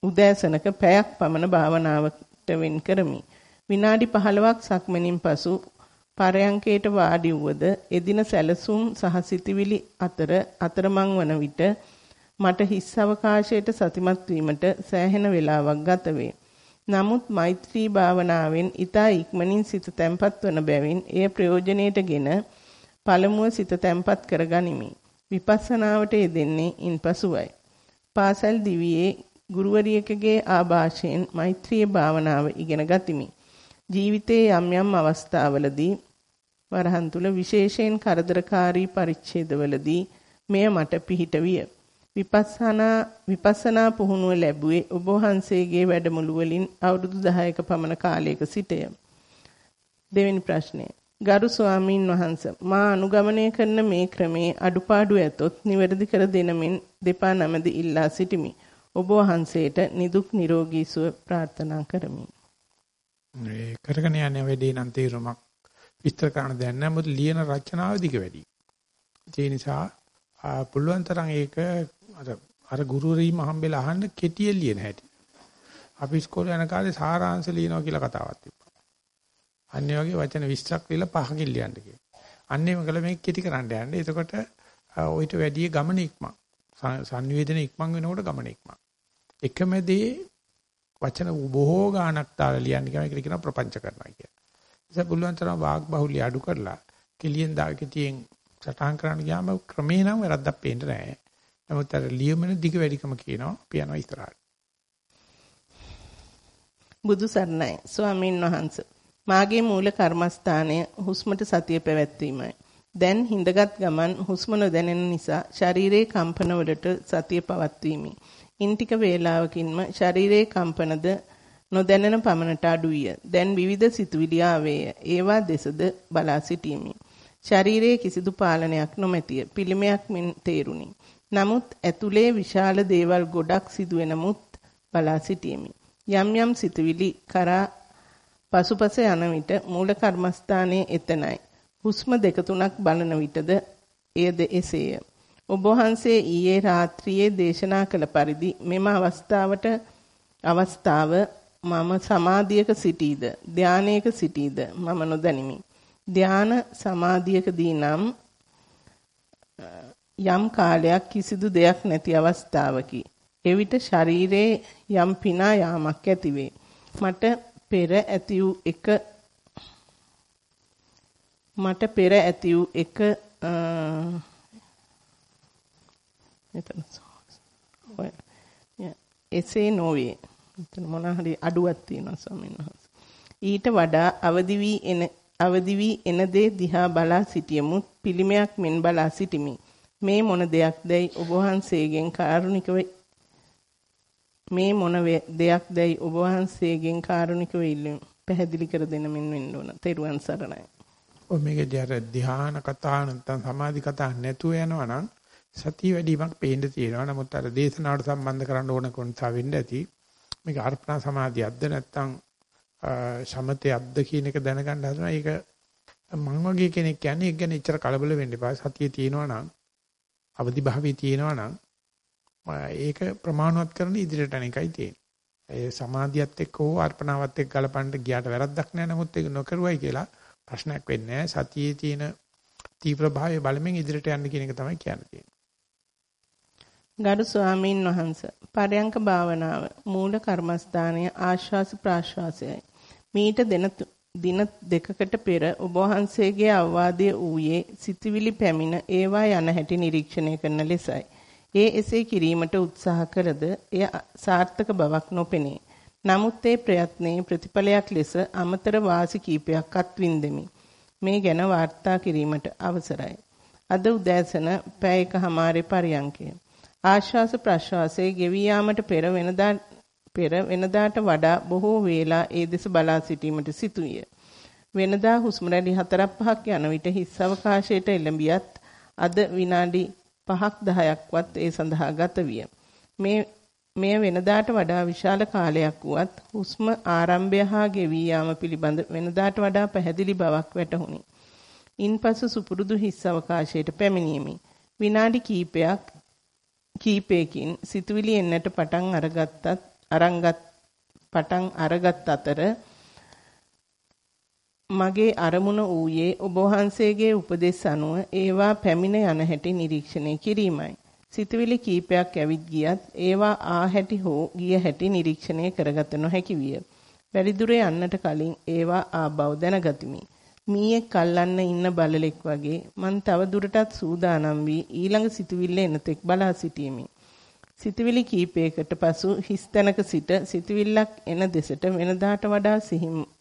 උදෑසනක පැයක් පමණ භාවනාවට වෙන් කරමි. විනාඩි 15ක් සක්මනින් පසු පරයන්කේට වාඩි වුවද එදින සැලසුම් සහ සිතවිලි අතර අතරමං වන විට මට හිස් අවකාශයට සතිමත් වීමට සෑහෙන වේලාවක් ගත වේ. නමුත් මෛත්‍රී භාවනාවෙන් ඊතා ඉක්මනින් සිත තැම්පත් වන බැවින් එය ප්‍රයෝජනෙටගෙන පළමුව සිත තැම්පත් කරගනිමි. විපස්සනාවට යෙදෙන්නේ ඉන්පසුවයි. පාසල් දිවියේ ගුරුවරියකගේ ආభాෂයෙන් මෛත්‍රී භාවනාව ඉගෙන ගතිමි. ජීවිතයේ යම් යම් අවස්ථාවලදී වරහන් තුල විශේෂයෙන් කරදරකාරී පරිච්ඡේදවලදී මෙය මට පිහිට විය. විපස්සනා විපස්සනා පුහුණුව ලැබුවේ ඔබ වහන්සේගේ වැඩමුළු වලින් අවුරුදු 10ක පමණ කාලයක සිටය. දෙවෙනි ප්‍රශ්නය. ගරු ස්වාමීන් වහන්ස මා අනුගමනය කරන මේ ක්‍රමේ අඩුපාඩු ඇතොත් නිවැරදි කර දෙනමින් දෙපා නමද ඉල්ලා සිටිමි. ඔබ වහන්සේට නිදුක් නිරෝගී සුව ප්‍රාර්ථනා කරමි. ඒ කරගෙන යන වැඩේ නම් තීරමක් විස්තර කරන්න දෙයක් නැහැ. මොකද ලියන රචනාව දිග වැඩි. ඒ නිසා පුළුවන් තරම් ඒක අර අර ගුරුවරීම හම්බෙලා අහන්න කෙටියෙන් ලියන හැටි. අපි ඉස්කෝලේ යන කාලේ සාරාංශ ලියනවා කියලා කතාවක් තිබ්බා. අන්නේ වගේ වචන 20ක් ලියලා පහකින් ලියන්න කියලා. අන්නේම කළ මේක කෙටි කරන්න යන්නේ. එතකොට ඔయిత වැඩි ගමන ඉක්මන්. සංවේදන ඉක්මන් වෙනකොට ගමන ඉක්මන්. එකම දේ වචන බොහෝ ගාණක් දාලා ලියන්න කියන එකට කියනවා ප්‍රපංච කරනවා කියලා. ඉතින් පුළුවන් තරම් වාග් බහුල්‍ය අඩු කරලා කෙලියෙන් දාගෙතියෙන් සටහන් කරන්න ගියාම ක්‍රමේ නම් වැරද්දක් පේන්නේ නැහැ. නමුත් අර ලියමන දිග වැඩිකම කියනවා පියනවා ඉස්සරහට. බුදු සරණයි ස්වාමීන් වහන්ස මාගේ මූල කර්මස්ථානය හුස්මට සතිය පැවැත්වීමයි. දැන් හිඳගත් ගමන් හුස්ම නොදැනෙන නිසා ශරීරයේ කම්පනවලට සතිය පවත්වීමි. ඉන් ටික වේලාවකින්ම ශරීරයේ කම්පනද නොදැනෙන පමණට අඩු විය. දැන් විවිධ සිතුවිලි ආවේය. ඒවා දෙසද බලා සිටීමි. ශරීරයේ කිසිදු පාලනයක් නොමැතිය. පිළිමයක් මෙන් තේරුණි. නමුත් ඇතුලේ විශාල දේවල් ගොඩක් සිදුවෙනමුත් බලා සිටීමි. යම් යම් සිතුවිලි කරා පසුපස යන විට මූල කර්මස්ථානයේ එතනයි. හුස්ම දෙක තුනක් බලන විටද එයද එසේය. ඔබ වහන්සේ ඊයේ රාත්‍රියේ දේශනා කළ පරිදි මෙම අවස්ථාවට අවස්ථාව මම සමාධියක සිටීද ධානයක සිටීද මම නොදනිමි. ධාන සමාධියකදී නම් යම් කාලයක් කිසිදු දෙයක් නැති අවස්ථාවකි. එවිට ශරීරයේ යම් පිනා යාමක් ඇතිවේ. මට පෙර ඇති වූ එක මට පෙර ඇති වූ එක මෙතන එසේ නොවේ. මෙතන මොන හරි අඩුවක් තියෙනවා ස්වාමීන් වහන්සේ. ඊට වඩා අවදි වී එන අවදි වී එන දේ දිහා බලා සිටියමුත් පිළිමයක් මෙන් බලා සිටිමි. මේ මොන දෙයක්දයි ඔබ වහන්සේගෙන් කාරුණිකව මේ මොන දෙයක්දයි ඔබ වහන්සේගෙන් කාරුණිකව ඉල්ලමි. පැහැදිලි කර දෙන මෙන් වෙන්න ඕන. තෙරුවන් සරණයි. ඔය මේකදී අර ධ්‍යාන කතා නැත්නම් සමාධි කතා නැතුව යනවා නම් සතිය වැඩිමක් පේන්න තියෙනවා. නමුත් අර දේශනාවට සම්බන්ධ කරන්න ඕන කොන්සා වෙන්න ඇති. මේක අර්පණා සමාධියක්ද නැත්නම් සමතයක්ද කියන එක දැනගන්න හදනවා. ඒක මං වගේ කෙනෙක් කියන්නේ ඒක ගැන එච්චර කලබල වෙන්න එපා. සතිය තියෙනවා නම් අවදි භාවයේ තියෙනවා නම් ඒක ප්‍රමාණවත් කරන ඉදිරියට යන එකයි තියෙන්නේ. ඒ සමාධියත් එක්ක හෝ අර්පණාවත් එක්ක ගලපන්න ගියාට වැරද්දක් නැහැ. නමුත් ඒක නොකරුවයි කියලා ප්‍රශ්නයක් වෙන්නේ නැහැ. සතියේ තියෙන තීව්‍ර භාවය බලමින් ඉදිරියට යන්න කියන එක තමයි කියන්නේ. ගරු ස්වාමීන් වහන්ස පරයන්ක භාවනාව මූල කර්මස්ථානයේ ආශ්වාස ප්‍රාශ්වාසයයි මීට දෙන දින දෙකකට පෙර ඔබ වහන්සේගේ අවවාදයේ ඌයේ සිතවිලි පැමිණ ඒවා යන හැටි නිරීක්ෂණය කරන ලෙසයි. ඒ එසේ කිරීමට උත්සාහ කරද එය සාර්ථක බවක් නොපෙනේ. නමුත් ඒ ප්‍රයත්නයේ ප්‍රතිඵලයක් ලෙස අමතර වාසි කීපයක් අත්විඳෙමි. මේ ගැන වාර්තා කිරීමට අවසරයි. අද උදෑසන පැයකමාරේ පරියන්කය. ආශ්වාස ප්‍රශ්වාසයේ ගෙවී යාමට පෙර වෙනදා පෙර වෙනදාට වඩා බොහෝ වේලා ඒ දෙස බලා සිටීමට සිටුය. වෙනදා හුස්ම රැලි 4-5ක් යන විට හිස් අවකාශයට එළඹියත් අද විනාඩි 5ක් 10ක්වත් ඒ සඳහා ගත විය. මේ මෙය වෙනදාට වඩා විශාල කාලයක් වුවත් හුස්ම ආරම්භය හා ගෙවී යාම පිළිබඳ වෙනදාට වඩා පැහැදිලි බවක් වැටහුණි. ඉන්පසු සුපුරුදු හිස් අවකාශයට පැමිණීමේ විනාඩි කිහිපයක් කීපයකින් සිතුවිලි එන්නට පටන් අරගත්තත් අරංගත් පටන් අරගත් අතර මගේ අරමුණ ඌයේ ඔබ වහන්සේගේ උපදෙස් අනුව ඒවා පැමිණ යන හැටි නිරීක්ෂණය කිරීමයි. සිතුවිලි කීපයක් ඇවිත් ගියත් ඒවා ආ හැටි හෝ ගිය හැටි නිරීක්ෂණය කරගත නොහැකි විය. වැඩිදුර යන්නට කලින් ඒවා ආ බව දැනගතිමි. මීයක් කල්ලන්න ඉන්න බලලෙක් වගේ මං තව දුරටත් සූදානම් වී ඊළඟ සිතුවිල්ල එනතෙක් බලා සිටීමි. සිතුවිලි කීපයකට පසු හිස් තැනක සිට සිතුවිල්ලක් එන දෙසට වෙනදාට වඩා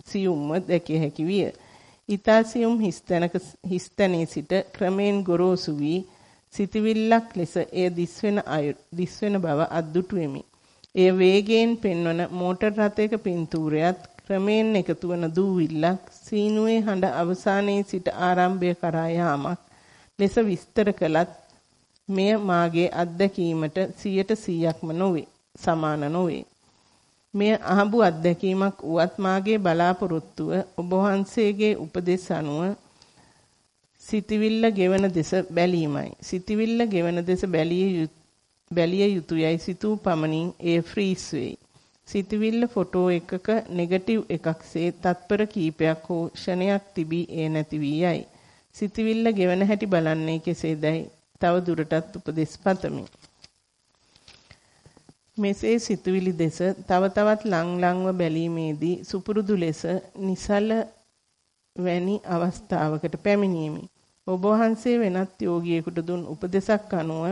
සියුම්ව දැකිය හැකි විය. ඊතා සියුම් හිස් තැනක හිස් තැනේ සිට ක්‍රමෙන් ගොරෝසු වී සිතුවිල්ලක් ලෙස එය දිස්වෙන දිස්වෙන බව අද්දුටුවෙමි. එය වේගයෙන් පෙන්වන මෝටර් රථයක පින්තූරයත් ක්‍රමයෙන් එකතු වන දූවිල්ලක් සීනුවේ හඬ අවසානයේ සිට ආරම්භය කරා යාමක් ලෙස විස්තර කළත් මෙය මාගේ අත්දැකීමට 100%ක්ම නොවේ සමාන නොවේ මෙය අහඹු අත්දැකීමක් වුවත් මාගේ බලාපොරොත්තුව ඔබ වහන්සේගේ උපදෙස් අනුව සිතවිල්ල ගෙවන දෙස බැලීමයි. සිතවිල්ල ගෙවන දෙස බැලිය බැලිය යුතුයයි සිතූ පමණින් එය ෆ්‍රීස් වෙයි. සිතවිල්ල ෆොටෝ එකක නෙගටිව් එකක්සේ තත්පර කීපයක් හෝ ෂණයක් තිබී ඒ නැති වී යයි. සිතවිල්ල ගෙවන හැටි බලන්නේ කෙසේදයි තව දුරටත් උපදෙස් පතමි. මෙසේ සිතුවිලි දෙස තව තවත් ලං ලංව බැලීමේදී සුපුරුදු ලෙස නිසල වැනි අවස්ථාවකට පැමිණීමි. ඔබ වහන්සේ වෙනත් යෝගියෙකුට දුන් උපදේශක් අනුව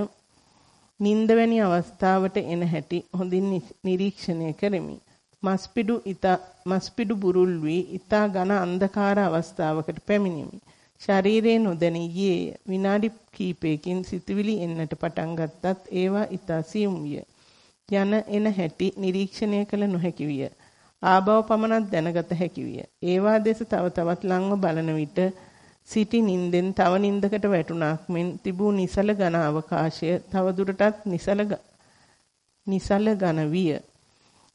නිନ୍ଦ වැනි අවස්ථාවට එන හැටි හොඳින් නිරීක්ෂණය කරමි. මස්පිඩු ඊතා මස්පිඩු බුරුල් වී ඊතා ඝන අන්ධකාර අවස්ථාවකට පැමිණිමි. ශරීරයේ නොදැනී ගියේ විනාඩි කිහිපයකින් සිතුවිලි එන්නට පටන් ගත්තත් ඒවා ඊතා සියුම් විය. යන එන හැටි නිරීක්ෂණය කළ නොහැකි විය. ආබව පමණක් දැනගත හැකි විය. ඒවා දෙස තව තවත් ලංව බලන විට සිටි නින්දෙන් තව නින්දකට වැටුණක් මෙන් තිබූ නිසල ඝන අවකාශය තව දුරටත් නිසල නිසල ඝන විය.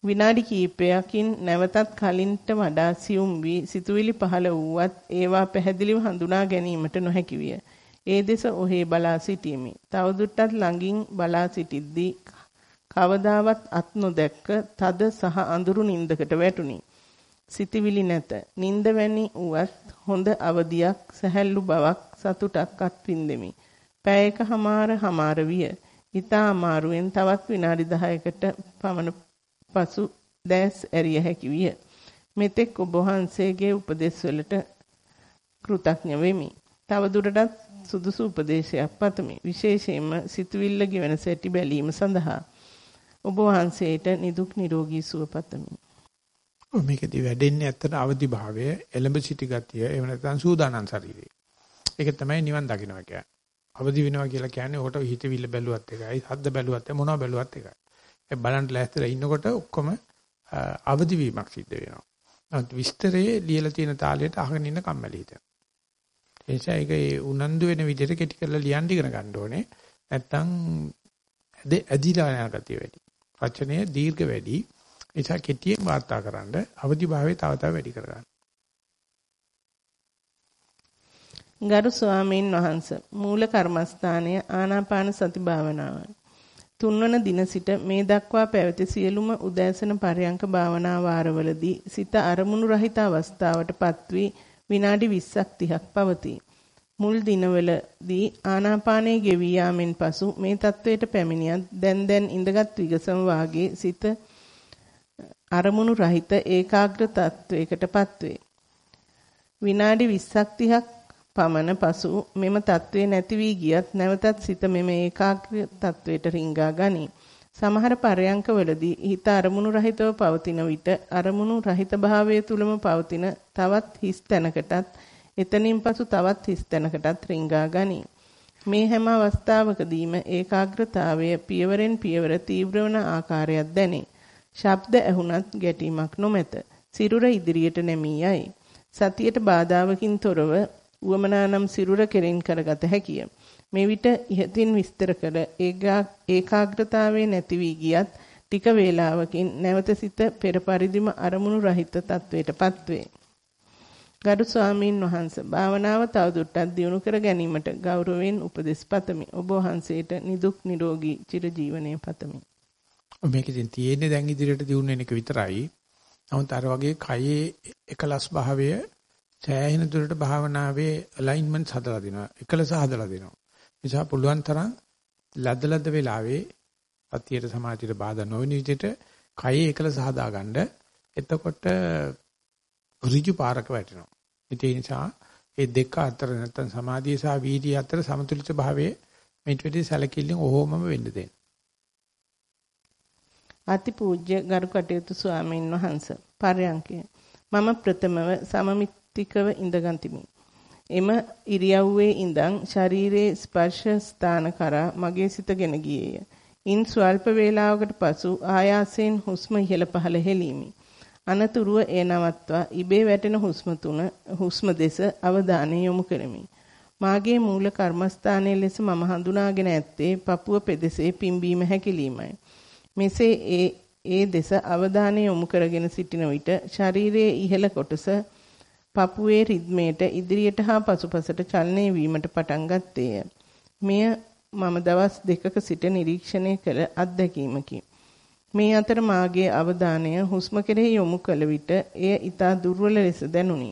විනාඩි කිහිපයකින් නැවතත් කලින්ට වඩා සියුම් වී සිතුවිලි පහළ වූවත් ඒවා පැහැදිලිව හඳුනා ගැනීමට නොහැකි විය. ඒ දෙස ඔහේ බලා සිටීමි. තවදුරටත් ළඟින් බලා සිටිද්දී කවදාවත් අත් නොදැක්ක තද සහ අඳුරු නින්දකට වැටුණි. සිතවිලි නැත. නිନ୍ଦ වැනි උවත් හොඳ අවදියක්, සැහැල්ලු බවක්, සතුටක් අත්විඳෙමි. පැයක හමාර හමාර විය. ඊතා අමාරුවෙන් තවත් විනාඩි 10කට පමණ පසු දැස් ඇරිය හැකි විය. මෙතෙක් ඔබ වහන්සේගේ උපදෙස් වලට කෘතඥ වෙමි. තව දුරටත් සුදුසු උපදේශයක් පතමි. විශේෂයෙන්ම සිතුවිල්ල ගෙවන සැටි බැලීම සඳහා ඔබ වහන්සේට නිදුක් නිරෝගී සුව පතමි. මේකදී වැඩෙන්නේ ඇත්තට අවදි භාවය, එළඹ සිටි ගතිය, එහෙම නැත්නම් සූදානම් ශරීරය. ඒක තමයි නිවන් දකින්නවා කියන්නේ. අවදි වෙනවා කියලා කියන්නේ ඕකට හිතවිල්ල බැලුවත් එකයි, හද්ද බැලුවත් මොනවා බැලුවත් එකයි. ඒ බලන්න ලෑස්තිලා ඉන්නකොට ඔක්කොම අවදි වීමක් සිද්ධ වෙනවා. නමුත් විස්තරයේ ලියලා තියෙන තාලයට අහගෙන ඉන්න කම්මැලි හිතෙනවා. ඒ නිසා ඒක උනන්දු වෙන විදිහට කෙටි කරලා ලියන්න ඉගෙන ගන්න ඕනේ. නැත්තම් ඇදිලා යන ගතිය වැඩි. වචනය දීර්ඝ වැඩි. ඒ නිසා කෙටියෙන් වාර්තා කරන්න අවදිභාවය තව තව වැඩි කරගන්න. ගරු ස්වාමීන් වහන්ස මූල කර්මස්ථානය ආනාපාන සති භාවනාව. තුන්වන දින සිට මේ දක්වා පැවති සියලුම උදෑසන පරයන්ක භාවනා වාරවලදී සිත අරමුණු රහිත අවස්ථාවටපත් වී විනාඩි 20ක් 30ක් පවතී. මුල් දිනවලදී ආනාපානයේ ගෙවී යාමෙන් පසු මේ தത്വයට පැමිණියත් දැන් දැන් ඉඳගත් විගසම වාගේ සිත අරමුණු රහිත ඒකාග්‍ර තත්වයකටපත් වේ. විනාඩි 20ක් 30ක් පමණ පසු මෙම தત્ත්වය නැති වී ගියත් නැවතත් සිත මෙම ඒකාග්‍ර තත්වයට රිංගා ගනී. සමහර පරයන්කවලදී හිත අරමුණු රහිතව පවතින විට අරමුණු රහිත භාවයේ තුලම පවතින තවත් හිස් තැනකටත් එතනින් පසු තවත් හිස් තැනකටත් රිංගා ගනී. මේ හැම අවස්ථාවකදීම ඒකාග්‍රතාවය පියවරෙන් පියවර තීව්‍ර වන ආකාරයක් දැනේ. ශබ්ද ඇහුණත් ගැටීමක් නොමැත. සිරුර ඉදිරියට නැමී යයි. සතියට බාධාවකින් තොරව උවමනානම් සිරුර කෙරෙන් කරගත හැකිය. මේ විට ඉහතින් විස්තර කළ ඒකාග්‍රතාවයේ නැති වී ගියත් ටික වේලාවකින් නැවත සිත පෙර පරිදිම අරමුණු රහිත තත්වයටපත් වේ. ගරු ස්වාමීන් වහන්ස භාවනාව තවදුරටත් දියුණු කර ගැනීමට ගෞරවයෙන් උපදෙස් පතමි. ඔබ වහන්සේට නිදුක් නිරෝගී චිරජීවනයේ පතමි. මේක ඉතින් තියෙන්නේ දැන් ඉදිරියට දියුණු වෙන එක විතරයි. නමුත් අර වගේ කයේ එකලස් භාවය සෑහෙන දුරට භාවනාවේ alignment හදලා දෙනවා. එකලස හදලා දෙනවා. නිසා පුළුවන් තරම් ලද්දලද්ද වෙලාවේ අතියට සමාධියට බාධා නොවන විදිහට කයේ එකලස හදාගන්න. එතකොට ඍජු පාරක වැටෙනවා. ඒ නිසා මේ දෙක අතර නැත්නම් සමාධිය සහ වීර්යය අතර සමතුලිත භාවයේ මේට වෙටි සැලකිල්ලෙන් ඔහොමම වෙන්න දෙන්න. අතිපූජ්‍ය ගරු කටයුතු ස්වාමීන් වහන්ස පරයන්කය මම ප්‍රථමව සමමිත්තිකව ඉඳගන්තිමි. එම ඉරියව්වේ ඉඳන් ශරීරයේ ස්පර්ශ ස්ථාන කරා මගේ සිතගෙන ගියේය. ඉන් ස්වල්ප වේලාවකට පසු ආයාසයෙන් හුස්ම ඉහළ පහළ හෙලීමි. අනතුරුව එය නවත්වා ඉබේ වැටෙන හුස්ම තුන හුස්ම දෙස අවධානය යොමු කරමි. මාගේ මූල කර්මස්ථානයේ ලෙස මම හඳුනාගෙන ඇත්තේ පපුව පෙදෙසේ පිම්බීම හැකිලීමයි. මෙසේ ඒ ඒ දෙස අවධානය යොමු කරගෙන සිටින විට ශරීරයේ ඉහළ කොටස පපුවේ රිද්මේට ඉදිරියට හා පසුපසට චලනය වීමට පටන් ගත්තේය. මෙය මම දවස් දෙකක සිට නිරීක්ෂණය කළ අත්දැකීමකි. මේ අතර මාගේ අවධානය හුස්ම කෙරෙහි යොමු කළ විට එය ඊටා දුර්වල ලෙස දැනුනි.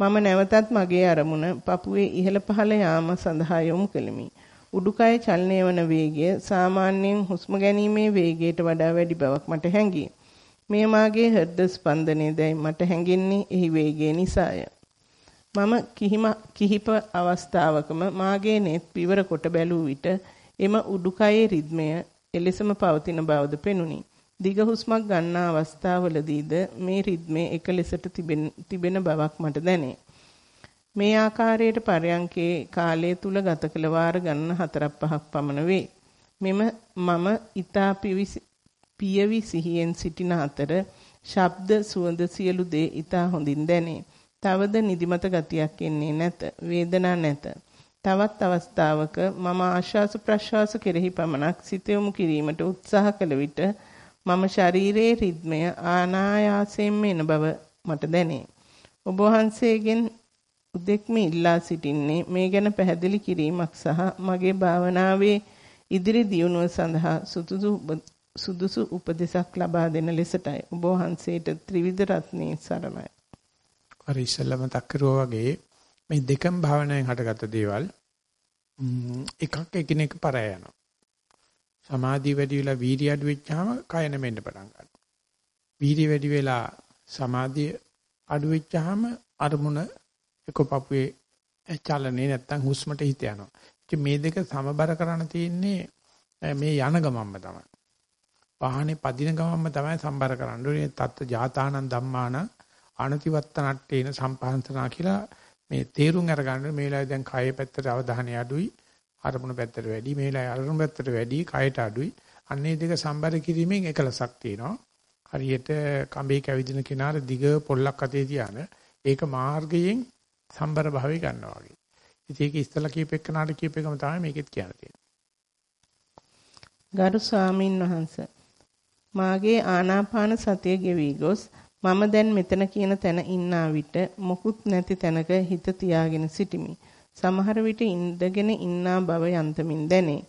මම නැවතත් මගේ අරමුණ පපුවේ ඉහළ පහළ යාම සඳහා යොමු කෙලිමි. උඩුකය චලනය වන වේගය සාමාන්‍යයෙන් හුස්ම ගැනීමේ වේගයට වඩා වැඩි බවක් මට හැඟේ. මේ මාගේ හෘද ස්පන්දනයේදයි මට හැඟෙන්නේ එහි වේගය නිසාය. මම කිහිප අවස්ථාවකම මාගේ නෙත් පිවර කොට බැලූ විට එම උඩුකයේ රිද්මය එලෙසම පවතින බවද පෙනුනි. දිග හුස්මක් ගන්නා අවස්ථාවලදීද මේ රිද්මේ එක ලෙසට තිබෙන බවක් මට දැනේ. මේ ආකාරයට පරයන්කේ කාලය තුල ගත කළ වාර ගණන 4ක් 5ක් පමණ වේ. මෙම මම ඊතා පියවි සිහියෙන් සිටින අතර ශබ්ද සුවඳ සියලු දේ ඊතා හොඳින් දැනේ. තවද නිදිමත ගතියක් එන්නේ නැත. වේදනා නැත. තවත් අවස්ථාවක මම ආශ්වාස ප්‍රශ්වාස කෙරෙහි පමණක් සිත යොමු කිරීමට උත්සාහ කළ විට මම ශරීරයේ රිද්මය ආනායාසයෙන්ම එන බව මට දැනේ. ඔබ වහන්සේගෙන් උදෙක්ම ඉල්ලා සිටින්නේ මේ ගැන පැහැදිලි කිරීමක් සහ මගේ භාවනාවේ ඉදිරි දියුණුව සඳහා සුදුසු සුදුසු උපදෙසක් ලබා දෙන ලෙසටයි ඔබ වහන්සේට ත්‍රිවිධ රත්නයේ සරණයි. අර ඉස්සෙල්ලා මතක් කරුවා වගේ මේ දෙකම භාවනාවෙන් හටගත්ත දේවල් එකක් එකිනෙක පරය යනවා. සමාධිය වැඩි වෙලා වීර්ය අඩු වෙච්චාම කය නැමෙන්න පටන් ගන්නවා. වීර්ය වැඩි වෙලා සමාධිය අඩු වෙච්චාම අරමුණ එක පපුවේ චලනේ නැත්තම් හුස්මට හිත යනවා. ඉතින් මේ දෙක සමබර කරන්න තියෙන්නේ මේ යන ගමම්ම තමයි. වාහනේ පදින ගමම්ම තමයි සම්බර කරන්න ඕනේ. තත්ත්ව ජාතානං ධම්මාන අනතිවත්තනට්ටේන සම්පහන්සනා කියලා මේ තේරුම් අරගන්න මේ වෙලාවේ දැන් කයේ පැත්තට අවධානය අඩුයි. අරමුණ පැත්තට වැඩි. මේ වෙලාවේ අරමුණ පැත්තට වැඩි. කයට අඩුයි. අන්නේ දෙක සම්බර කිරීමෙන් එකලසක් තියෙනවා. හරියට කඹේ කැවිදින කෙනාර දිග පොල්ලක් අතේ තියාන ඒක මාර්ගයෙන් සම්බර භාවය ගන්නවා වගේ. ඉතින් ඒක ඉස්සලා කීප එක්කනාට කීප එකම තමයි මේකෙත් කියන්න තියෙන්නේ. ගරු ස්වාමින් වහන්සේ. මාගේ ආනාපාන සතිය ගෙවි ගොස් මම දැන් මෙතන කියන තැන ඉන්නා විට මොකුත් නැති තැනක හිත තියාගෙන සිටිමි. සමහර විට ඉඳගෙන ඉන්නා බව යන්තමින් දැනේ.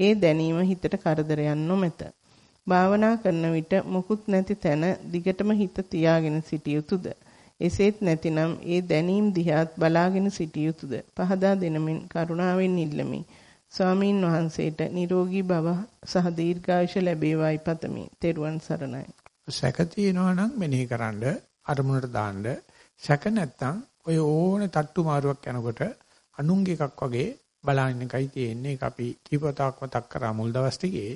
ඒ දැනීම හිතට කරදරයක් නොමැත. භාවනා කරන විට මොකුත් නැති තැන දිගටම හිත තියාගෙන සිටිය යුතුයද? එසේත් නැතිනම් ඒ දැනීම් දිහාත් බලාගෙන සිටිය යුතුයද? පහදා දෙනමින් කරුණාවෙන් ඉල්ලමි. ස්වාමීන් වහන්සේට නිරෝගී භව සහ දීර්ඝායුෂ ලැබේවායි පතමි. තෙරුවන් සරණයි. සැක තියෙනවා නම් මෙනෙහි කරන්න අරමුණට දාන්න සැක නැත්තම් ඔය ඕනේ තට්ටු මාරුවක් යනකොට අනුන්ගේ එකක් වගේ බලන්න එකයි තියෙන්නේ ඒක අපි කීපතාවක් මතක් කරා මුල් දවස් ටිකේ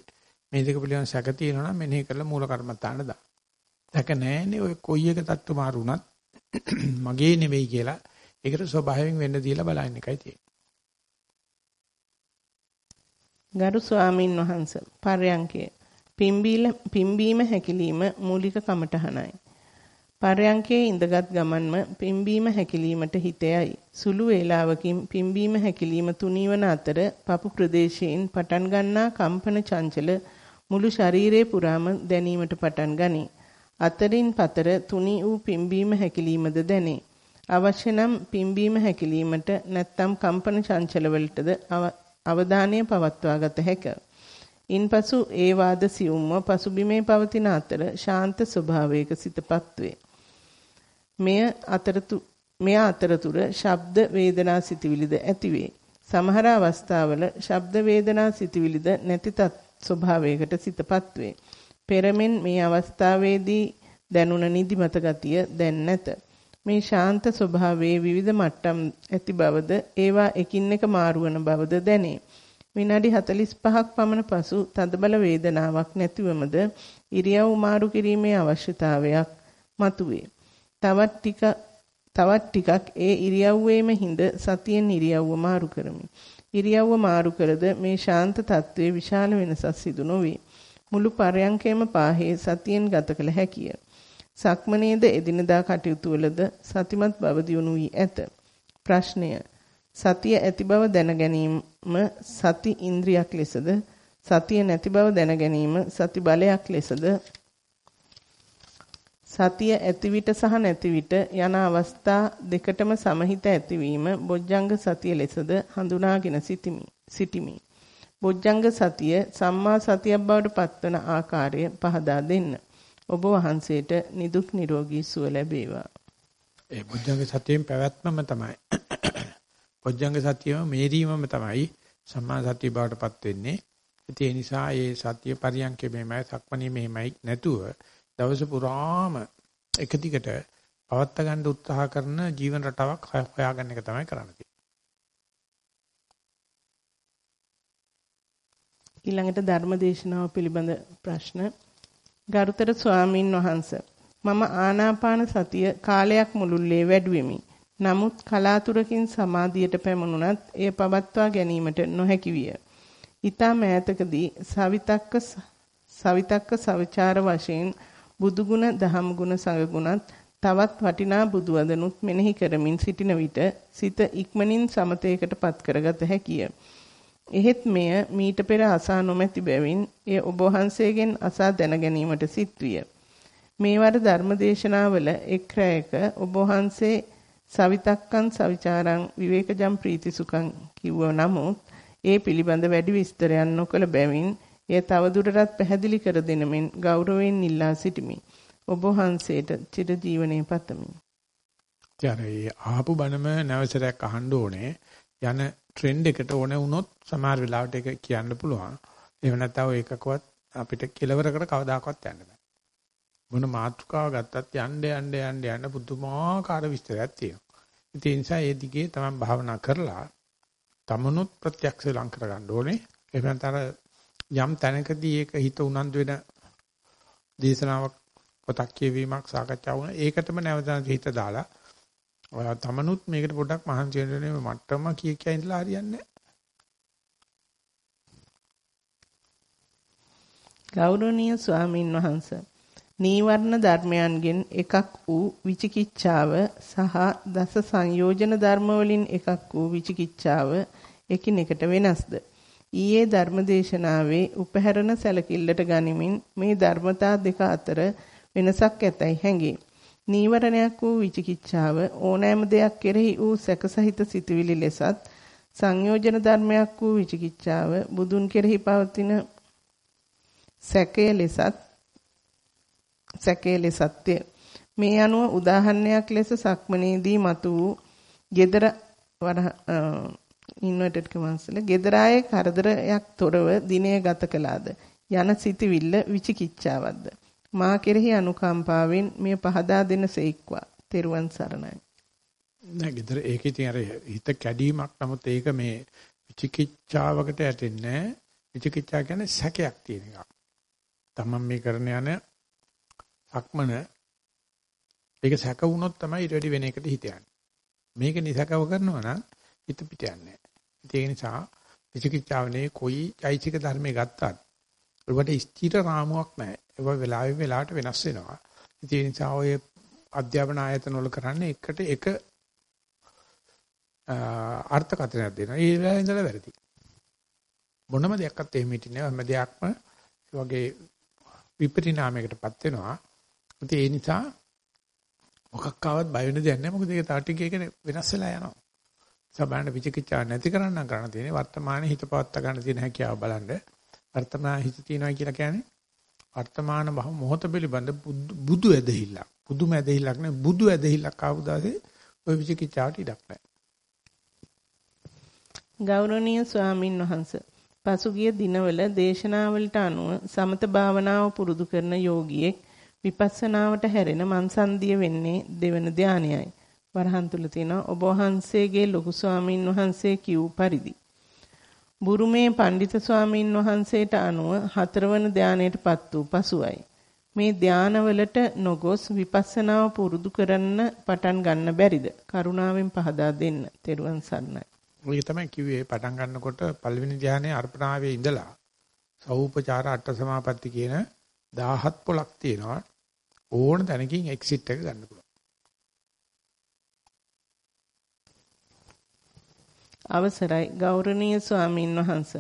මේ දෙක පිළිබඳ සැක තියෙනවා නම් මෙනෙහි කරලා මූල කර්මත්තාන දාන්න. සැක නැහැනේ ඔය කොයි එක තට්ටු මාරු වුණත් මගේ නෙවෙයි කියලා ඒකට ස්වභාවයෙන් වෙන්න දීලා බලන්න එකයි තියෙන්නේ. ගරු ස්වාමින් වහන්සේ පර්යංකය පිම්බීම හැකිලිම මූලික කමටහනයි. පරයන්කේ ඉඳගත් ගමන්ම පිම්බීම හැකිලීමට හිතයයි. සුළු වේලාවකින් පිම්බීම හැකිලීම තුනීවන අතර පපු ප්‍රදේශයෙන් පටන් ගන්නා කම්පන චංචල මුළු ශරීරයේ පුරාම දැනීමට පටන් ගනී. අතරින් පතර තුනී වූ පිම්බීම හැකිලීමද දැනේ. අවශ්‍ය නම් පිම්බීම හැකිලීමට නැත්තම් කම්පන චංචලවලටද අවධානය පවත්වා ගත හැකිය. ඉන්පසු ඒ වාද සියුම්ව පසුබිමේ පවතින අතර ශාන්ත ස්වභාවයක සිතපත් වේ. මෙය අතරතු මෙය අතරතුර ශබ්ද වේදනා සිතවිලිද ඇතිවේ. සමහර අවස්ථාවල ශබ්ද වේදනා සිතවිලිද නැති ස්වභාවයකට සිතපත් වේ. පෙරමෙන් මේ අවස්ථාවේදී දැනුණ නිදිමත ගතිය දැන් නැත. මේ ශාන්ත ස්වභාවයේ විවිධ මට්ටම් ඇති බවද ඒවා එකින් එක මාරුවන බවද දැනේ. විනාඩි 45ක් පමණ පසු තදබල වේදනාවක් නැතිවමද ඉරියව් මාරු කිරීමේ අවශ්‍යතාවයක් මතුවේ. තවත් ටික තවත් ටිකක් ඒ ඉරියව්වේම හිඳ සතියෙන් ඉරියව්ව මාරු කරමි. ඉරියව්ව මාරු කරද මේ ශාන්ත තත්වයේ විශාල වෙනසක් සිදු නොවේ. මුළු පරයන්කේම පාහේ සතියෙන් ගත කළ හැකිය. සක්මනේද එදිනදා කටයුතු වලද සතිමත් බව දියුණු වී ඇත. ප්‍රශ්නය සතිය ඇති බව දැන ගැනීම සති ඉන්ද්‍රියක් ලෙසද සතිය නැති බව දැන ගැනීම සති බලයක් ලෙසද සතිය ඇති විට සහ නැති විට යන අවස්ථා දෙකටම සමහිත ඇතිවීම බොජ්ජංග සතිය ලෙසද හඳුනාගෙන සිටිමි. බොජ්ජංග සතිය සම්මා සතියක් බවට පත්වන ආකාරය පහදා දෙන්න. ඔබ වහන්සේට නිදුක් නිරෝගී සුව ලැබේවා. ඒ බොජ්ජංග සතියෙන් පැවැත්මම තමයි. බොජ්ජංග සතියම මේරීමම තමයි සම්මා සතිය බවට පත් වෙන්නේ. ඒ නිසා මේ සතිය පරියන්කේ මෙහෙමයි සක්මණේ මෙහෙමයි නැතුව දවස පුරාම එක දිගට පවත්ත ගන්න උත්සාහ කරන ජීවන රටාවක් හොයාගන්න එක තමයි කරන්න ඊළඟට ධර්ම දේශනාව පිළිබඳ ප්‍රශ්න ගරුතර ස්වාමින් වහන්සේ මම ආනාපාන සතිය කාලයක් මුළුල්ලේ වැඩුවෙමි. නමුත් කලාතුරකින් සමාධියට පැමුණුණත් එය පවත්වා ගැනීමට නොහැකි විය. ඊතා මෑතකදී සවිතක්ක සවිතක්ක සවිචාර වශයෙන් බුදුගුණ දහම්ගුණ සංගුණත් තවත් වටිනා බුදුවදනුත් මෙනෙහි කරමින් සිටින විට සිත ඉක්මනින් සමතේකටපත් කරගත හැකිය. එහෙත් මෙය මීට පෙර අසා නොමැති බැවින් එය ඔබ වහන්සේගෙන් අසා දැන ගැනීමට සිත් විය. මේවර ධර්මදේශනාවල එක් රැයක ඔබ වහන්සේ සවිතක්කං සවිචාරං විවේකජම් ප්‍රීතිසුඛං කිව්ව නමුත් ඒ පිළිබඳ වැඩි විස්තරයක් නොකළ බැවින් එය තවදුරටත් පැහැදිලි කර දෙනමින් ගෞරවයෙන් ඉල්ලා සිටිමි. ඔබ වහන්සේට චිර ජීවනයේ පතමි. ඊයරේ ආපු බණම නැවසරයක් අහන්න ඕනේ. යන ට්‍රෙන්ඩ් එකට ඕනේ වුණොත් සමහර වෙලාවට ඒක කියන්න පුළුවන්. එහෙම නැත්නම් ඒකකවත් අපිට කෙලවරකට කවදාකවත් යන්න බෑ. මොන මාතෘකාව ගත්තත් යන්න යන්න යන්න යන්න පුදුමාකාර විස්තරයක් තියෙනවා. ඒ නිසා ඒ දිගේ තමයි භාවනා කරලා තමනුත් ප්‍රත්‍යක්ෂ ලං කර ගන්න ඕනේ. එහෙම නැත්නම් යම් තැනකදී ඒක හිත උනන්දු වෙන දේශනාවක් පොතක් කියවීමක් සාකච්ඡා වුණා. ඒකටම නැවතන හිත දාලා තමනුත් මේකට පොඩ්ඩක් මහන්සි වෙන්න මට්ටම කිය කිය ඉඳලා හරියන්නේ ගෞරවනීය ස්වාමින් වහන්සේ නීවරණ ධර්මයන්ගෙන් එකක් වූ විචිකිච්ඡාව සහ දස සංයෝජන ධර්ම වලින් එකක් වූ විචිකිච්ඡාව එකිනෙකට වෙනස්ද? ඊයේ ධර්මදේශනාවේ උපහැරණ සැලකිල්ලට ගනිමින් මේ ධර්මතා දෙක අතර වෙනසක් ඇතැයි හැඟේ. නීවරණයක් වූ විචිකිච්ඡාව ඕනෑම දෙයක් කෙරෙහි වූ සැකසහිත සිතුවිලි ලෙසත් සංයෝජන ධර්මයක් වූ විචිකිච්ඡාව බුදුන් කෙරෙහි පවතින සැකය ලෙසත් සැකය ලෙසත්ය. මේ අනුව උදාහරණයක් ලෙස සක්මනේදී මතු වූ gedara ඉන්වර්ටඩ් කමන්ස්ල gedaraye කරදරයක් තොරව දිනය ගත කළාද යන සිතවිල්ල විචිකිච්ඡාවක්ද මා කෙරෙහි අනුකම්පාවෙන් මේ පහදා දෙන සේක්වා. තෙරුවන් සරණයි. නෑ gedara ඒක ඉතින් අර හිත කැඩීමක් නමුත් ඒක මේ විචිකිච්ඡාවකට ඇටෙන්නේ විචිකිච්ඡා කියන්නේ සැකයක් තියෙන එකක්. තමන් මේ කරන යන සක්මන ඒක සැක වුණොත් තමයි ඊට වැඩි වෙන එකට හිත යන්නේ. මේක නිසකව කරනවා නම් හිත පිට යන්නේ ඒ නිසා විචිකිච්ඡාවනේ කොයි චෛසික ධර්මයේ ගත්තත් ඒකට ස්ථිර රාමුවක් නැහැ. ඒක වෙලාවෙ වෙලාවට වෙනස් වෙනවා. ඒ නිසා ඔය අධ්‍යාපන ආයතන වල කරන්නේ එකට එක අර්ථකථනයක් දෙනවා. ඒ වෙලාවේ ඉඳලා වැරදි. මොනම දෙයක්වත් එහෙම හිටින්නේ නැහැ. හැම දෙයක්ම වගේ විපරිණාමයකටපත් වෙනවා. ඒ නිසා මොකක් ආවත් බය වෙන දෙයක් නැහැ. මොකද ඒක තාටික එක වෙනස් වෙලා යනවා. සබාන විචිකිච්ඡා නැති කරන්න කරන්න තියෙන්නේ වර්තමානයේ හිත පවත්වා ගන්න තියෙන හැකියාව බලන්න. වර්තමාන හිත තියනවා කියලා කියන්නේ වර්තමාන මොහොත පිළිබඳ බුදු ඇදහිල්ලක්. බුදුම ඇදහිල්ලක් නෙවෙයි බුදු ඇදහිල්ලක් ආපු දාසේ ওই විචිකිච්ඡාවට ඉඩක් නැහැ. ගෞරවනීය ස්වාමින් වහන්සේ පසුගිය දිනවල දේශනාවලට අනුව සමත භාවනාව පුරුදු කරන යෝගියෙක් විපස්සනාවට හැරෙන මන්සන්දිය වෙන්නේ දෙවන ධානයයි. වරහන් තුල තියෙනවා ඔබ වහන්සේගේ ලොකු ස්වාමින් වහන්සේ කිව් පරිදි. බුරුමේ පඬිත ස්වාමින් වහන්සේට අනුව හතරවන ධානයටපත් වූ පසුයි. මේ ධානවලට නොගොස් විපස්සනාව පුරුදු කරන්න පටන් ගන්න බැරිද? කරුණාවෙන් පහදා දෙන්න. තෙරුවන් සරණයි. ඔය තමයි කිව්වේ පටන් ගන්නකොට පළවෙනි ධානයේ අර්පණාවේ ඉඳලා සෞපචාර අට සමාපatti කියන 17 පොලක් තියෙනවා. ඕන තැනකින් එක්සිට් එක ගන්න පුළුවන්. අවසරයි ගෞරවනීය ස්වාමින් වහන්ස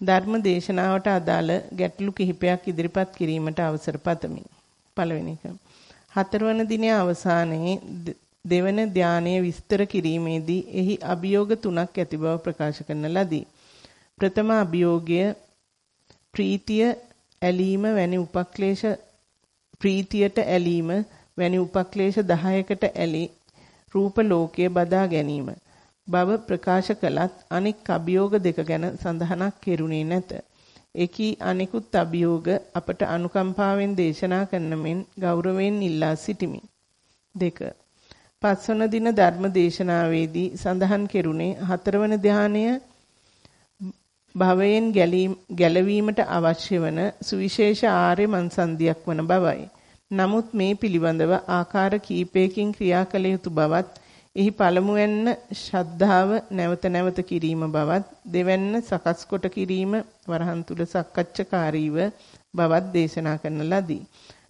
ධර්ම දේශනාවට අදාළ ගැටලු කිහිපයක් ඉදිරිපත් කිරීමට අවසර පතමි. පළවෙනි එක. හතරවන දිනේ අවසානයේ දෙවන ධානයේ විස්තර කිරීමේදී එහි අභියෝග තුනක් ඇති බව ප්‍රකාශ කරන ලදී. ප්‍රථම අභියෝගය ප්‍රීතිය ඇලීම වැනි උපක්ලේශ ප්‍රීතියට ඇලීම වැනි උපක්ලේශ 10කට ඇලී රූප ලෝකයේ බදා ගැනීම බව ප්‍රකාශ කළත් අනෙක් අභියෝග දෙක ගැන සඳහනක් කෙරුණේ නැත. එකී අනිකුත් අභියෝග අපට අනුකම්පාවෙන් දේශනා කරන මෙන් ගෞරවයෙන් ඉල්ලා සිටිමි. දෙක පස්වන දින ධර්ම දේශනාවේදී සඳහන් කෙරුණේ හතරවන ධානය භවයෙන් ගැලවීමට අවශ්‍ය වන සුවිශේෂ ආර්ය මන්සන්දියක් වන බවයි. නමුත් මේ පිළිබඳව ආකාර කීපයකින් ක්‍රියා කළ යුතු බවත් එහි පළමුවැන්න ශ්‍රද්ධාව නැවත නැවත කිරීම බවත් දෙවැන්න සකස් කොට කිරීම වරහන් තුල සක්කච්ඡකාරීව බවත් දේශනා කරන ලදී.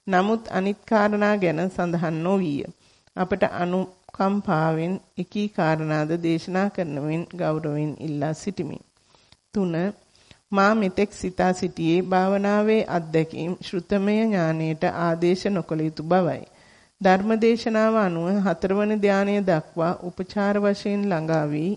නමුත් අනිත් කාරණා ගැන සඳහන් නොවිය. අපට අනුකම්පාවෙන් එකී කාරණාද දේශනා කරනවෙන් ගෞරවයෙන් ඉල්ලා සිටිමි. 3 මා මෙතෙක් සිතා සිටියේ භාවනාවේ අත්දැකීම් ශ්‍රුතමය ඥානයට ආදේශ නොකළ යුතු බවයි. ධර්මදේශනාව අනුව හතරවන ධානය දක්වා උපචාර වශයෙන් ළඟා වී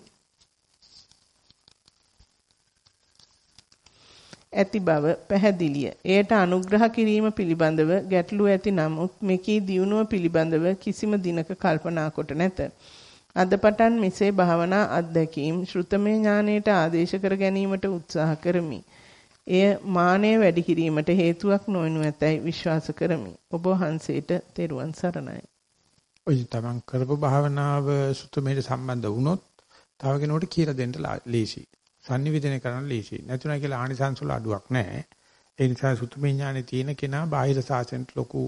ඇති බව පැහැදිලිය. එයට අනුග්‍රහ කිරීම පිළිබඳව ගැටලු ඇති නමුත් මෙකී දියුණුව පිළිබඳව කිසිම දිනක කල්පනා කොට නැත. අද පටන් මෙසේ භාවනා අත්දැකීම් ශ්‍රුතමය ඥානයට ආදේශ කර ගැනීමට උත්සාහ කරමි. එය මානය වැඩි කිරීමට හේතුවක් නොවනු ඇතැයි විශ්වාස කරමි. ඔබ වහන්සේට තෙරුවන් සරණයි. ඔය තමන් කරපු භාවනාව සුතමේට සම්බන්ධ වුණොත් තව කෙනෙකුට කියලා දෙන්න ලේසි. sannivedana කරන්න ලේසි. නැතුණා කියලා ආනිසංස වල අඩුවක් නැහැ. ඒ නිසා සුතමේ ඥානෙ තියෙන කෙනා බාහිර සාසනෙට ලොකු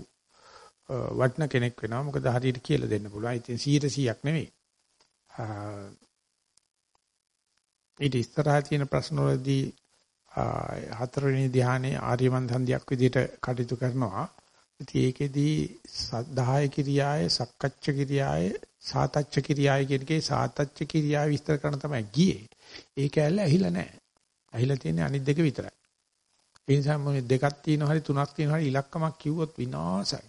වටන කෙනෙක් වෙනවා. මොකද හරියට කියලා දෙන්න පුළුවන්. ඉතින් 100%ක් නෙවෙයි. ඊට ඉස්සරහා තියෙන ප්‍රශ්න වලදී හතරවෙනි ධ්‍යානයේ ආර්යමන් සන්ධියක් විදිහට කටයුතු කරනවා. ඉතින් ඒකෙදී 10 කිරියාය, සක්කච්ඡ කිරියාය, සාතච්ඡ කිරියාය කියන එකේ සාතච්ඡ කිරියාව විස්තර කරන තමයි ගියේ. ඒක ඇල්ල ඇහිලා නැහැ. ඇහිලා තියෙන්නේ අනිත් දෙක විතරයි. ඒ නිසා මොනේ දෙකක් තියෙනවා හරි තුනක් තියෙනවා හරි ඉලක්කමක් කිව්වොත් විනාසයි.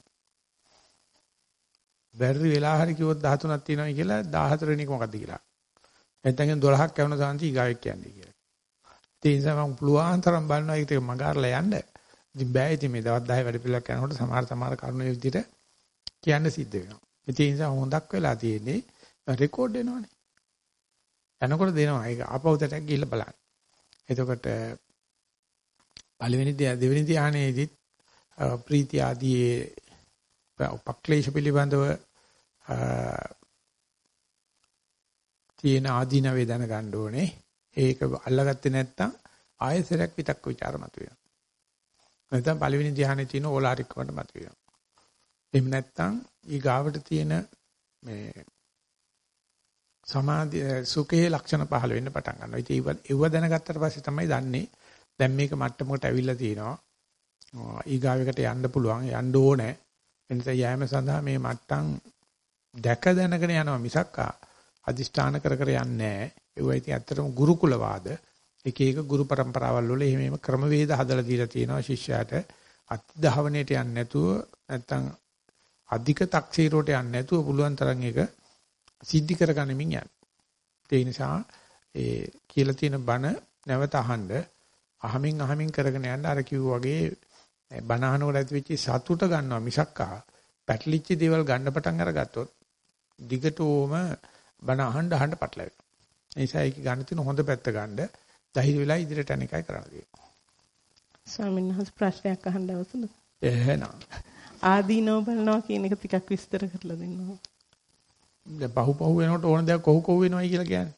බැරි වෙලා හරි කිව්වොත් 13ක් තියෙනවා කියලා 14 වෙනි එක මොකද්ද කියලා. නැත්නම් 12ක් යවන සාන්ති ඊගාවෙක් කියන්නේ කියලා. ඒ නිසා මම පුළුවන් තරම් බලනවා ඒක මගාරලා යන්න. ඉතින් බෑ ඉතින් මේ දවස් 10 වැඩ පිළිවෙලක් යනකොට සමහර සමහර කරුණු ඒ විදිහට කියන්න සිද්ධ වෙනවා. ඒ නිසා හොඳක් වෙලා තියෙන්නේ රෙකෝඩ් වෙනවනේ. යනකොට දෙනවා ඒක ආපහුතට ගිහිල්ලා බලන්න. එතකොට පළවෙනි දෙවෙනි ධානයේදීත් ප්‍රීති ආදී උපක්ලේශ පිළිබඳව තියෙන ආදීනවේ දැනගන්න ඕනේ. ඒක අල්ලගත්තේ නැත්නම් ආයසරයක් විතක් ਵਿਚාර මතුවෙනවා. නැත්නම් පළවෙනි ධ්‍යානයේ තියෙන ඕලාරිකවට මතුවෙනවා. එහෙම නැත්නම් ඊ ගාවට තියෙන මේ සමාධි සුඛයේ ලක්ෂණ පහළ වෙන්න පටන් ගන්නවා. ඉතින් ඒව දැනගත්තට පස්සේ තමයි දන්නේ දැන් මේක මට්ටමකට ඇවිල්ලා තියෙනවා. ඊගාවකට යන්න පුළුවන් යන්න ඕනේ. එනිසා යෑම සඳහා මේ මට්ටම් දැක දැනගෙන යනවා මිසක් අදිෂ්ඨාන කර කර යන්නේ නැහැ. ඒවා ඉතින් ඇත්තටම ගුරුකුල වාද එක එක ගුරු પરම්පරාවල් වල එහෙම එහෙම ක්‍රමවේද හදලා දීලා තියෙනවා ශිෂ්‍යයාට අතිධාවනයට යන්නේ නැතුව නැත්තම් අධික තක්සීරෝට යන්නේ නැතුව පුළුවන් තරම් එක සිද්ධි කරගනිමින් යන්න. ඒ නිසා ඒ කියලා තියෙන බණ නැවත අහන්න අහමින් අහමින් කරගෙන යන්න අර කිව්වා වගේ බණ අහනකොට ඇති වෙච්ච සතුට ගන්නවා මිසක් ආ පැටලිච්ච දේවල් ගන්න පටන් අරගත්තොත් දිගටම බණ අහන්න අහන්න පටලැවෙනවා. නිසා ඒක ගන්න තියෙන හොඳ පැත්ත ගන්න ධෛර්ය වෙලා ඉදිරියට යන එකයි කරන්න තියෙන්නේ. ස්වාමීන් වහන්සේ ප්‍රශ්නයක් අහන්න අවසන්ද? එහෙනම්. ආදීනව බලනවා කියන එක ටිකක් විස්තර කරලා දෙන්න. දැන් පහු පහු වෙනකොට ඕන දෙයක් කොහො කොහො වෙනවයි කියලා කියන්නේ.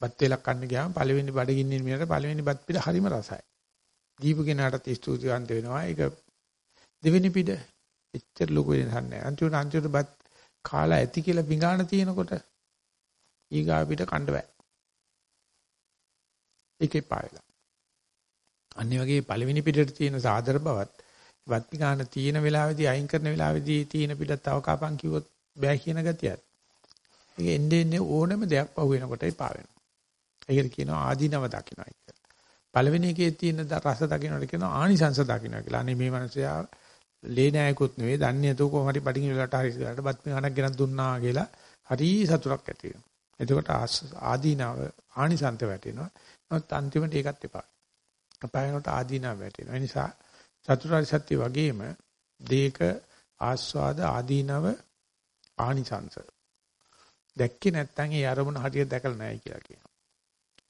බත් වේලක් කන්න ගියාම පළවෙනි බඩගින්නේ මිනට පළවෙනි බත් පිට හරිම රසයි. දීපු කෙනාටත් ස්තුතිවන්ත වෙනවා. ඒක දෙවෙනි පිට එච්චර ලොකු වෙනසක් නැහැ. අන්තිමට අන්තිමට බත් කාලා ඇති කියලා පිඟාන තියෙනකොට ඊගා පිට කන්න බෑ. ඒකේ පායලා. අනිත් වගේ පළවෙනි පිටට තියෙන සාදර බවත් වත් ගන්න තියෙන වෙලාවේදී අයින් කරන වෙලාවේදී තියෙන පිටත් තව කපන් කිව්වොත් බෑ කියන ගතියක්. ඒක එන්නේ එන්නේ ඕනම දෙයක් පහු වෙනකොටයි පා වෙනවා. ඒකට කියනවා ආදීනව දකින්නයි කියලා. පළවෙනි එකේ තියෙන රස දකින්නට කියනවා ආනිසංස දකින්න කියලා. අනේ මේ මිනිසයා ලේ නෑයකුත් නෙවෙයි දන්නේ නැතුව කොහොම හරි බඩගිනි වලට හරි ගලට බත් මිහනක් ගෙනත් දුන්නා කියලා හරි සතුටක් ඇති වෙනවා. එතකොට ආදීනාව ආනිසන්ත වැටෙනවා. නමුත් අන්තිමට ඒකත් එපා. අපායනට ආදීනාව වැටෙනවා. ඒ නිසා චතුරාර්ය සත්‍ය වගේම දේක ආස්වාද ආදීනව ආනිසංස දැක්කේ නැත්නම් ඒ අරමුණ හරියට දැකලා නැහැ කියලා කියනවා.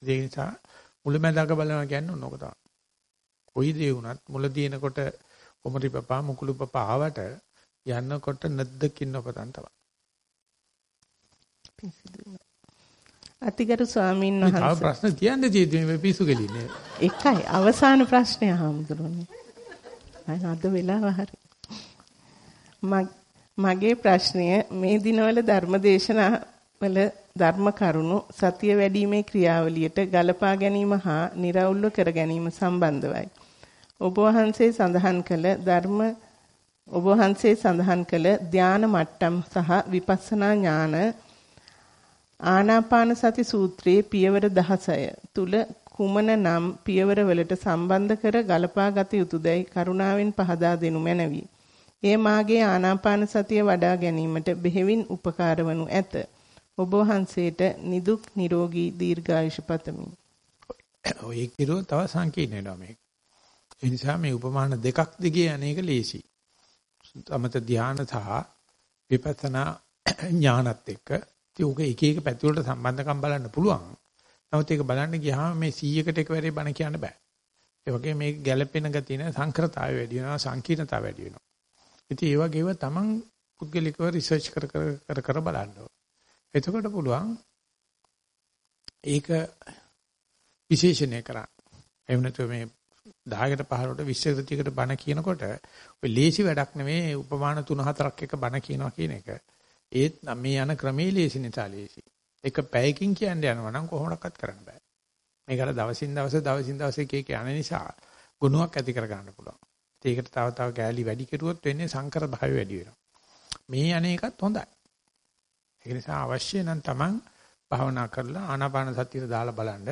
ඒ නිසා මුලැමැදක බලනවා කියන්නේ ඕක තමයි. කොයි දේ වුණත් මුල දිනකොට කොමරි පපා මුකුළු පපා ආවට යන්නකොට නැද්දකින් ඔපතන් තමයි. අතිගරු ස්වාමීන් වහන්සේ. තව ප්‍රශ්න තියන්න තියෙන්නේ මේ පිස්සු කෙලින්නේ. එකයි අවසාන ප්‍රශ්නය හාමුදුරනේ. අද වෙලාව හරි. මගේ ප්‍රශ්නය මේ දිනවල ධර්මදේශනා වල ධර්ම කරුණු සතිය වැඩිීමේ ක්‍රියාවලියට ගලපා ගැනීම හා निराවුල්ව කර ගැනීම සම්බන්ධවයි. ඔබ වහන්සේ සඳහන් කළ ධර්ම ඔබ වහන්සේ සඳහන් කළ ධාන මට්ටම් සහ විපස්සනා ඥාන ආනාපාන සති සූත්‍රයේ පියවර 16 තුල කුමන නම් පියවර වලට සම්බන්ධ කර ගලපා ගත යුතුයදයි කරුණාවෙන් පහදා දෙනු මැනවි. එය මාගේ ආනාපාන සතිය වඩා ගැනීමට බෙහෙවින් උපකාර වනු ඇත. ඔබ වහන්සේට නිදුක් නිරෝගී දීර්ඝායුෂ පතමි. ඔය කිරෝ තව සංකීර්ණ වෙනවා මේක. ඒ නිසා මේ උපමාන දෙකක් දිගේ අනේක ලේසි. සමත ධානය සහ විපස්සනා ඥානත් එක්ක ඒක එක එක පැති වලට සම්බන්ධකම් බලන්න පුළුවන්. නමුත් ඒක බලන්න ගියාම මේ 100කට එකවරේ බණ කියන්න බෑ. ඒ වගේ මේ ගැළපෙන ගතිය න සංකෘතාවය වැඩි වෙනවා සංකීර්ණතාවය වැඩි වෙනවා. ඉතින් ඒ වගේව තමන් පුද්ගලිකව රිසර්ච් කර කර කර කර බලන්න එතකොට පුළුවන් ඒක විශේෂණය කරන්න. එහෙම නැත්නම් මේ 10කට 15කට 20කට බණ කියනකොට ඔය ලේසි වැඩක් නෙමෙයි උපමාන 3-4ක් එක බණ කියනවා කියන එක. ඒත් මේ යන ක්‍රමේ ලේසි නිසා ලේසි. එක පැයකින් කියන්න යනවා නම් කොහොමඩක්වත් කරන්න බෑ. මේකට දවසින් දවස දවසින් දවස එක එක යන නිසා ගුණයක් ඇති කර ගන්න පුළුවන්. ඒකට තව තව කෑලි වැඩි කෙරුවොත් වෙන්නේ සංකර භාවය වැඩි වෙනවා. මේ අනේකත් හොඳයි. ඒ නිසා අවශ්‍ය නම් Taman භාවනා කරලා ආනාපාන සතියට දාලා බලන්න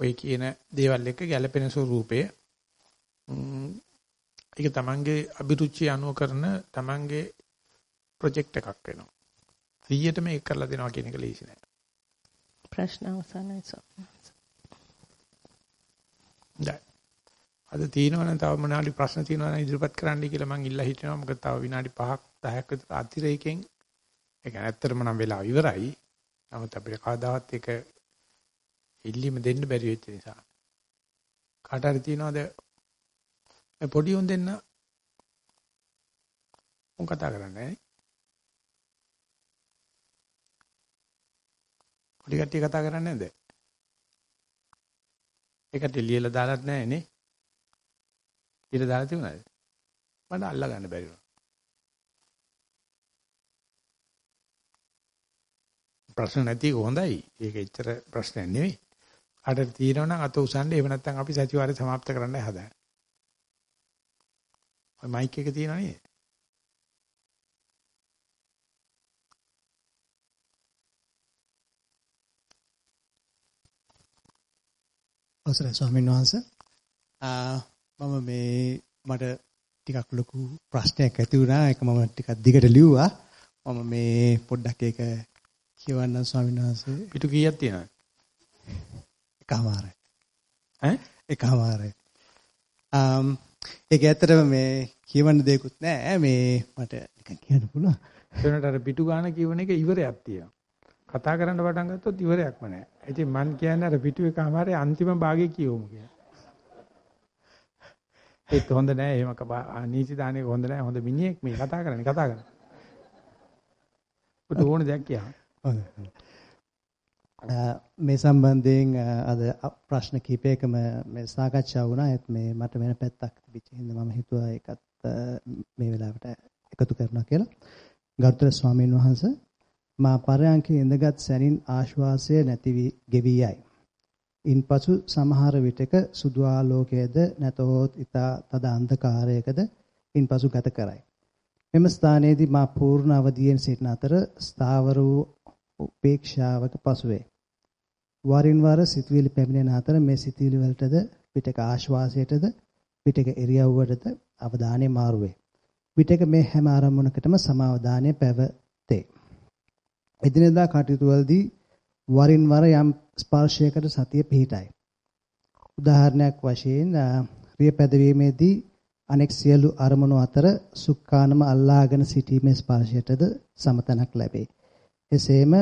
ඔය කියන දේවල් එක්ක ගැළපෙන ස්වරූපය ඒක Tamanගේ අභිරුචි අනුව කරන Tamanගේ ප්‍රොජෙක්ට් එකක් වෙනවා. 100ට මේක කරලා දෙනවා කියන එක ලේසි නෑ. ප්‍රශ්න අවසන්යි සර්. අද තියෙනවනම් තව මොනාලි ප්‍රශ්න තියෙනවා නම් ඉදිරිපත් කරන්නයි කියලා මම ඉල්ලා හිටිනවා. මොකද තව විනාඩි 5ක් 10ක් විතර අතිරේකෙන් ඒක ඇත්තටම නම් වෙලා ඉවරයි. නමුත් අපිට කවදාවත් ඒක ඉල්ලීම දෙන්න බැරි වෙච්ච නිසා. කාට හරි තියනවාද පොඩි උන් දෙන්න උන් කතා කරන්නේ පොඩි කට්ටිය කතා කරන්නේ නැද්ද? ඒකට ලියලා දාලත් නැහැ නේ. ඊට දාලා තිබුණාද? මට අල්ලා ගන්න බැරි වුණා. ප්‍රශ්න නැති හොඳයි. ඒක එච්චර ප්‍රශ්නයක් නෙවෙයි. අර තීරණ නම් අත උසන්නේ එහෙම නැත්නම් අපි සතිವಾರේ સમાપ્ત කරන්න හදාගන්න. ඔය මයික් එක තියෙනවා නේද? අවසරයි ස්වාමීන් වහන්සේ. මම මේ මට ටිකක් ලොකු ප්‍රශ්නයක් ඇති වුණා. ඒක මම ටිකක් දිගට ලිව්වා. මම මේ පොඩ්ඩක් ඒක කියවන්නම් ස්වාමීන් වහන්සේ. පිටු කීයක් තියෙනවද? එකමාරයි. ඈ? එකමාරයි. um ඒක ඇත්තටම මේ කියවන්න දෙයක්වත් නැහැ. මේ මට නිකන් කියන්න පුළුවන්. එතනට අර පිටු ගාන කියවන එක ඉවරයක් තියෙනවා. කතා කරන්න පටන් ගත්තොත් ඉවරයක්ම නැහැ. ඉතින් මං කියන්නේ අර පිටු එකමාරේ අන්තිම භාගයේ කියවමු කියලා. ඒත් හොඳ නෑ එහෙම නීති දාන්නේ හොඳ නෑ හොඳ මිනිහෙක් මේ කතා කරන්නේ කතා කරන්නේ. ඔත ඕන දෙයක් කියන්න. මේ සම්බන්ධයෙන් අද ප්‍රශ්න කිහිපයකම මේ සාකච්ඡා වුණා. ඒත් මේ මට වෙන පැත්තක් තිබිච්ච හින්දා මම හිතුවා ඒකත් මේ වෙලාවට එකතු කරනවා කියලා. ගරුතර ස්වාමීන් වහන්සේ මා පරයන්කේ ඉඳගත් සැනින් ආශ්වාසය නැති වී ගෙවි යයි. ඉන්පසු සමහර විටක සුදු ආලෝකයේද නැතහොත් ඊතා තද අන්ධකාරයකද ඉන්පසු ගත කරයි. මෙම ස්ථානයේදී මා පූර්ණ අවදියෙන් සිටින අතර ස්ථාවර වූ උපේක්ෂාවක පසුවේ. වරින් වර සිතුවිලි පැමිණෙන අතර මේ සිතුවිලි වලටද පිටක ආශ්වාසයටද පිටක ඉරියව්වටද අවධානය මාරු වේ. විටක මේ හැම ආරම්භණකටම සමාවදානය පැවතේ. එදිනෙදා කටයුතු වලදී වරින් වර යම් ස්පර්ශයකට සතිය පිහිටයි. උදාහරණයක් වශයෙන් රිය පැදවීමේදී අනෙක් සියලු අරමුණු අතර සුඛානම අල්ලාගෙන සිටීමේ ස්පර්ශයටද සමතනක් ලැබේ. එසේම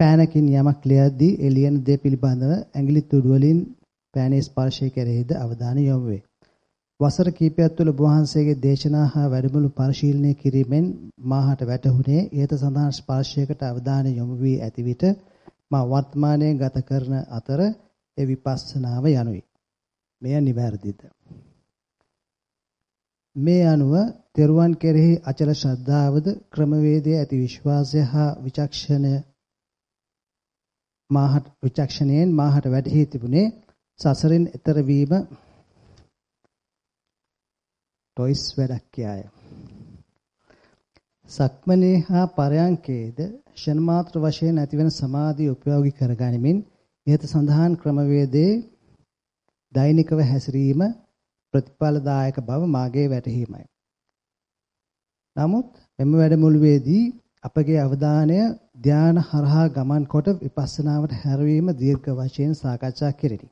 පෑනකින් යමක් ලියද්දී එළියන දේ පිළිබඳව ඇඟිලි තුඩු වලින් පෑනේ ස්පර්ශය කෙරෙහිද අවධානය යොමු වේ. වසර කිහිපයක් තුළ වහන්සේගේ දේශනා හා වැඩමුළු පරිශීලනය කිරීමෙන් මාහට වැටහුණේ ඊට සඳහන් ස්පර්ශයකට අවධානය යොමු වී ඇති විට මා වර්තමානයේ ගත කරන අතර ඒ විපස්සනාව යනුයි. මෙය නිවැරදිද? මේ අනුව තෙරුවන් කෙරෙහි අචල ශ්‍රද්ධාවද ක්‍රමවේදයේ ඇති විශ්වාසය හා විචක්ෂණය මාහට විචක්ෂණයෙන් මාහට වැඩි තිබුණේ සසරින් එතර වීම ටොයිස් වැඩක් කියය. සක්මනේ හා පරයන්කේද ෂණ මාත්‍ර වශයෙන් ඇතිවන සමාධිය උපයෝගී කරගනිමින් ඉහත සඳහන් ක්‍රමවේදයේ දෛනිකව හැසිරීම ප්‍රතිඵලදායක බව මාගේ වැටහීමයි. නමුත් මෙම වැඩමුළුවේදී අපගේ අවධානය ධාන හරහා ගමන් කොට විපස්සනාවට හැරවීම දීර්ඝ වශයෙන් සාකච්ඡා කෙරෙමි.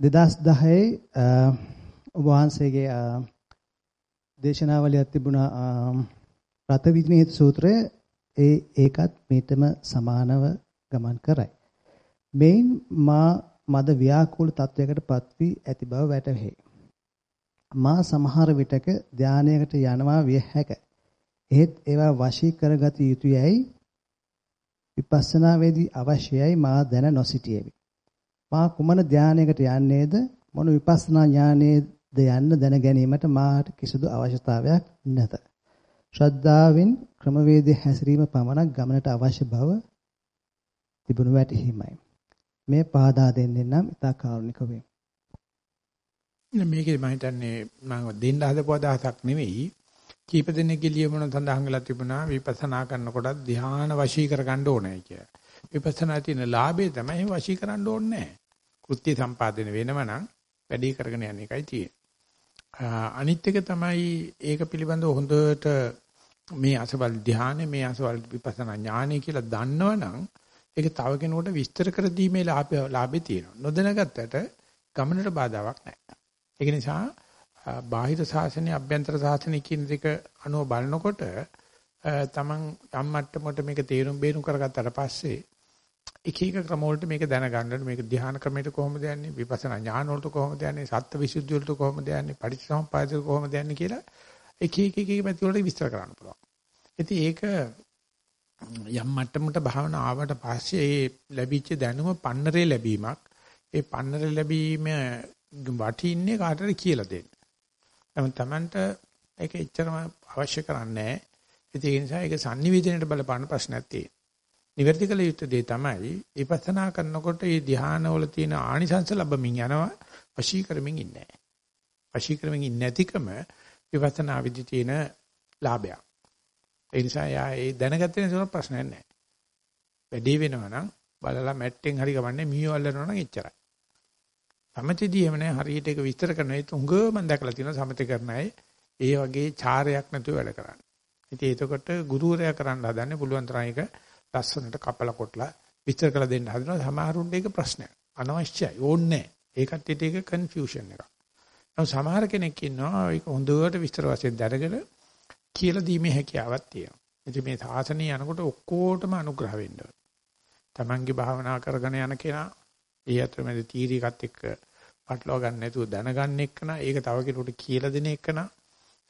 2010 වහන්සේගේ දේශනාවලියක් තිබුණා රත විදිනේත සූත්‍රය ඒ ඒකත් මේතම සමානව ගමන් කරයි. මේන් මා මද ව්‍යාකූල තත්වයකට පත් වී ඇති බව වැටහෙයි. මා සමහර විටක ධානයකට යනවා විය හැක. එහෙත් ඒවා වශී කරගත යුතුයයි විපස්සනා වේදී අවශ්‍යයි මා දැන නොසිටියෙමි. මා කුමන ධානයකට යන්නේද මොන විපස්සනා ඥානයේද යන්න දැන ගැනීමට මාට කිසිදු අවශ්‍යතාවයක් නැත. ශ්‍රද්ධාවෙන් ක්‍රමවේදයේ හැසිරීම පමණක් ගමනට අවශ්‍ය බව තිබුණු වැටහීමයි. මේ පහදා දෙන්නේ නම් ඉතා කාරුණික වේ. මේකේ මම හිතන්නේ මම දෙන්න හදපු අදහසක් නෙවෙයි. කීප දෙනෙක් ලියමුණ සඳහන් වෙලා තිබුණා විපස්සනා කරනකොට ධ්‍යාන වශී කරගන්න ඕනේ කියලා. විපස්සනා තියෙන ලාභය තමයි වශී කරන්න ඕනේ නැහැ. කෘත්‍ය සම්පාදනය වෙනම නම් වැඩි කරගෙන යන එකයි තියෙන්නේ. අනිත් එක තමයි ඒක පිළිබඳව හොඳට මේ අසවල් ධ්‍යානෙ මේ අසවල් විපස්සනා ඥානෙ කියලා දන්නවනම් ඒක තව කෙනෙකුට විස්තර කර දීමේ ලාභය තියෙනවා. නොදැනගත්තට ගමනට බාධාවක් නැහැ. ඒක නිසා බාහිර සාසනය අභ්‍යන්තර සාසනය කියන දෙක අනුව බලනකොට තමන් යම් මට්ටමකට මේක තේරුම් බේරුම් කරගත්තාට පස්සේ එක එක ක්‍රම වලට මේක දැනගන්න මේක ධ්‍යාන ක්‍රමයට කොහොමද යන්නේ විපස්සනා ඥාන වලට කොහොමද යන්නේ සත්ත්ව විසුද්ධිය වලට කොහොමද යන්නේ පටිච්චසමුප්පාදයට කොහොමද යන්නේ කියලා එක එක එක එක පැති වලට විස්තර කරන්න පුළුවන්. ඉතින් ඒක යම් මට්ටමකට භාවනා ආවට පස්සේ ඒ ලැබිච්ච දැනුම පන්නරේ ලැබීමක්. ඒ පන්නරේ ලැබීම වටින්නේ කාටද කියලා දෙන්න. නමුත් Tamanට ඒක එච්චරම අවශ්‍ය කරන්නේ නැහැ. ඒ නිසා ඒක sannivedanයට බලපාන ප්‍රශ්නයක් තියෙනවා. නිවැරදි කළ යුත්තේ දේ තමයි විපස්සනා කරනකොට මේ ධ්‍යානවල තියෙන ආනිසංස ලැබමින් යනවා වශී කරමින් ඉන්නේ නැහැ. වශී කරමින් ඉන්නේ නැතිකම විපස්සනා විදි තියෙන ලාභයක්. ඒ නිසා යා ඒ දැනගත්තේ නැතුව ප්‍රශ්නයක් නැහැ. වැඩි වෙනවා නම් බලලා මැට්ටෙන් හරි ගමන්නේ මීයෝ අල්ලනවා නම් එච්චරයි. සමතේදී එහෙම නැහැ හරියට ඒක විස්තර කරන ඒ තුඟ මම දැකලා තියෙනවා සමතේ කරන අය ඒ වගේ චාරයක් නැතුව වැඩ කරන්නේ. ඉතින් එතකොට ගුරුවරයා කරන්න හදන්නේ පුළුවන් තරම් ඒක ලස්සනට කපලා කොටලා විස්තර කරලා දෙන්න හදනවා සමහරුන්ට ඒක ප්‍රශ්නයක්. අනවශ්‍යයි ඕනේ නැහැ. ඒකත් ඒක කන්ෆියුෂන් එකක්. නමුත් සමහර කෙනෙක් ඉන්නවා ඒක හොඳට විස්තර වශයෙන් දැනගෙන කියලා දීමේ හැකියාවක් තියෙනවා. ඉතින් මේ සාසනය යනකොට ඔක්කොටම අනුග්‍රහ වෙන්න ඕන. Tamange භාවනා කරගෙන යන කෙනා ඒ අතරමැද තීරිකත් එක්ක පටලවා ගන්න නැතුව දැනගන්න එක්කන ඒක තව කෙනෙකුට කියලා දෙන එක්කන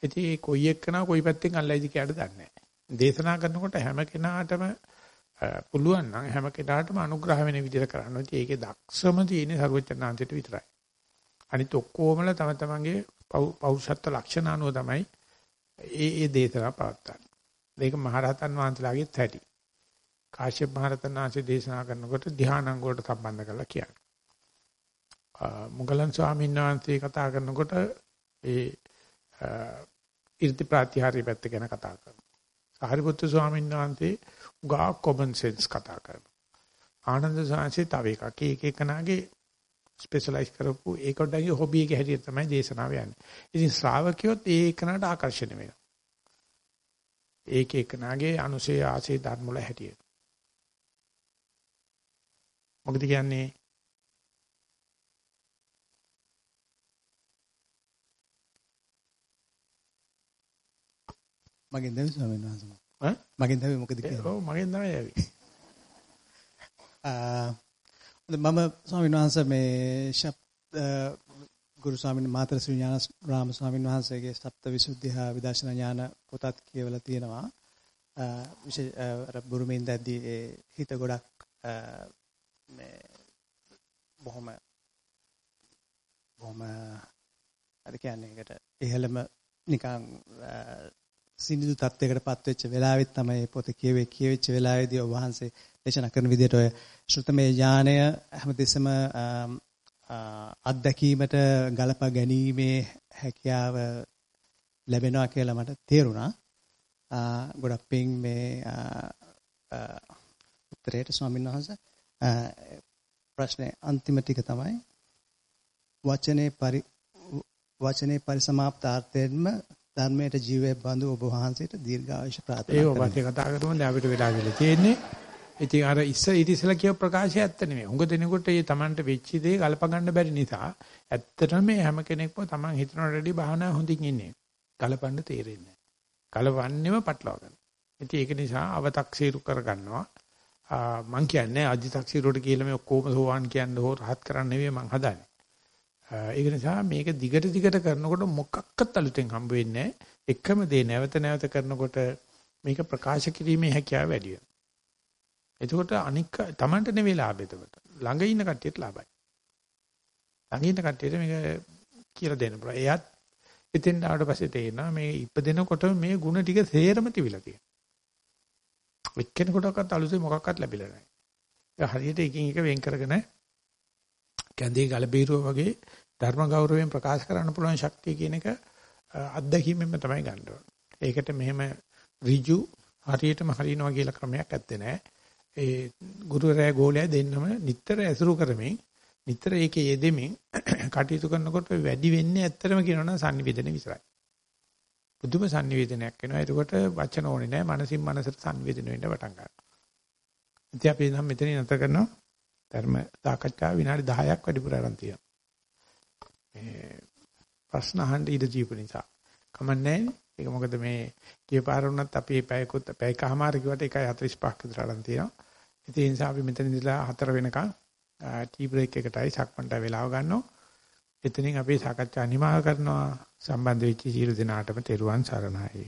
ඉතින් ඒ කොයි එක්කන කොයි පැත්තෙන් අල්ලයිද කියලා දන්නේ නැහැ. දේශනා කරනකොට හැම කෙනාටම පුළුවන් නම් හැම කෙනාටම අනුග්‍රහ වෙන විදිහට කරන්න ඕනේ. ඒකේ දක්ෂම තියෙන්නේ සරුවචනාන්තයට විතරයි. අනිත් ඔක්කොමලා තම තමන්ගේ පෞරුෂත්ව ලක්ෂණ අනුව තමයි ඒ ඒ දේශනා පවත්වන්නේ. මේක මහරහතන් වහන්සේලාගේ තැටි. කාශ්‍යප මහරහතන් වහන්සේ දේශනා කරනකොට ධානාංග වලට සම්බන්ධ කරලා කියන්නේ. මුගලන් ස්වාමීන් වහන්සේ කතා කරනකොට ඒ ඉර්ධි ප්‍රත්‍යහාරය පැත්ත ගැන කතා කරනවා. සාරිපුත්තු ස්වාමීන් වහන්සේ උගා කොමන් සෙන්ස් කතා කරනවා. ආනන්ද සාංශේ තව එකක්. එක එකනාගේ ස්පෙෂලායිස් කරපු ඒකටගේ හොබි එක හැටියට තමයි දේශනාව යන්නේ. ඉතින් ශ්‍රාවකියොත් ඒ එකනට ආකර්ෂණය වෙනවා. ඒක එකනාගේ අනුසේ ආසේ ධර්ම වල හැටියට. මොකද කියන්නේ මගෙන් දැවි ස්වාමීන් වහන්සේ. ඈ මගෙන් දැවි මොකද කියන්නේ? ඔව් මගෙන් තමයි ඇවි. මම ස්වාමීන් වහන්සේ මේ ශබ්ද ගුරු ස්වාමීන් මාතර ශ්‍රී ඥාන රාම ස්වාමීන් වහන්සේගේ සප්ත විසුද්ධි හා විදර්ශනා ඥාන පොතත් කියවලා තියෙනවා. විශේෂ බුරුමින් දැද්දී ඒ හිත ගොඩක් මේ බොහොම බොහොම අර කියන්නේ ඒකට ඉහළම නිකන් සිනිදු තත්වයකටපත් වෙච්ච වෙලාවෙත් තමයි පොත කියවේ කියවෙච්ච වෙලාවේදී ඔබ වහන්සේ දේශනා කරන විදිහට ඔය ශ්‍රුතමේ ඥානය හැමතිස්සෙම අත්දැකීමට ගලපා ගැනීමේ හැකියාව ලැබෙනවා කියලා මට තේරුණා. ගොඩක් පිං මේ උත්තරේට ස්වාමීන් වහන්සේ ප්‍රශ්නේ අන්තිම ටික තමයි වචනේ පරි වචනේ පරිසමාප්තාර්ථයෙන්ම ධර්මයට ජීවය බඳු ඔබ වහන්සේට දීර්ඝායුෂ ප්‍රාර්ථනා කරනවා. ඒක ඔබත් කතා කරමු දැන් අපිට වෙලා ගිහලා තියෙන්නේ. ඉතින් අර ඉස්ස ඉතිසලා කියව ප්‍රකාශය ඇත්ත නෙමෙයි. උඟ දෙනකොට මේ Tamanට වෙච්ච දේ ගලප ගන්න බැරි නිසා ඇත්තටම මේ හැම කෙනෙක්ම Taman හිතනට වැඩි බහනා හොඳින් ඉන්නේ. ගලපන්න තේරෙන්නේ නැහැ. ගලවන්නෙම පටලවා ගන්න. ඉතින් ඒක නිසා අව탁සීරු කරගන්නවා. මං කියන්නේ අධි탁සීරුවට කියලා මේ ඔක්කොම සෝවාන් කියන්න හෝ රහත් කරන්න නෙවෙයි මං හදන්නේ. ඒක නිසා මේක දිගට දිගට කරනකොට මොකක්වත් අලුතෙන් හම්බ වෙන්නේ එකම දේ නැවත නැවත කරනකොට මේක ප්‍රකාශ කිරීමේ හැකියාව වැඩි වෙනවා. එතකොට අනික් Tamanට නෙවෙයි ලාභය එතකොට. ළඟ ඉන්න කට්ටියට ලාභයි. ළඟ ඉන්න කට්ටියට මේක කියලා දෙන්න පුළුවන්. එයාත් ඉතින් ආවට පස්සේ තේරෙනවා මේ ඉපදෙනකොට මේ ಗುಣ ටික තේරම තිබිලා තියෙනවා. එක්කෙනෙකුටවත් අලුතෙන් මොකක්වත් ලැබිලා නැහැ. ඒ හරියට එකින් එක වෙන් කරගෙන කැඳේ ගල බීරුව වගේ ධර්ම ගෞරවයෙන් ප්‍රකාශ කරන්න පුළුවන් ශක්තිය කියන එක අත්දැකීමෙන්ම තමයි ගන්න ඒකට මෙහෙම ඍජු හරියටම හරියනවා කියලා ක්‍රමයක් ඇත්තේ නැහැ. ඒ ගුරුවරයා ගෝලයා දෙන්නම නිතර ඇසුරු කරමින් නිතර ඒකේ යෙදෙමින් කටයුතු කරනකොට වැඩි වෙන්නේ ඇත්තටම කියනවනම් sannivedana විතරයි. බුදුම sannivedanayak වෙනවා. එතකොට වචන ඕනේ නැහැ. මනසින් මනසට sannivedana වෙන්න පටන් ගන්නවා. ඉතින් අපි නම් මෙතනින් නැත කරනවා. ධර්ම සාකච්ඡාව විනාඩි 10ක් වැඩිපුර ආරම්භ තියෙනවා. මේ ප්‍රශ්න අහන්න ඉඩ දීපු නිසා. කමන්නේ ඒක මොකද මේ කීපාර වුණත් අපි පැයකොත් පැයකමාර කිව්වට 1:45ක් විතර ආරම්භ තියෙනවා. ඉතින් ඒ නිසා අපි මෙතන ඉඳලා 4 වෙනකන් ටී බ්‍රේක් එකටයි සක්මන්ට වෙලාව ගන්නවා. එතනින් අපි සාකච්ඡා නිමා කරනවා සම්බන්ධ වෙච්ච සියලු දෙනාටම තෙරුවන් සරණයි.